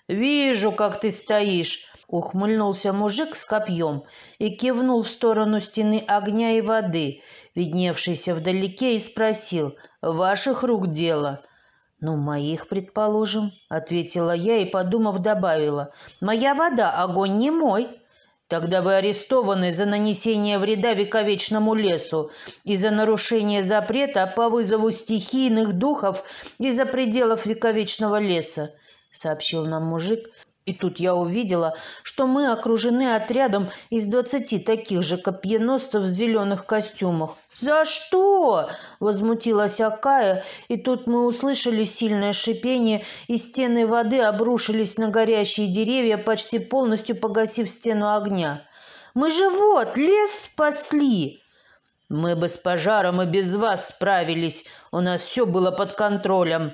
«Вижу, как ты стоишь», Ухмыльнулся мужик с копьем и кивнул в сторону стены огня и воды, видневшейся вдалеке, и спросил «Ваших рук дело?» «Ну, моих, предположим», — ответила я и, подумав, добавила «Моя вода, огонь не мой». Тогда вы арестованы за нанесение вреда вековечному лесу и за нарушение запрета по вызову стихийных духов из-за пределов вековечного леса, сообщил нам мужик И тут я увидела, что мы окружены отрядом из двадцати таких же копьеносцев в зеленых костюмах. «За что?» – возмутилась Акая, и тут мы услышали сильное шипение, и стены воды обрушились на горящие деревья, почти полностью погасив стену огня. «Мы же вот лес спасли!» «Мы бы с пожаром и без вас справились, у нас все было под контролем»,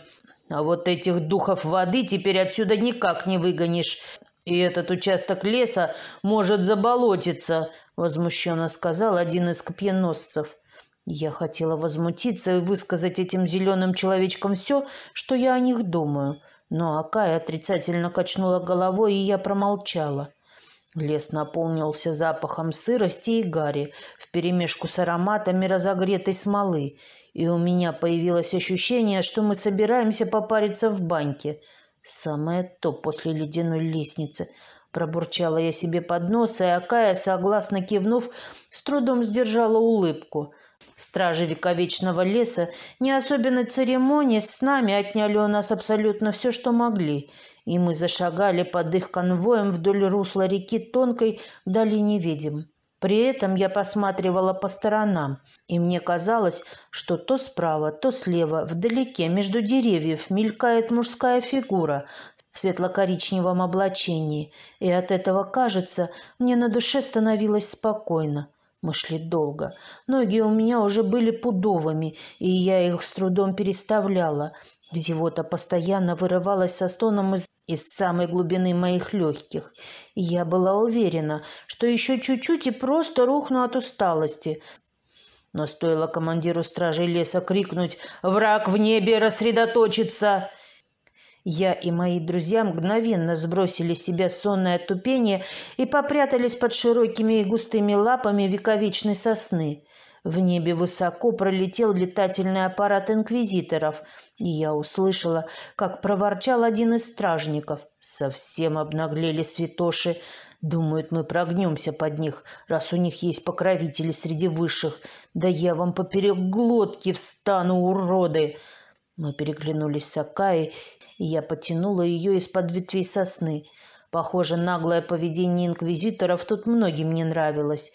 а вот этих духов воды теперь отсюда никак не выгонишь. И этот участок леса может заболотиться, возмущенно сказал один из копьеносцев. Я хотела возмутиться и высказать этим зеленым человечкам все, что я о них думаю. Но Акая отрицательно качнула головой, и я промолчала. Лес наполнился запахом сырости и гари вперемешку с ароматами разогретой смолы, и у меня появилось ощущение, что мы собираемся попариться в баньке. Самое то после ледяной лестницы. Пробурчала я себе под нос, и Акая, согласно кивнув, с трудом сдержала улыбку. Стражи вековечного леса, не особенно церемонии, с нами отняли у нас абсолютно все, что могли, и мы зашагали под их конвоем вдоль русла реки тонкой в долине ведьм. При этом я посматривала по сторонам, и мне казалось, что то справа, то слева, вдалеке, между деревьев, мелькает мужская фигура в светло-коричневом облачении, и от этого, кажется, мне на душе становилось спокойно. Мы шли долго. Ноги у меня уже были пудовыми, и я их с трудом переставляла. Зевота постоянно вырывалась со стоном из из самой глубины моих легких. Я была уверена, что еще чуть-чуть и просто рухну от усталости. Но стоило командиру стражей леса крикнуть «Враг в небе! Рассредоточиться!» Я и мои друзья мгновенно сбросили с себя сонное тупение и попрятались под широкими и густыми лапами вековечной сосны. В небе высоко пролетел летательный аппарат инквизиторов, и я услышала, как проворчал один из стражников. Совсем обнаглели святоши. Думают, мы прогнемся под них, раз у них есть покровители среди высших. Да я вам поперек глотки встану, уроды!» Мы переглянулись с Акаей, и я потянула ее из-под ветвей сосны. Похоже, наглое поведение инквизиторов тут многим не нравилось.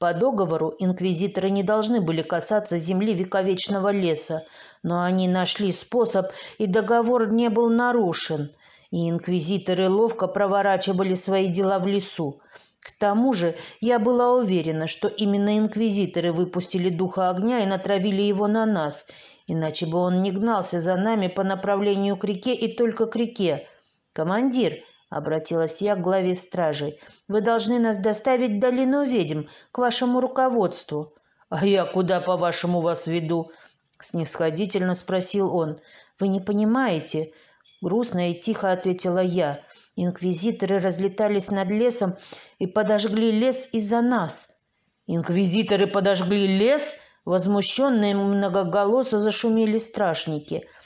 По договору инквизиторы не должны были касаться земли вековечного леса, но они нашли способ, и договор не был нарушен. И инквизиторы ловко проворачивали свои дела в лесу. К тому же я была уверена, что именно инквизиторы выпустили духа огня и натравили его на нас, иначе бы он не гнался за нами по направлению к реке и только к реке. «Командир», — обратилась я к главе стражей, — вы должны нас доставить в долину ведьм, к вашему руководству». «А я куда, по-вашему, вас веду?» — снисходительно спросил он. «Вы не понимаете?» — грустно и тихо ответила я. «Инквизиторы разлетались над лесом и подожгли лес из-за нас». «Инквизиторы подожгли лес?» Возмущенные многоголосо зашумели страшники —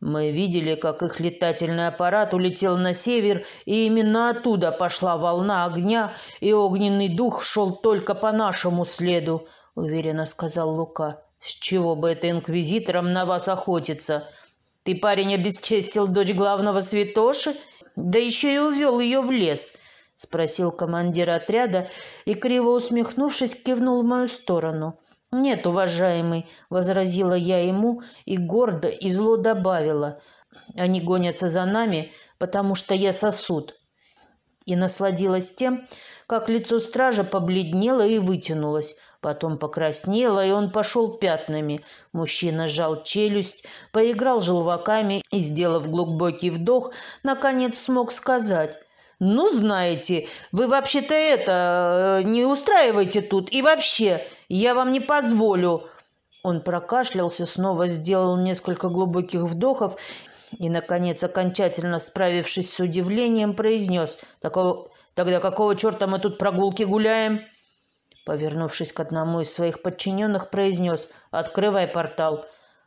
мы видели, как их летательный аппарат улетел на север, и именно оттуда пошла волна огня, и огненный дух шел только по нашему следу, — уверенно сказал Лука. С чего бы это инквизиторам на вас охотиться? Ты, парень, обесчестил дочь главного святоши, да еще и увел ее в лес, — спросил командир отряда и, криво усмехнувшись, кивнул в мою сторону. — «Нет, уважаемый», — возразила я ему и гордо и зло добавила. «Они гонятся за нами, потому что я сосуд». И насладилась тем, как лицо стража побледнело и вытянулось, потом покраснело, и он пошел пятнами. Мужчина сжал челюсть, поиграл желваками и, сделав глубокий вдох, наконец смог сказать «Ну, знаете, вы вообще-то это э, не устраивайте тут и вообще...» Я вам не позволю!» Он прокашлялся, снова сделал несколько глубоких вдохов и, наконец, окончательно справившись с удивлением, произнес «Такого... «Тогда какого черта мы тут прогулки гуляем?» Повернувшись к одному из своих подчиненных, произнес «Открывай портал».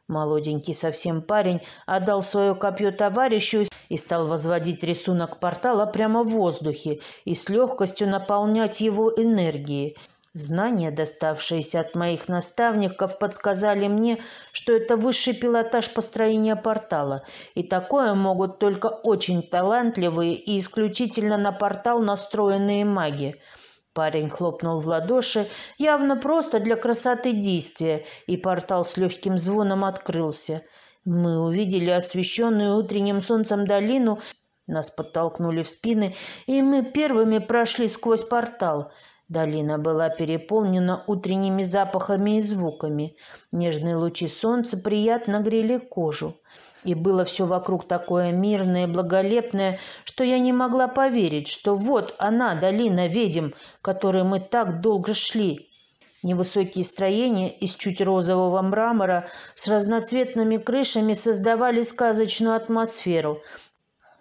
Молоденький совсем парень отдал свое копье товарищу и стал возводить рисунок портала прямо в воздухе и с легкостью наполнять его энергией. Знания, доставшиеся от моих наставников, подсказали мне, что это высший пилотаж построения портала, и такое могут только очень талантливые и исключительно на портал настроенные маги. Парень хлопнул в ладоши, явно просто для красоты действия, и портал с легким звоном открылся. Мы увидели освещенную утренним солнцем долину, нас подтолкнули в спины, и мы первыми прошли сквозь портал – Долина была переполнена утренними запахами и звуками. Нежные лучи солнца приятно грели кожу. И было все вокруг такое мирное, благолепное, что я не могла поверить, что вот она, долина ведьм, которой мы так долго шли. Невысокие строения из чуть розового мрамора с разноцветными крышами создавали сказочную атмосферу –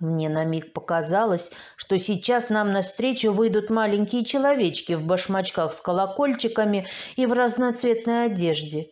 мне на миг показалось, что сейчас нам навстречу выйдут маленькие человечки в башмачках с колокольчиками и в разноцветной одежде.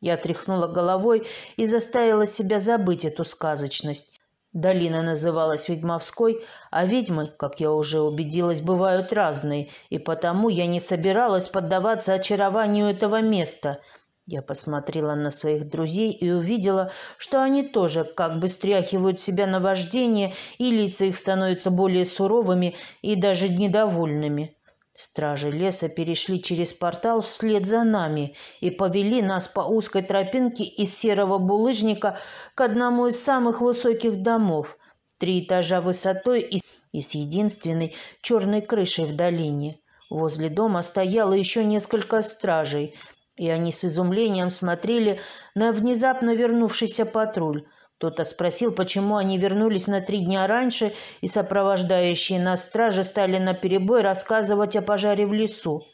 Я тряхнула головой и заставила себя забыть эту сказочность. Долина называлась Ведьмовской, а ведьмы, как я уже убедилась, бывают разные, и потому я не собиралась поддаваться очарованию этого места – я посмотрела на своих друзей и увидела, что они тоже как бы стряхивают себя на вождение, и лица их становятся более суровыми и даже недовольными. Стражи леса перешли через портал вслед за нами и повели нас по узкой тропинке из серого булыжника к одному из самых высоких домов, три этажа высотой и, и с единственной черной крышей в долине. Возле дома стояло еще несколько стражей – и они с изумлением смотрели на внезапно вернувшийся патруль. Кто-то спросил, почему они вернулись на три дня раньше, и сопровождающие нас стражи стали наперебой рассказывать о пожаре в лесу.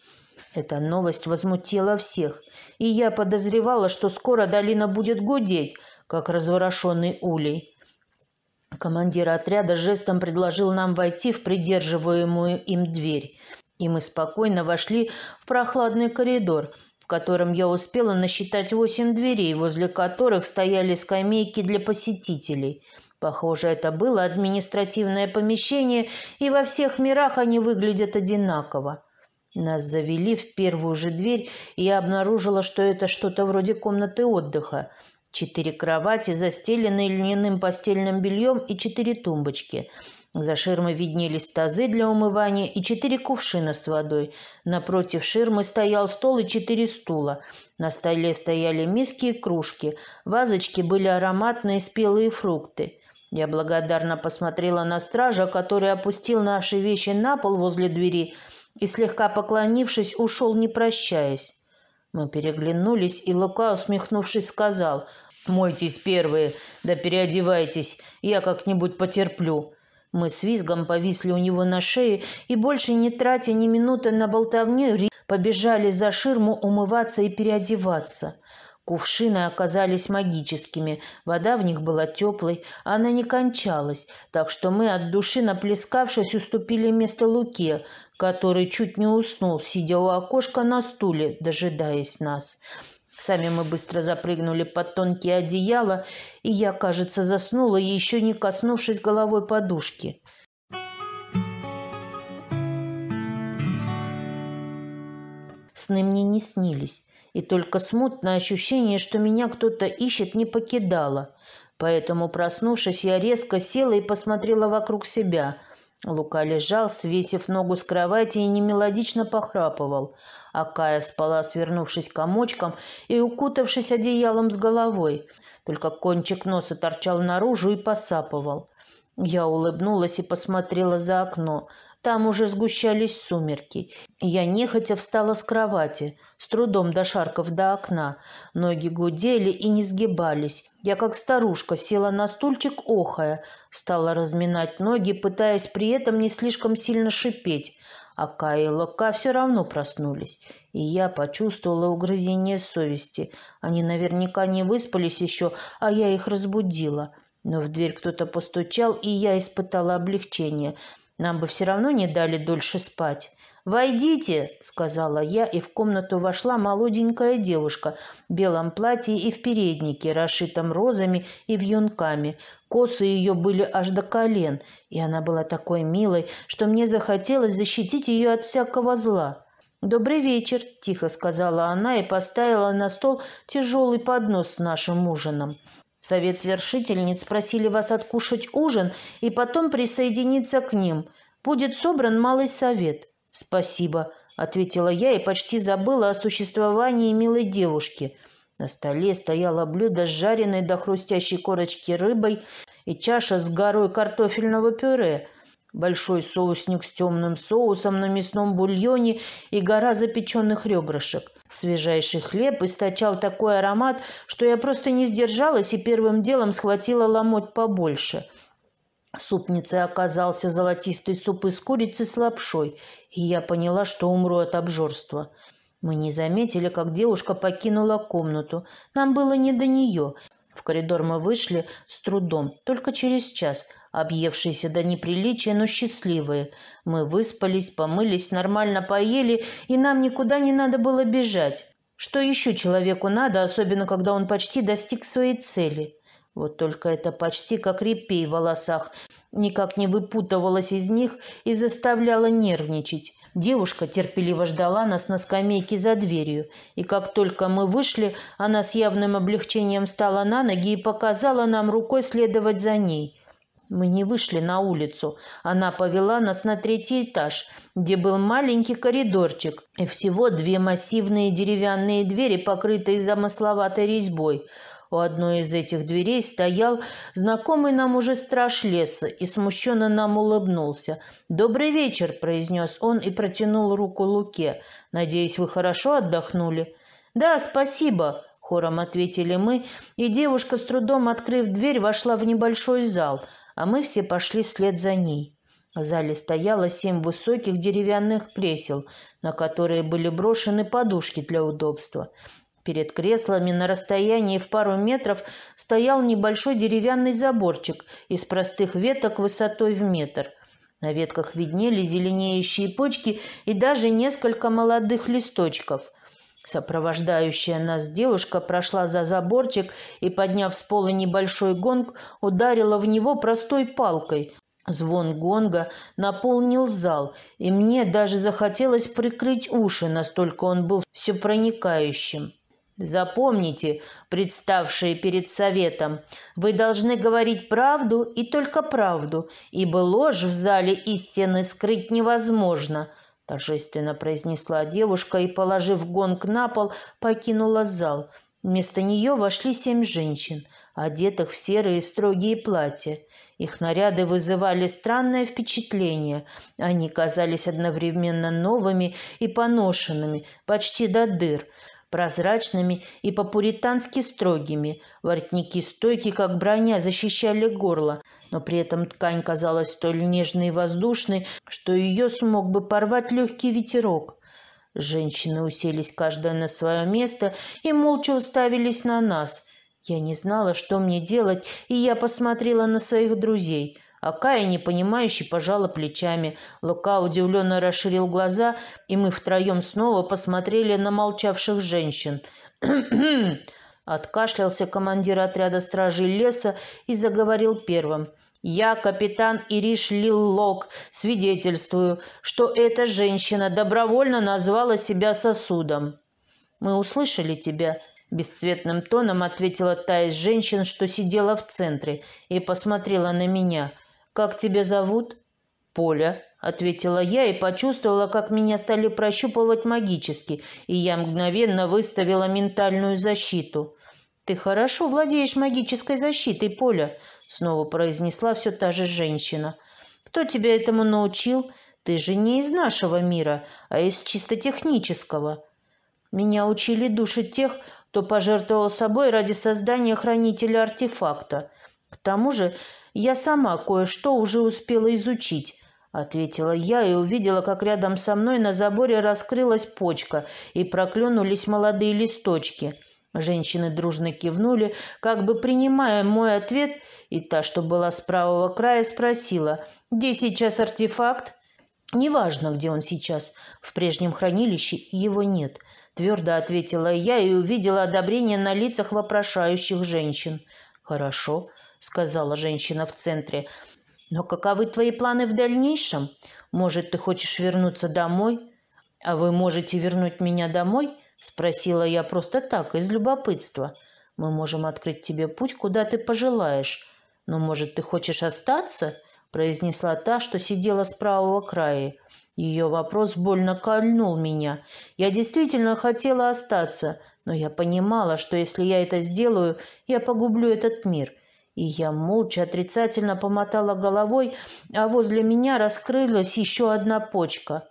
Эта новость возмутила всех, и я подозревала, что скоро долина будет гудеть, как разворошенный улей. Командир отряда жестом предложил нам войти в придерживаемую им дверь, и мы спокойно вошли в прохладный коридор – в котором я успела насчитать восемь дверей, возле которых стояли скамейки для посетителей. Похоже, это было административное помещение, и во всех мирах они выглядят одинаково. Нас завели в первую же дверь, и я обнаружила, что это что-то вроде комнаты отдыха. Четыре кровати, застеленные льняным постельным бельем и четыре тумбочки – за ширмой виднелись тазы для умывания и четыре кувшина с водой. Напротив ширмы стоял стол и четыре стула. На столе стояли миски и кружки. Вазочки были ароматные спелые фрукты. Я благодарно посмотрела на стража, который опустил наши вещи на пол возле двери и, слегка поклонившись, ушел, не прощаясь. Мы переглянулись, и Лука, усмехнувшись, сказал, «Мойтесь первые, да переодевайтесь, я как-нибудь потерплю». Мы с визгом повисли у него на шее и, больше не тратя ни минуты на болтовню, побежали за ширму умываться и переодеваться. Кувшины оказались магическими, вода в них была теплой, она не кончалась, так что мы от души наплескавшись уступили место Луке, который чуть не уснул, сидя у окошка на стуле, дожидаясь нас. Сами мы быстро запрыгнули под тонкие одеяла, и я, кажется, заснула, еще не коснувшись головой подушки. Сны мне не снились, и только смутное ощущение, что меня кто-то ищет, не покидало. Поэтому, проснувшись, я резко села и посмотрела вокруг себя – Лука лежал, свесив ногу с кровати и немелодично похрапывал, а Кая спала, свернувшись комочком и укутавшись одеялом с головой. Только кончик носа торчал наружу и посапывал. Я улыбнулась и посмотрела за окно. Там уже сгущались сумерки. Я нехотя встала с кровати, с трудом дошаркав до окна. Ноги гудели и не сгибались. Я, как старушка, села на стульчик, охая, стала разминать ноги, пытаясь при этом не слишком сильно шипеть. А Кая и Лока все равно проснулись, и я почувствовала угрызение совести. Они наверняка не выспались еще, а я их разбудила. Но в дверь кто-то постучал, и я испытала облегчение – нам бы все равно не дали дольше спать. «Войдите!» – сказала я, и в комнату вошла молоденькая девушка в белом платье и в переднике, расшитом розами и вьюнками. Косы ее были аж до колен, и она была такой милой, что мне захотелось защитить ее от всякого зла. «Добрый вечер», – тихо сказала она и поставила на стол тяжелый поднос с нашим ужином. «Совет вершительниц просили вас откушать ужин и потом присоединиться к ним. Будет собран малый совет». «Спасибо», – ответила я и почти забыла о существовании милой девушки. На столе стояло блюдо с жареной до хрустящей корочки рыбой и чаша с горой картофельного пюре – большой соусник с темным соусом на мясном бульоне и гора запеченных ребрышек. Свежайший хлеб источал такой аромат, что я просто не сдержалась и первым делом схватила ломоть побольше. Супницей оказался золотистый суп из курицы с лапшой, и я поняла, что умру от обжорства. Мы не заметили, как девушка покинула комнату. Нам было не до нее. В коридор мы вышли с трудом, только через час – объевшиеся до неприличия, но счастливые. Мы выспались, помылись, нормально поели, и нам никуда не надо было бежать. Что еще человеку надо, особенно когда он почти достиг своей цели? Вот только это почти как репей в волосах, никак не выпутывалась из них и заставляла нервничать. Девушка терпеливо ждала нас на скамейке за дверью, и как только мы вышли, она с явным облегчением встала на ноги и показала нам рукой следовать за ней. Мы не вышли на улицу. Она повела нас на третий этаж, где был маленький коридорчик и всего две массивные деревянные двери, покрытые замысловатой резьбой. У одной из этих дверей стоял знакомый нам уже страж леса и смущенно нам улыбнулся. «Добрый вечер», — произнес он и протянул руку Луке. «Надеюсь, вы хорошо отдохнули?» «Да, спасибо», — хором ответили мы, и девушка, с трудом открыв дверь, вошла в небольшой зал — а мы все пошли вслед за ней. В зале стояло семь высоких деревянных кресел, на которые были брошены подушки для удобства. Перед креслами на расстоянии в пару метров стоял небольшой деревянный заборчик из простых веток высотой в метр. На ветках виднели зеленеющие почки и даже несколько молодых листочков. Сопровождающая нас девушка прошла за заборчик и, подняв с пола небольшой гонг, ударила в него простой палкой. Звон гонга наполнил зал, и мне даже захотелось прикрыть уши, настолько он был всепроникающим. Запомните, представшие перед советом, вы должны говорить правду и только правду, ибо ложь в зале истины скрыть невозможно –— торжественно произнесла девушка и, положив гонг на пол, покинула зал. Вместо нее вошли семь женщин, одетых в серые строгие платья. Их наряды вызывали странное впечатление. Они казались одновременно новыми и поношенными, почти до дыр – прозрачными и по-пуритански строгими. Воротники стойки, как броня, защищали горло, но при этом ткань казалась столь нежной и воздушной, что ее смог бы порвать легкий ветерок. Женщины уселись каждая на свое место и молча уставились на нас. Я не знала, что мне делать, и я посмотрела на своих друзей. А Кая, непонимающе, пожала плечами. Лука удивленно расширил глаза, и мы втроем снова посмотрели на молчавших женщин. Откашлялся командир отряда стражей леса и заговорил первым. «Я, капитан Ириш Лиллок, свидетельствую, что эта женщина добровольно назвала себя сосудом». «Мы услышали тебя», – бесцветным тоном ответила та из женщин, что сидела в центре, и посмотрела на меня – «Как тебя зовут?» «Поля», — ответила я и почувствовала, как меня стали прощупывать магически, и я мгновенно выставила ментальную защиту. «Ты хорошо владеешь магической защитой, Поля», — снова произнесла все та же женщина. «Кто тебя этому научил? Ты же не из нашего мира, а из чисто технического». Меня учили души тех, кто пожертвовал собой ради создания хранителя артефакта. К тому же я сама кое-что уже успела изучить, ответила я и увидела, как рядом со мной на заборе раскрылась почка и проклюнулись молодые листочки. Женщины дружно кивнули, как бы принимая мой ответ, и та, что была с правого края, спросила, «Где сейчас артефакт?» «Неважно, где он сейчас. В прежнем хранилище его нет», – твердо ответила я и увидела одобрение на лицах вопрошающих женщин. «Хорошо сказала женщина в центре. Но каковы твои планы в дальнейшем? Может, ты хочешь вернуться домой? «А вы можете вернуть меня домой?» – спросила я просто так, из любопытства. «Мы можем открыть тебе путь, куда ты пожелаешь. Но, может, ты хочешь остаться?» – произнесла та, что сидела с правого края. Ее вопрос больно кольнул меня. Я действительно хотела остаться, но я понимала, что если я это сделаю, я погублю этот мир. И я молча отрицательно помотала головой, а возле меня раскрылась еще одна почка.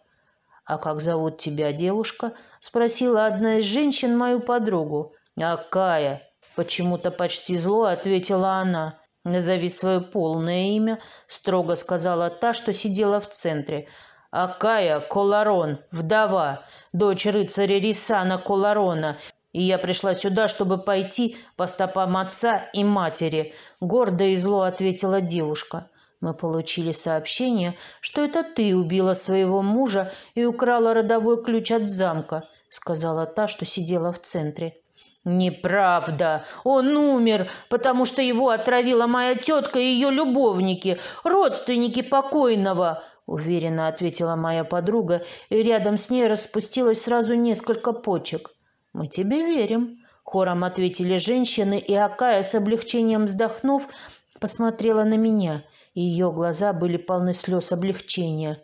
«А как зовут тебя, девушка?» — спросила одна из женщин мою подругу. «Акая!» — почему-то почти зло ответила она. «Назови свое полное имя», — строго сказала та, что сидела в центре. Акая Коларон, вдова, дочь рыцаря Рисана Коларона, и я пришла сюда, чтобы пойти по стопам отца и матери», — гордо и зло ответила девушка. «Мы получили сообщение, что это ты убила своего мужа и украла родовой ключ от замка», — сказала та, что сидела в центре. «Неправда! Он умер, потому что его отравила моя тетка и ее любовники, родственники покойного!» — уверенно ответила моя подруга, и рядом с ней распустилось сразу несколько почек. «Мы тебе верим», — хором ответили женщины, и Акая, с облегчением вздохнув, посмотрела на меня, ее глаза были полны слез облегчения.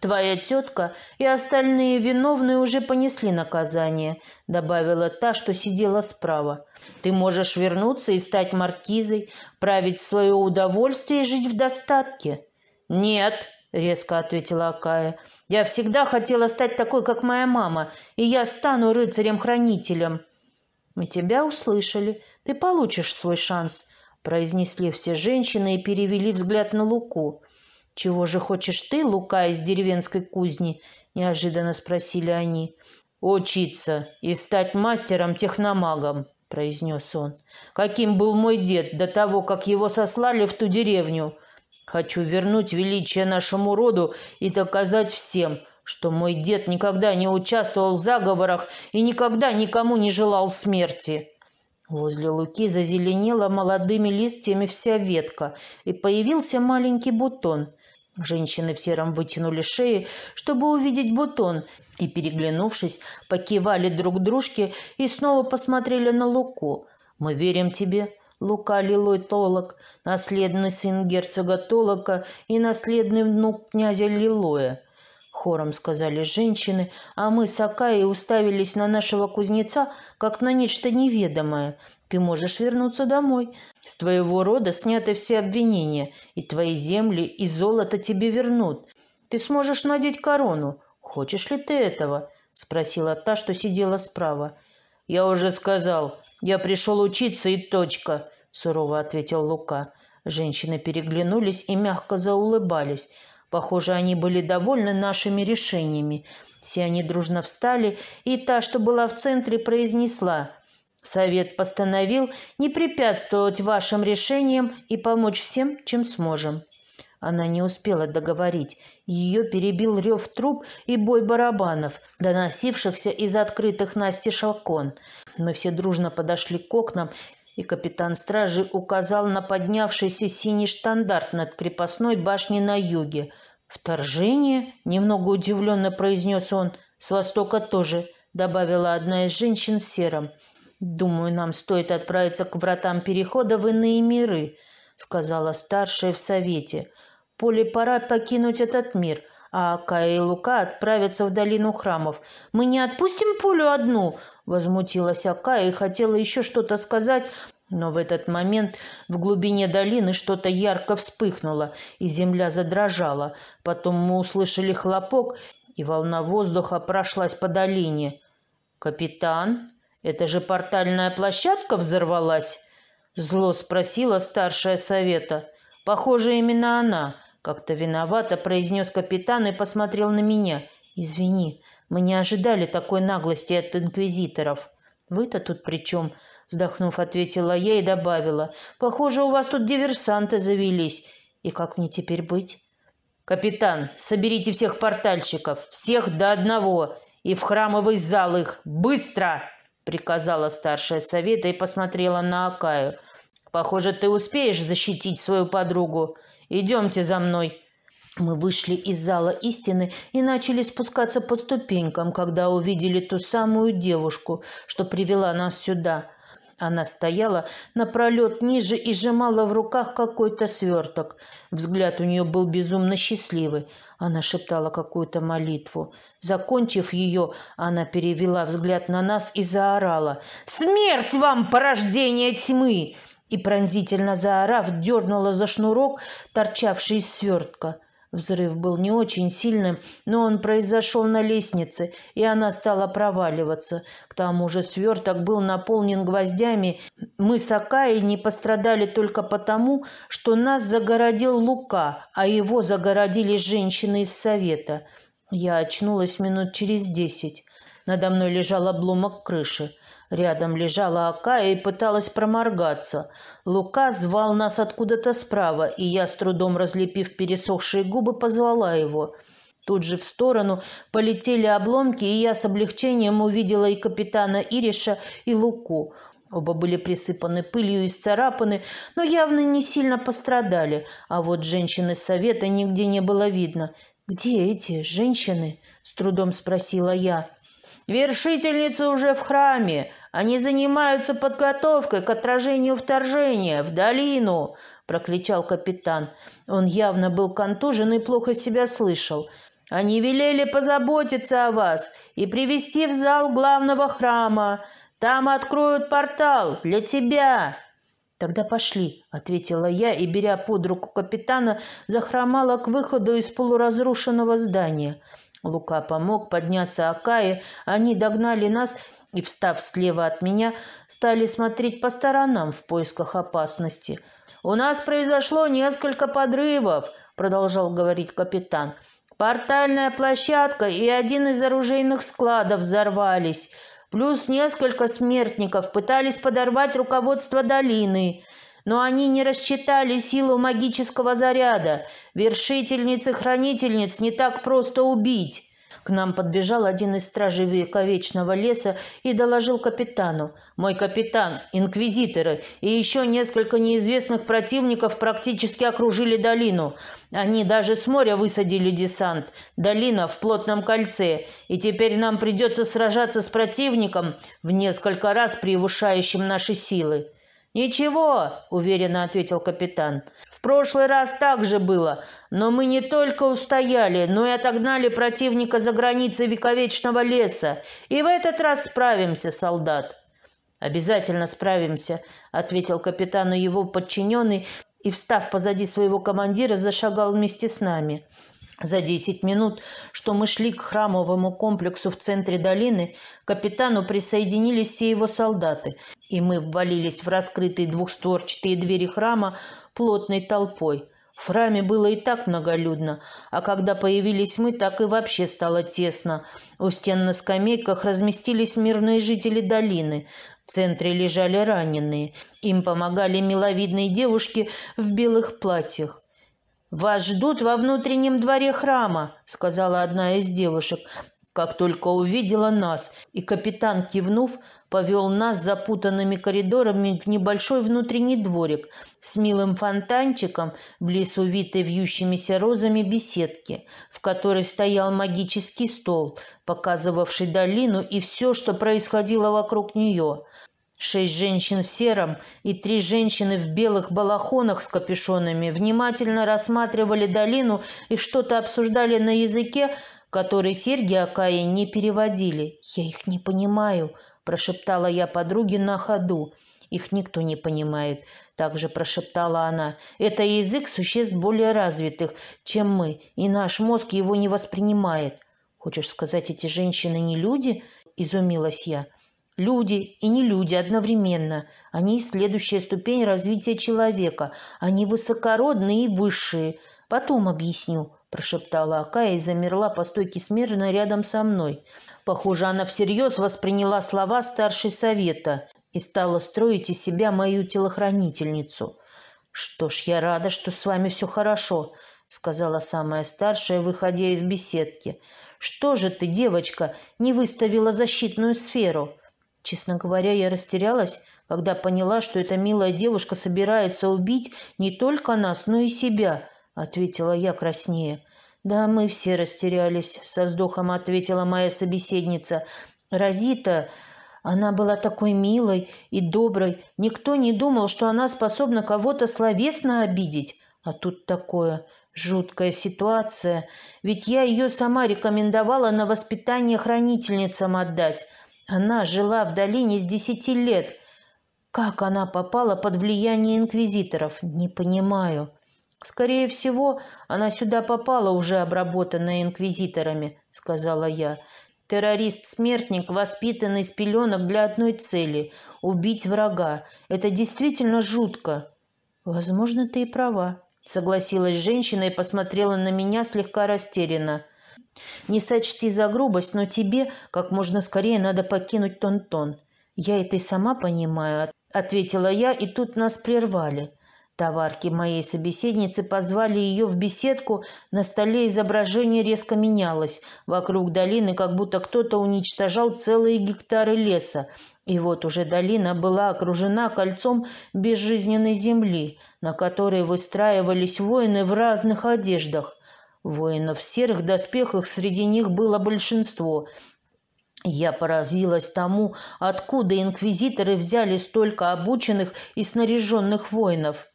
«Твоя тетка и остальные виновные уже понесли наказание», — добавила та, что сидела справа. «Ты можешь вернуться и стать маркизой, править в свое удовольствие и жить в достатке». «Нет», — резко ответила Акая, — «я всегда хотела стать такой, как моя мама, и я стану рыцарем-хранителем». «Мы тебя услышали. Ты получишь свой шанс», — произнесли все женщины и перевели взгляд на Луку. «Чего же хочешь ты, Лука из деревенской кузни?» — неожиданно спросили они. «Учиться и стать мастером-техномагом», — произнес он. «Каким был мой дед до того, как его сослали в ту деревню?» Хочу вернуть величие нашему роду и доказать всем, что мой дед никогда не участвовал в заговорах и никогда никому не желал смерти. Возле луки зазеленела молодыми листьями вся ветка, и появился маленький бутон. Женщины в сером вытянули шеи, чтобы увидеть бутон, и, переглянувшись, покивали друг дружке и снова посмотрели на луку. «Мы верим тебе», Лука Лилой Толок, наследный сын герцога Толока и наследный внук князя Лилоя. Хором сказали женщины, а мы с Акаей уставились на нашего кузнеца, как на нечто неведомое. Ты можешь вернуться домой. С твоего рода сняты все обвинения, и твои земли и золото тебе вернут. Ты сможешь надеть корону. Хочешь ли ты этого?» — спросила та, что сидела справа. «Я уже сказал, я пришел учиться и точка», сурово ответил Лука. Женщины переглянулись и мягко заулыбались. Похоже, они были довольны нашими решениями. Все они дружно встали, и та, что была в центре, произнесла «Совет постановил не препятствовать вашим решениям и помочь всем, чем сможем». Она не успела договорить. Ее перебил рев труб и бой барабанов, доносившихся из открытых настежь окон. Мы все дружно подошли к окнам и капитан стражи указал на поднявшийся синий штандарт над крепостной башней на юге. «Вторжение?» — немного удивленно произнес он. «С востока тоже», — добавила одна из женщин в сером. «Думаю, нам стоит отправиться к вратам перехода в иные миры», — сказала старшая в совете. «Поле пора покинуть этот мир, а Кая и Лука отправятся в долину храмов. Мы не отпустим Полю одну?» Возмутилась Акая и хотела еще что-то сказать, но в этот момент в глубине долины что-то ярко вспыхнуло, и земля задрожала. Потом мы услышали хлопок, и волна воздуха прошлась по долине. «Капитан, это же портальная площадка взорвалась?» Зло спросила старшая совета. «Похоже, именно она», — как-то виновато произнес капитан и посмотрел на меня. «Извини, мы не ожидали такой наглости от инквизиторов. Вы-то тут при чем? Вздохнув, ответила я и добавила. Похоже, у вас тут диверсанты завелись. И как мне теперь быть? Капитан, соберите всех портальщиков, всех до одного, и в храмовый зал их. Быстро! приказала старшая совета и посмотрела на Акаю. Похоже, ты успеешь защитить свою подругу. Идемте за мной. Мы вышли из зала истины и начали спускаться по ступенькам, когда увидели ту самую девушку, что привела нас сюда. Она стояла напролет ниже и сжимала в руках какой-то сверток. Взгляд у нее был безумно счастливый. Она шептала какую-то молитву. Закончив ее, она перевела взгляд на нас и заорала. «Смерть вам, порождение тьмы!» И пронзительно заорав, дернула за шнурок, торчавший из свертка. Взрыв был не очень сильным, но он произошел на лестнице, и она стала проваливаться. К тому же сверток был наполнен гвоздями. Мы с Акаей не пострадали только потому, что нас загородил Лука, а его загородили женщины из совета. Я очнулась минут через десять. Надо мной лежал обломок крыши. Рядом лежала Акая и пыталась проморгаться. Лука звал нас откуда-то справа, и я, с трудом разлепив пересохшие губы, позвала его. Тут же в сторону полетели обломки, и я с облегчением увидела и капитана Ириша, и Луку. Оба были присыпаны пылью и сцарапаны, но явно не сильно пострадали, а вот женщины совета нигде не было видно. «Где эти женщины?» – с трудом спросила я. «Вершительница уже в храме. Они занимаются подготовкой к отражению вторжения в долину!» – прокричал капитан. Он явно был контужен и плохо себя слышал. «Они велели позаботиться о вас и привести в зал главного храма. Там откроют портал для тебя!» «Тогда пошли», — ответила я и, беря под руку капитана, захромала к выходу из полуразрушенного здания. Лука помог подняться Акае, они догнали нас и, встав слева от меня, стали смотреть по сторонам в поисках опасности. «У нас произошло несколько подрывов», — продолжал говорить капитан. «Портальная площадка и один из оружейных складов взорвались. Плюс несколько смертников пытались подорвать руководство долины». Но они не рассчитали силу магического заряда. Вершительниц и хранительниц не так просто убить. К нам подбежал один из стражей вековечного леса и доложил капитану. «Мой капитан, инквизиторы и еще несколько неизвестных противников практически окружили долину. Они даже с моря высадили десант. Долина в плотном кольце, и теперь нам придется сражаться с противником в несколько раз превышающим наши силы». «Ничего», — уверенно ответил капитан. «В прошлый раз так же было, но мы не только устояли, но и отогнали противника за границы вековечного леса. И в этот раз справимся, солдат». «Обязательно справимся», — ответил капитану его подчиненный и, встав позади своего командира, зашагал вместе с нами. За десять минут, что мы шли к храмовому комплексу в центре долины, к капитану присоединились все его солдаты, и мы ввалились в раскрытые двухстворчатые двери храма плотной толпой. В храме было и так многолюдно, а когда появились мы, так и вообще стало тесно. У стен на скамейках разместились мирные жители долины. В центре лежали раненые. Им помогали миловидные девушки в белых платьях. «Вас ждут во внутреннем дворе храма», — сказала одна из девушек, как только увидела нас, и капитан, кивнув, повел нас запутанными коридорами в небольшой внутренний дворик с милым фонтанчиком близ увитой вьющимися розами беседки, в которой стоял магический стол, показывавший долину и все, что происходило вокруг нее. Шесть женщин в сером и три женщины в белых балахонах с капюшонами внимательно рассматривали долину и что-то обсуждали на языке, который Серги Акаи не переводили. «Я их не понимаю», – прошептала я подруге на ходу. «Их никто не понимает», – также прошептала она. «Это язык существ более развитых, чем мы, и наш мозг его не воспринимает». «Хочешь сказать, эти женщины не люди?» – изумилась я. Люди и не люди одновременно. Они следующая ступень развития человека. Они высокородные и высшие. Потом объясню, прошептала Акая и замерла по стойке смирно рядом со мной. Похоже, она всерьез восприняла слова старшей совета и стала строить из себя мою телохранительницу. «Что ж, я рада, что с вами все хорошо», — сказала самая старшая, выходя из беседки. «Что же ты, девочка, не выставила защитную сферу?» Честно говоря, я растерялась, когда поняла, что эта милая девушка собирается убить не только нас, но и себя. — ответила я краснее. «Да, мы все растерялись», — со вздохом ответила моя собеседница. «Розита...» Она была такой милой и доброй. Никто не думал, что она способна кого-то словесно обидеть. А тут такое. Жуткая ситуация. Ведь я ее сама рекомендовала на воспитание хранительницам отдать. Она жила в долине с десяти лет. Как она попала под влияние инквизиторов, не понимаю. Скорее всего, она сюда попала уже обработанная инквизиторами, сказала я. Террорист-смертник, воспитанный с пеленок для одной цели – убить врага. Это действительно жутко. Возможно, ты и права, Согласилась женщина и посмотрела на меня слегка растерянно. «Не сочти за грубость, но тебе как можно скорее надо покинуть Тон-Тон. Я это и сама понимаю», — ответила я, и тут нас прервали. Товарки моей собеседницы позвали ее в беседку, на столе изображение резко менялось. Вокруг долины как будто кто-то уничтожал целые гектары леса, и вот уже долина была окружена кольцом безжизненной земли, на которой выстраивались воины в разных одеждах. Воинов в серых доспехах среди них было большинство. Я поразилась тому, откуда инквизиторы взяли столько обученных и снаряженных воинов.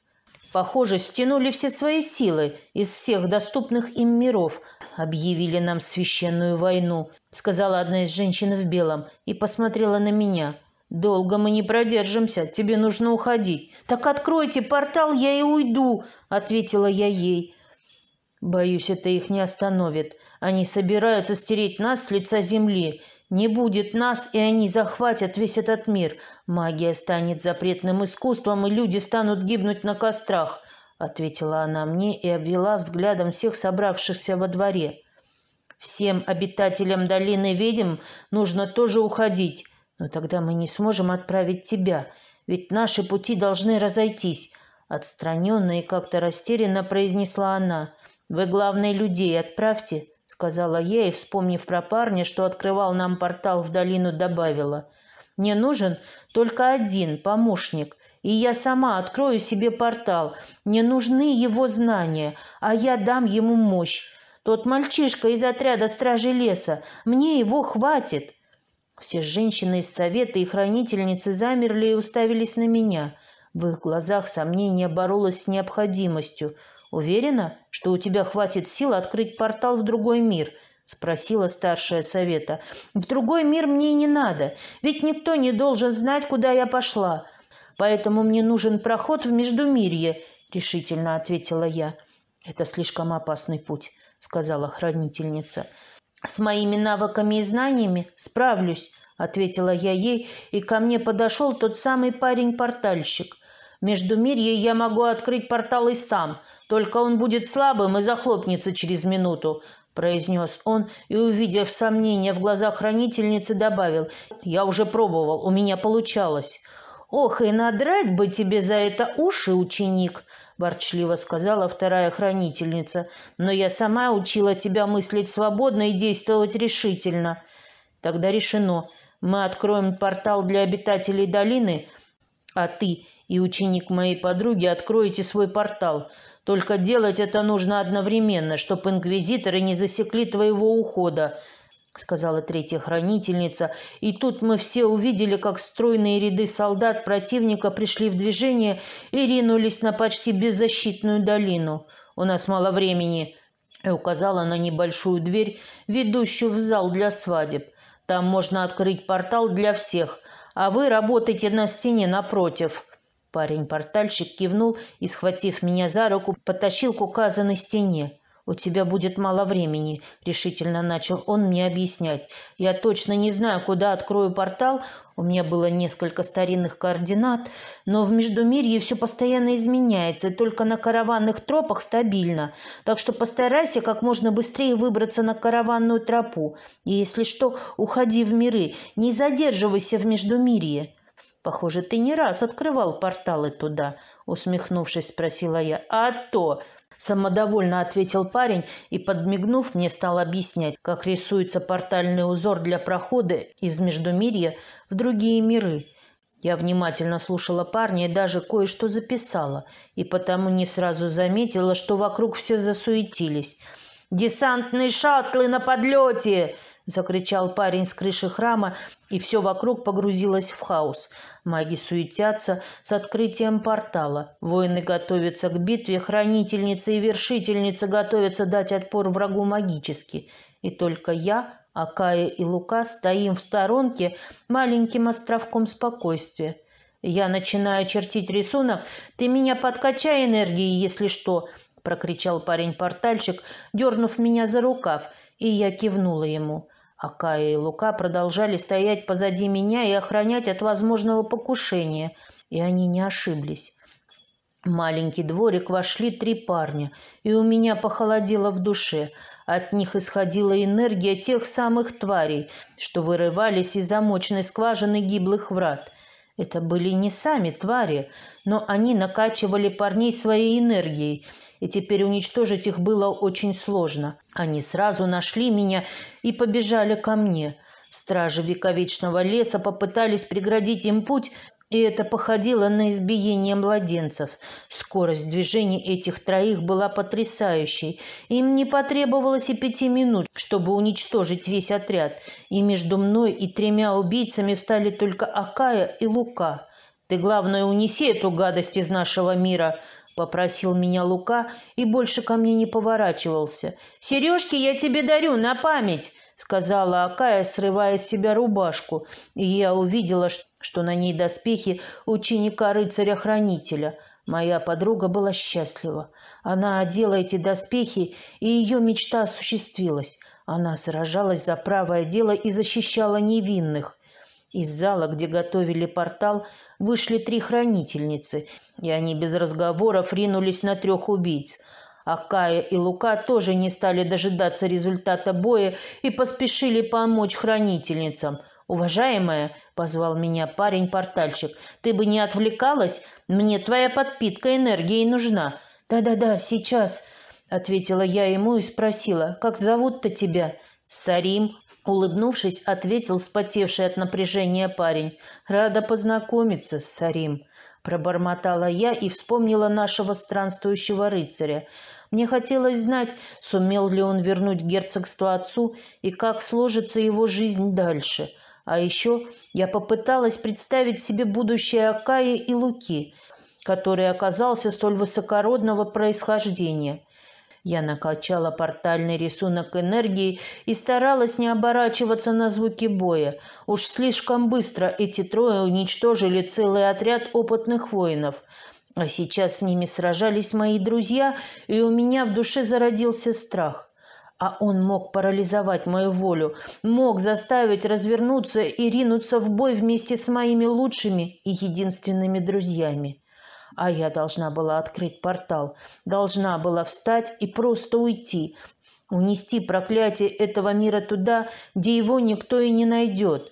Похоже, стянули все свои силы из всех доступных им миров, объявили нам священную войну, сказала одна из женщин в белом и посмотрела на меня. Долго мы не продержимся, тебе нужно уходить. Так откройте портал, я и уйду, ответила я ей. Боюсь, это их не остановит. Они собираются стереть нас с лица земли. Не будет нас, и они захватят весь этот мир. Магия станет запретным искусством, и люди станут гибнуть на кострах, ответила она мне и обвела взглядом всех собравшихся во дворе. Всем обитателям долины ведьм нужно тоже уходить. Но тогда мы не сможем отправить тебя, ведь наши пути должны разойтись. Отстраненно и как-то растерянно произнесла она. Вы, главное, людей отправьте, сказала я и, вспомнив про парня, что открывал нам портал в долину, добавила. Мне нужен только один помощник, и я сама открою себе портал. Мне нужны его знания, а я дам ему мощь. Тот мальчишка из отряда стражи леса, мне его хватит. Все женщины из совета и хранительницы замерли и уставились на меня. В их глазах сомнение боролось с необходимостью. «Уверена, что у тебя хватит сил открыть портал в другой мир?» — спросила старшая совета. «В другой мир мне не надо, ведь никто не должен знать, куда я пошла. Поэтому мне нужен проход в Междумирье», — решительно ответила я. «Это слишком опасный путь», — сказала хранительница. «С моими навыками и знаниями справлюсь», — ответила я ей, и ко мне подошел тот самый парень-портальщик. «Между мирье я могу открыть портал и сам, только он будет слабым и захлопнется через минуту», — произнес он и, увидев сомнение в глазах хранительницы, добавил, «Я уже пробовал, у меня получалось». «Ох, и надрать бы тебе за это уши, ученик!» – ворчливо сказала вторая хранительница. «Но я сама учила тебя мыслить свободно и действовать решительно». «Тогда решено. Мы откроем портал для обитателей долины, а ты и ученик моей подруги откроете свой портал. Только делать это нужно одновременно, чтобы инквизиторы не засекли твоего ухода сказала третья хранительница, и тут мы все увидели, как стройные ряды солдат противника пришли в движение и ринулись на почти беззащитную долину. У нас мало времени, указала на небольшую дверь, ведущую в зал для свадеб. Там можно открыть портал для всех, а вы работаете на стене напротив. Парень-портальщик кивнул и, схватив меня за руку, потащил к указанной стене. «У тебя будет мало времени», — решительно начал он мне объяснять. «Я точно не знаю, куда открою портал. У меня было несколько старинных координат, но в Междумирье все постоянно изменяется, только на караванных тропах стабильно. Так что постарайся как можно быстрее выбраться на караванную тропу. И если что, уходи в миры, не задерживайся в Междумирье». «Похоже, ты не раз открывал порталы туда», — усмехнувшись, спросила я. «А то!» Самодовольно ответил парень и, подмигнув, мне стал объяснять, как рисуется портальный узор для прохода из Междумирья в другие миры. Я внимательно слушала парня и даже кое-что записала, и потому не сразу заметила, что вокруг все засуетились. «Десантные шаттлы на подлете!» — закричал парень с крыши храма, и все вокруг погрузилось в хаос. Маги суетятся с открытием портала. Воины готовятся к битве, хранительницы и вершительницы готовятся дать отпор врагу магически. И только я, Акая и Лука стоим в сторонке маленьким островком спокойствия. Я начинаю чертить рисунок. Ты меня подкачай энергией, если что, прокричал парень-портальщик, дернув меня за рукав, и я кивнула ему. Акая и Лука продолжали стоять позади меня и охранять от возможного покушения, и они не ошиблись. В маленький дворик вошли три парня, и у меня похолодело в душе. От них исходила энергия тех самых тварей, что вырывались из замочной скважины гиблых врат. Это были не сами твари, но они накачивали парней своей энергией – и теперь уничтожить их было очень сложно. Они сразу нашли меня и побежали ко мне. Стражи вековечного леса попытались преградить им путь, и это походило на избиение младенцев. Скорость движений этих троих была потрясающей. Им не потребовалось и пяти минут, чтобы уничтожить весь отряд, и между мной и тремя убийцами встали только Акая и Лука. «Ты, главное, унеси эту гадость из нашего мира», Попросил меня Лука и больше ко мне не поворачивался. «Сережки я тебе дарю на память!» сказала Акая, срывая с себя рубашку. И я увидела, что на ней доспехи ученика-рыцаря-хранителя. Моя подруга была счастлива. Она одела эти доспехи, и ее мечта осуществилась. Она сражалась за правое дело и защищала невинных. Из зала, где готовили портал, вышли три хранительницы, и они без разговоров ринулись на трех убийц. А Кая и Лука тоже не стали дожидаться результата боя и поспешили помочь хранительницам. «Уважаемая», — позвал меня парень-портальщик, — «ты бы не отвлекалась? Мне твоя подпитка энергии нужна». «Да-да-да, сейчас», — ответила я ему и спросила, «как зовут-то тебя?» «Сарим», Улыбнувшись, ответил спотевший от напряжения парень. «Рада познакомиться, Сарим», – пробормотала я и вспомнила нашего странствующего рыцаря. Мне хотелось знать, сумел ли он вернуть герцогство отцу и как сложится его жизнь дальше. А еще я попыталась представить себе будущее Акаи и Луки, который оказался столь высокородного происхождения. Я накачала портальный рисунок энергии и старалась не оборачиваться на звуки боя. Уж слишком быстро эти трое уничтожили целый отряд опытных воинов. А сейчас с ними сражались мои друзья, и у меня в душе зародился страх. А он мог парализовать мою волю, мог заставить развернуться и ринуться в бой вместе с моими лучшими и единственными друзьями. А я должна была открыть портал, должна была встать и просто уйти, унести проклятие этого мира туда, где его никто и не найдет.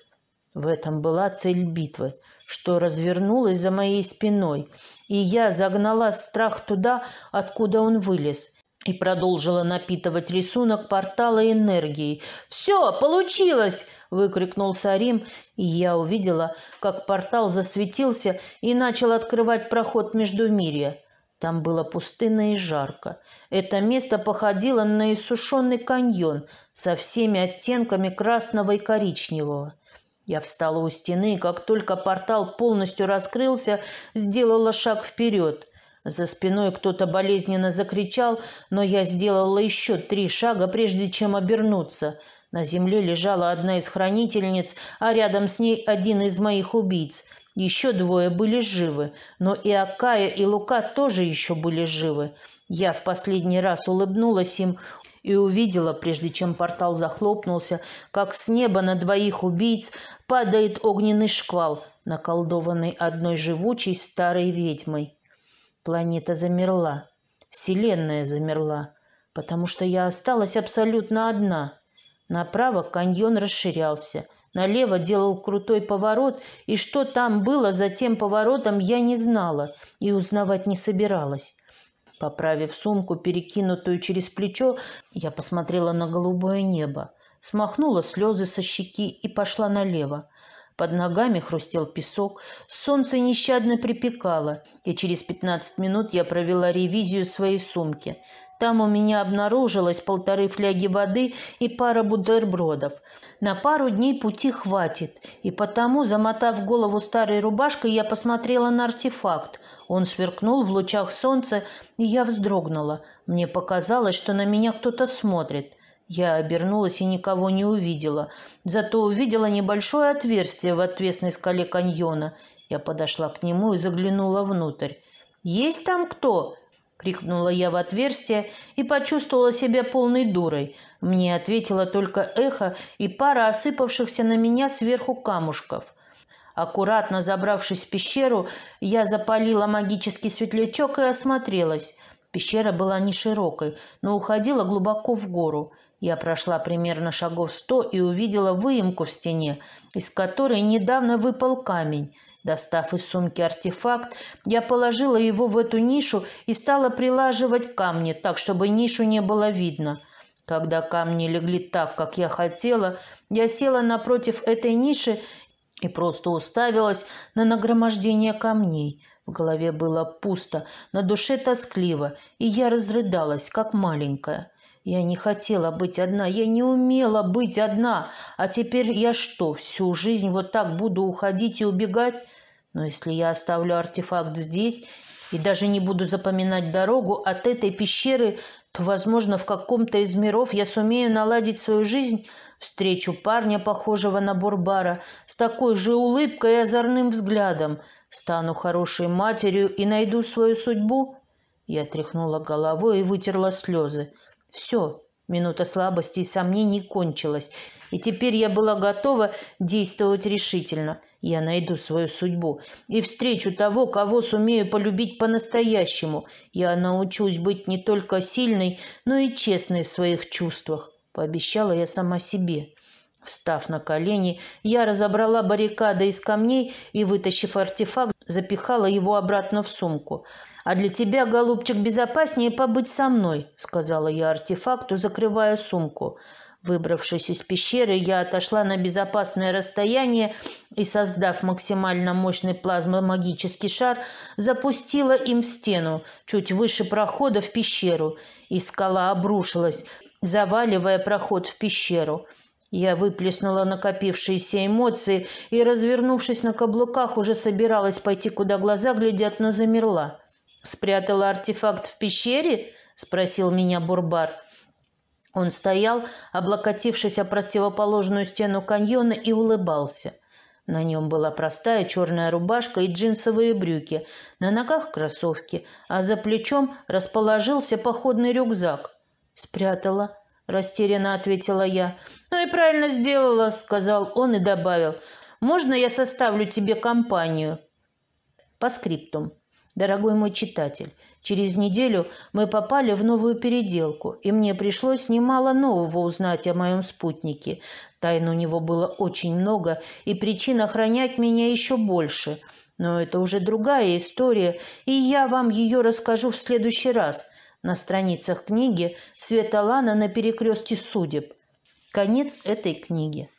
В этом была цель битвы, что развернулась за моей спиной, и я загнала страх туда, откуда он вылез, и продолжила напитывать рисунок портала энергией. «Все, получилось!» – выкрикнул Сарим, и я увидела, как портал засветился и начал открывать проход между мирья. Там было пустынно и жарко. Это место походило на иссушенный каньон со всеми оттенками красного и коричневого. Я встала у стены, и как только портал полностью раскрылся, сделала шаг вперед – за спиной кто-то болезненно закричал, но я сделала еще три шага, прежде чем обернуться. На земле лежала одна из хранительниц, а рядом с ней один из моих убийц. Еще двое были живы, но и Акая, и Лука тоже еще были живы. Я в последний раз улыбнулась им и увидела, прежде чем портал захлопнулся, как с неба на двоих убийц падает огненный шквал, наколдованный одной живучей старой ведьмой. Планета замерла, Вселенная замерла, потому что я осталась абсолютно одна. Направо каньон расширялся, налево делал крутой поворот, и что там было за тем поворотом, я не знала и узнавать не собиралась. Поправив сумку, перекинутую через плечо, я посмотрела на голубое небо, смахнула слезы со щеки и пошла налево. Под ногами хрустел песок, солнце нещадно припекало, и через пятнадцать минут я провела ревизию своей сумки. Там у меня обнаружилось полторы фляги воды и пара бутербродов. На пару дней пути хватит, и потому, замотав голову старой рубашкой, я посмотрела на артефакт. Он сверкнул в лучах солнца, и я вздрогнула. Мне показалось, что на меня кто-то смотрит. Я обернулась и никого не увидела, зато увидела небольшое отверстие в отвесной скале каньона. Я подошла к нему и заглянула внутрь. «Есть там кто?» — крикнула я в отверстие и почувствовала себя полной дурой. Мне ответило только эхо и пара осыпавшихся на меня сверху камушков. Аккуратно забравшись в пещеру, я запалила магический светлячок и осмотрелась. Пещера была не широкой, но уходила глубоко в гору — я прошла примерно шагов сто и увидела выемку в стене, из которой недавно выпал камень. Достав из сумки артефакт, я положила его в эту нишу и стала прилаживать камни так, чтобы нишу не было видно. Когда камни легли так, как я хотела, я села напротив этой ниши и просто уставилась на нагромождение камней. В голове было пусто, на душе тоскливо, и я разрыдалась, как маленькая. Я не хотела быть одна, я не умела быть одна. А теперь я что, всю жизнь вот так буду уходить и убегать? Но если я оставлю артефакт здесь и даже не буду запоминать дорогу от этой пещеры, то, возможно, в каком-то из миров я сумею наладить свою жизнь, встречу парня, похожего на Бурбара, с такой же улыбкой и озорным взглядом, стану хорошей матерью и найду свою судьбу. Я тряхнула головой и вытерла слезы. Все, минута слабости и сомнений кончилась, и теперь я была готова действовать решительно. Я найду свою судьбу и встречу того, кого сумею полюбить по-настоящему. Я научусь быть не только сильной, но и честной в своих чувствах, пообещала я сама себе. Встав на колени, я разобрала баррикады из камней и, вытащив артефакт, запихала его обратно в сумку. «А для тебя, голубчик, безопаснее побыть со мной», — сказала я артефакту, закрывая сумку. Выбравшись из пещеры, я отошла на безопасное расстояние и, создав максимально мощный плазмомагический шар, запустила им в стену, чуть выше прохода в пещеру, и скала обрушилась, заваливая проход в пещеру. Я выплеснула накопившиеся эмоции и, развернувшись на каблуках, уже собиралась пойти, куда глаза глядят, но замерла. «Спрятала артефакт в пещере?» – спросил меня Бурбар. Он стоял, облокотившись о противоположную стену каньона, и улыбался. На нем была простая черная рубашка и джинсовые брюки, на ногах кроссовки, а за плечом расположился походный рюкзак. «Спрятала», – растерянно ответила я. «Ну и правильно сделала», – сказал он и добавил. «Можно я составлю тебе компанию?» По скриптум. Дорогой мой читатель, через неделю мы попали в новую переделку, и мне пришлось немало нового узнать о моем спутнике. Тайн у него было очень много, и причин охранять меня еще больше. Но это уже другая история, и я вам ее расскажу в следующий раз на страницах книги «Светолана на перекрестке судеб». Конец этой книги.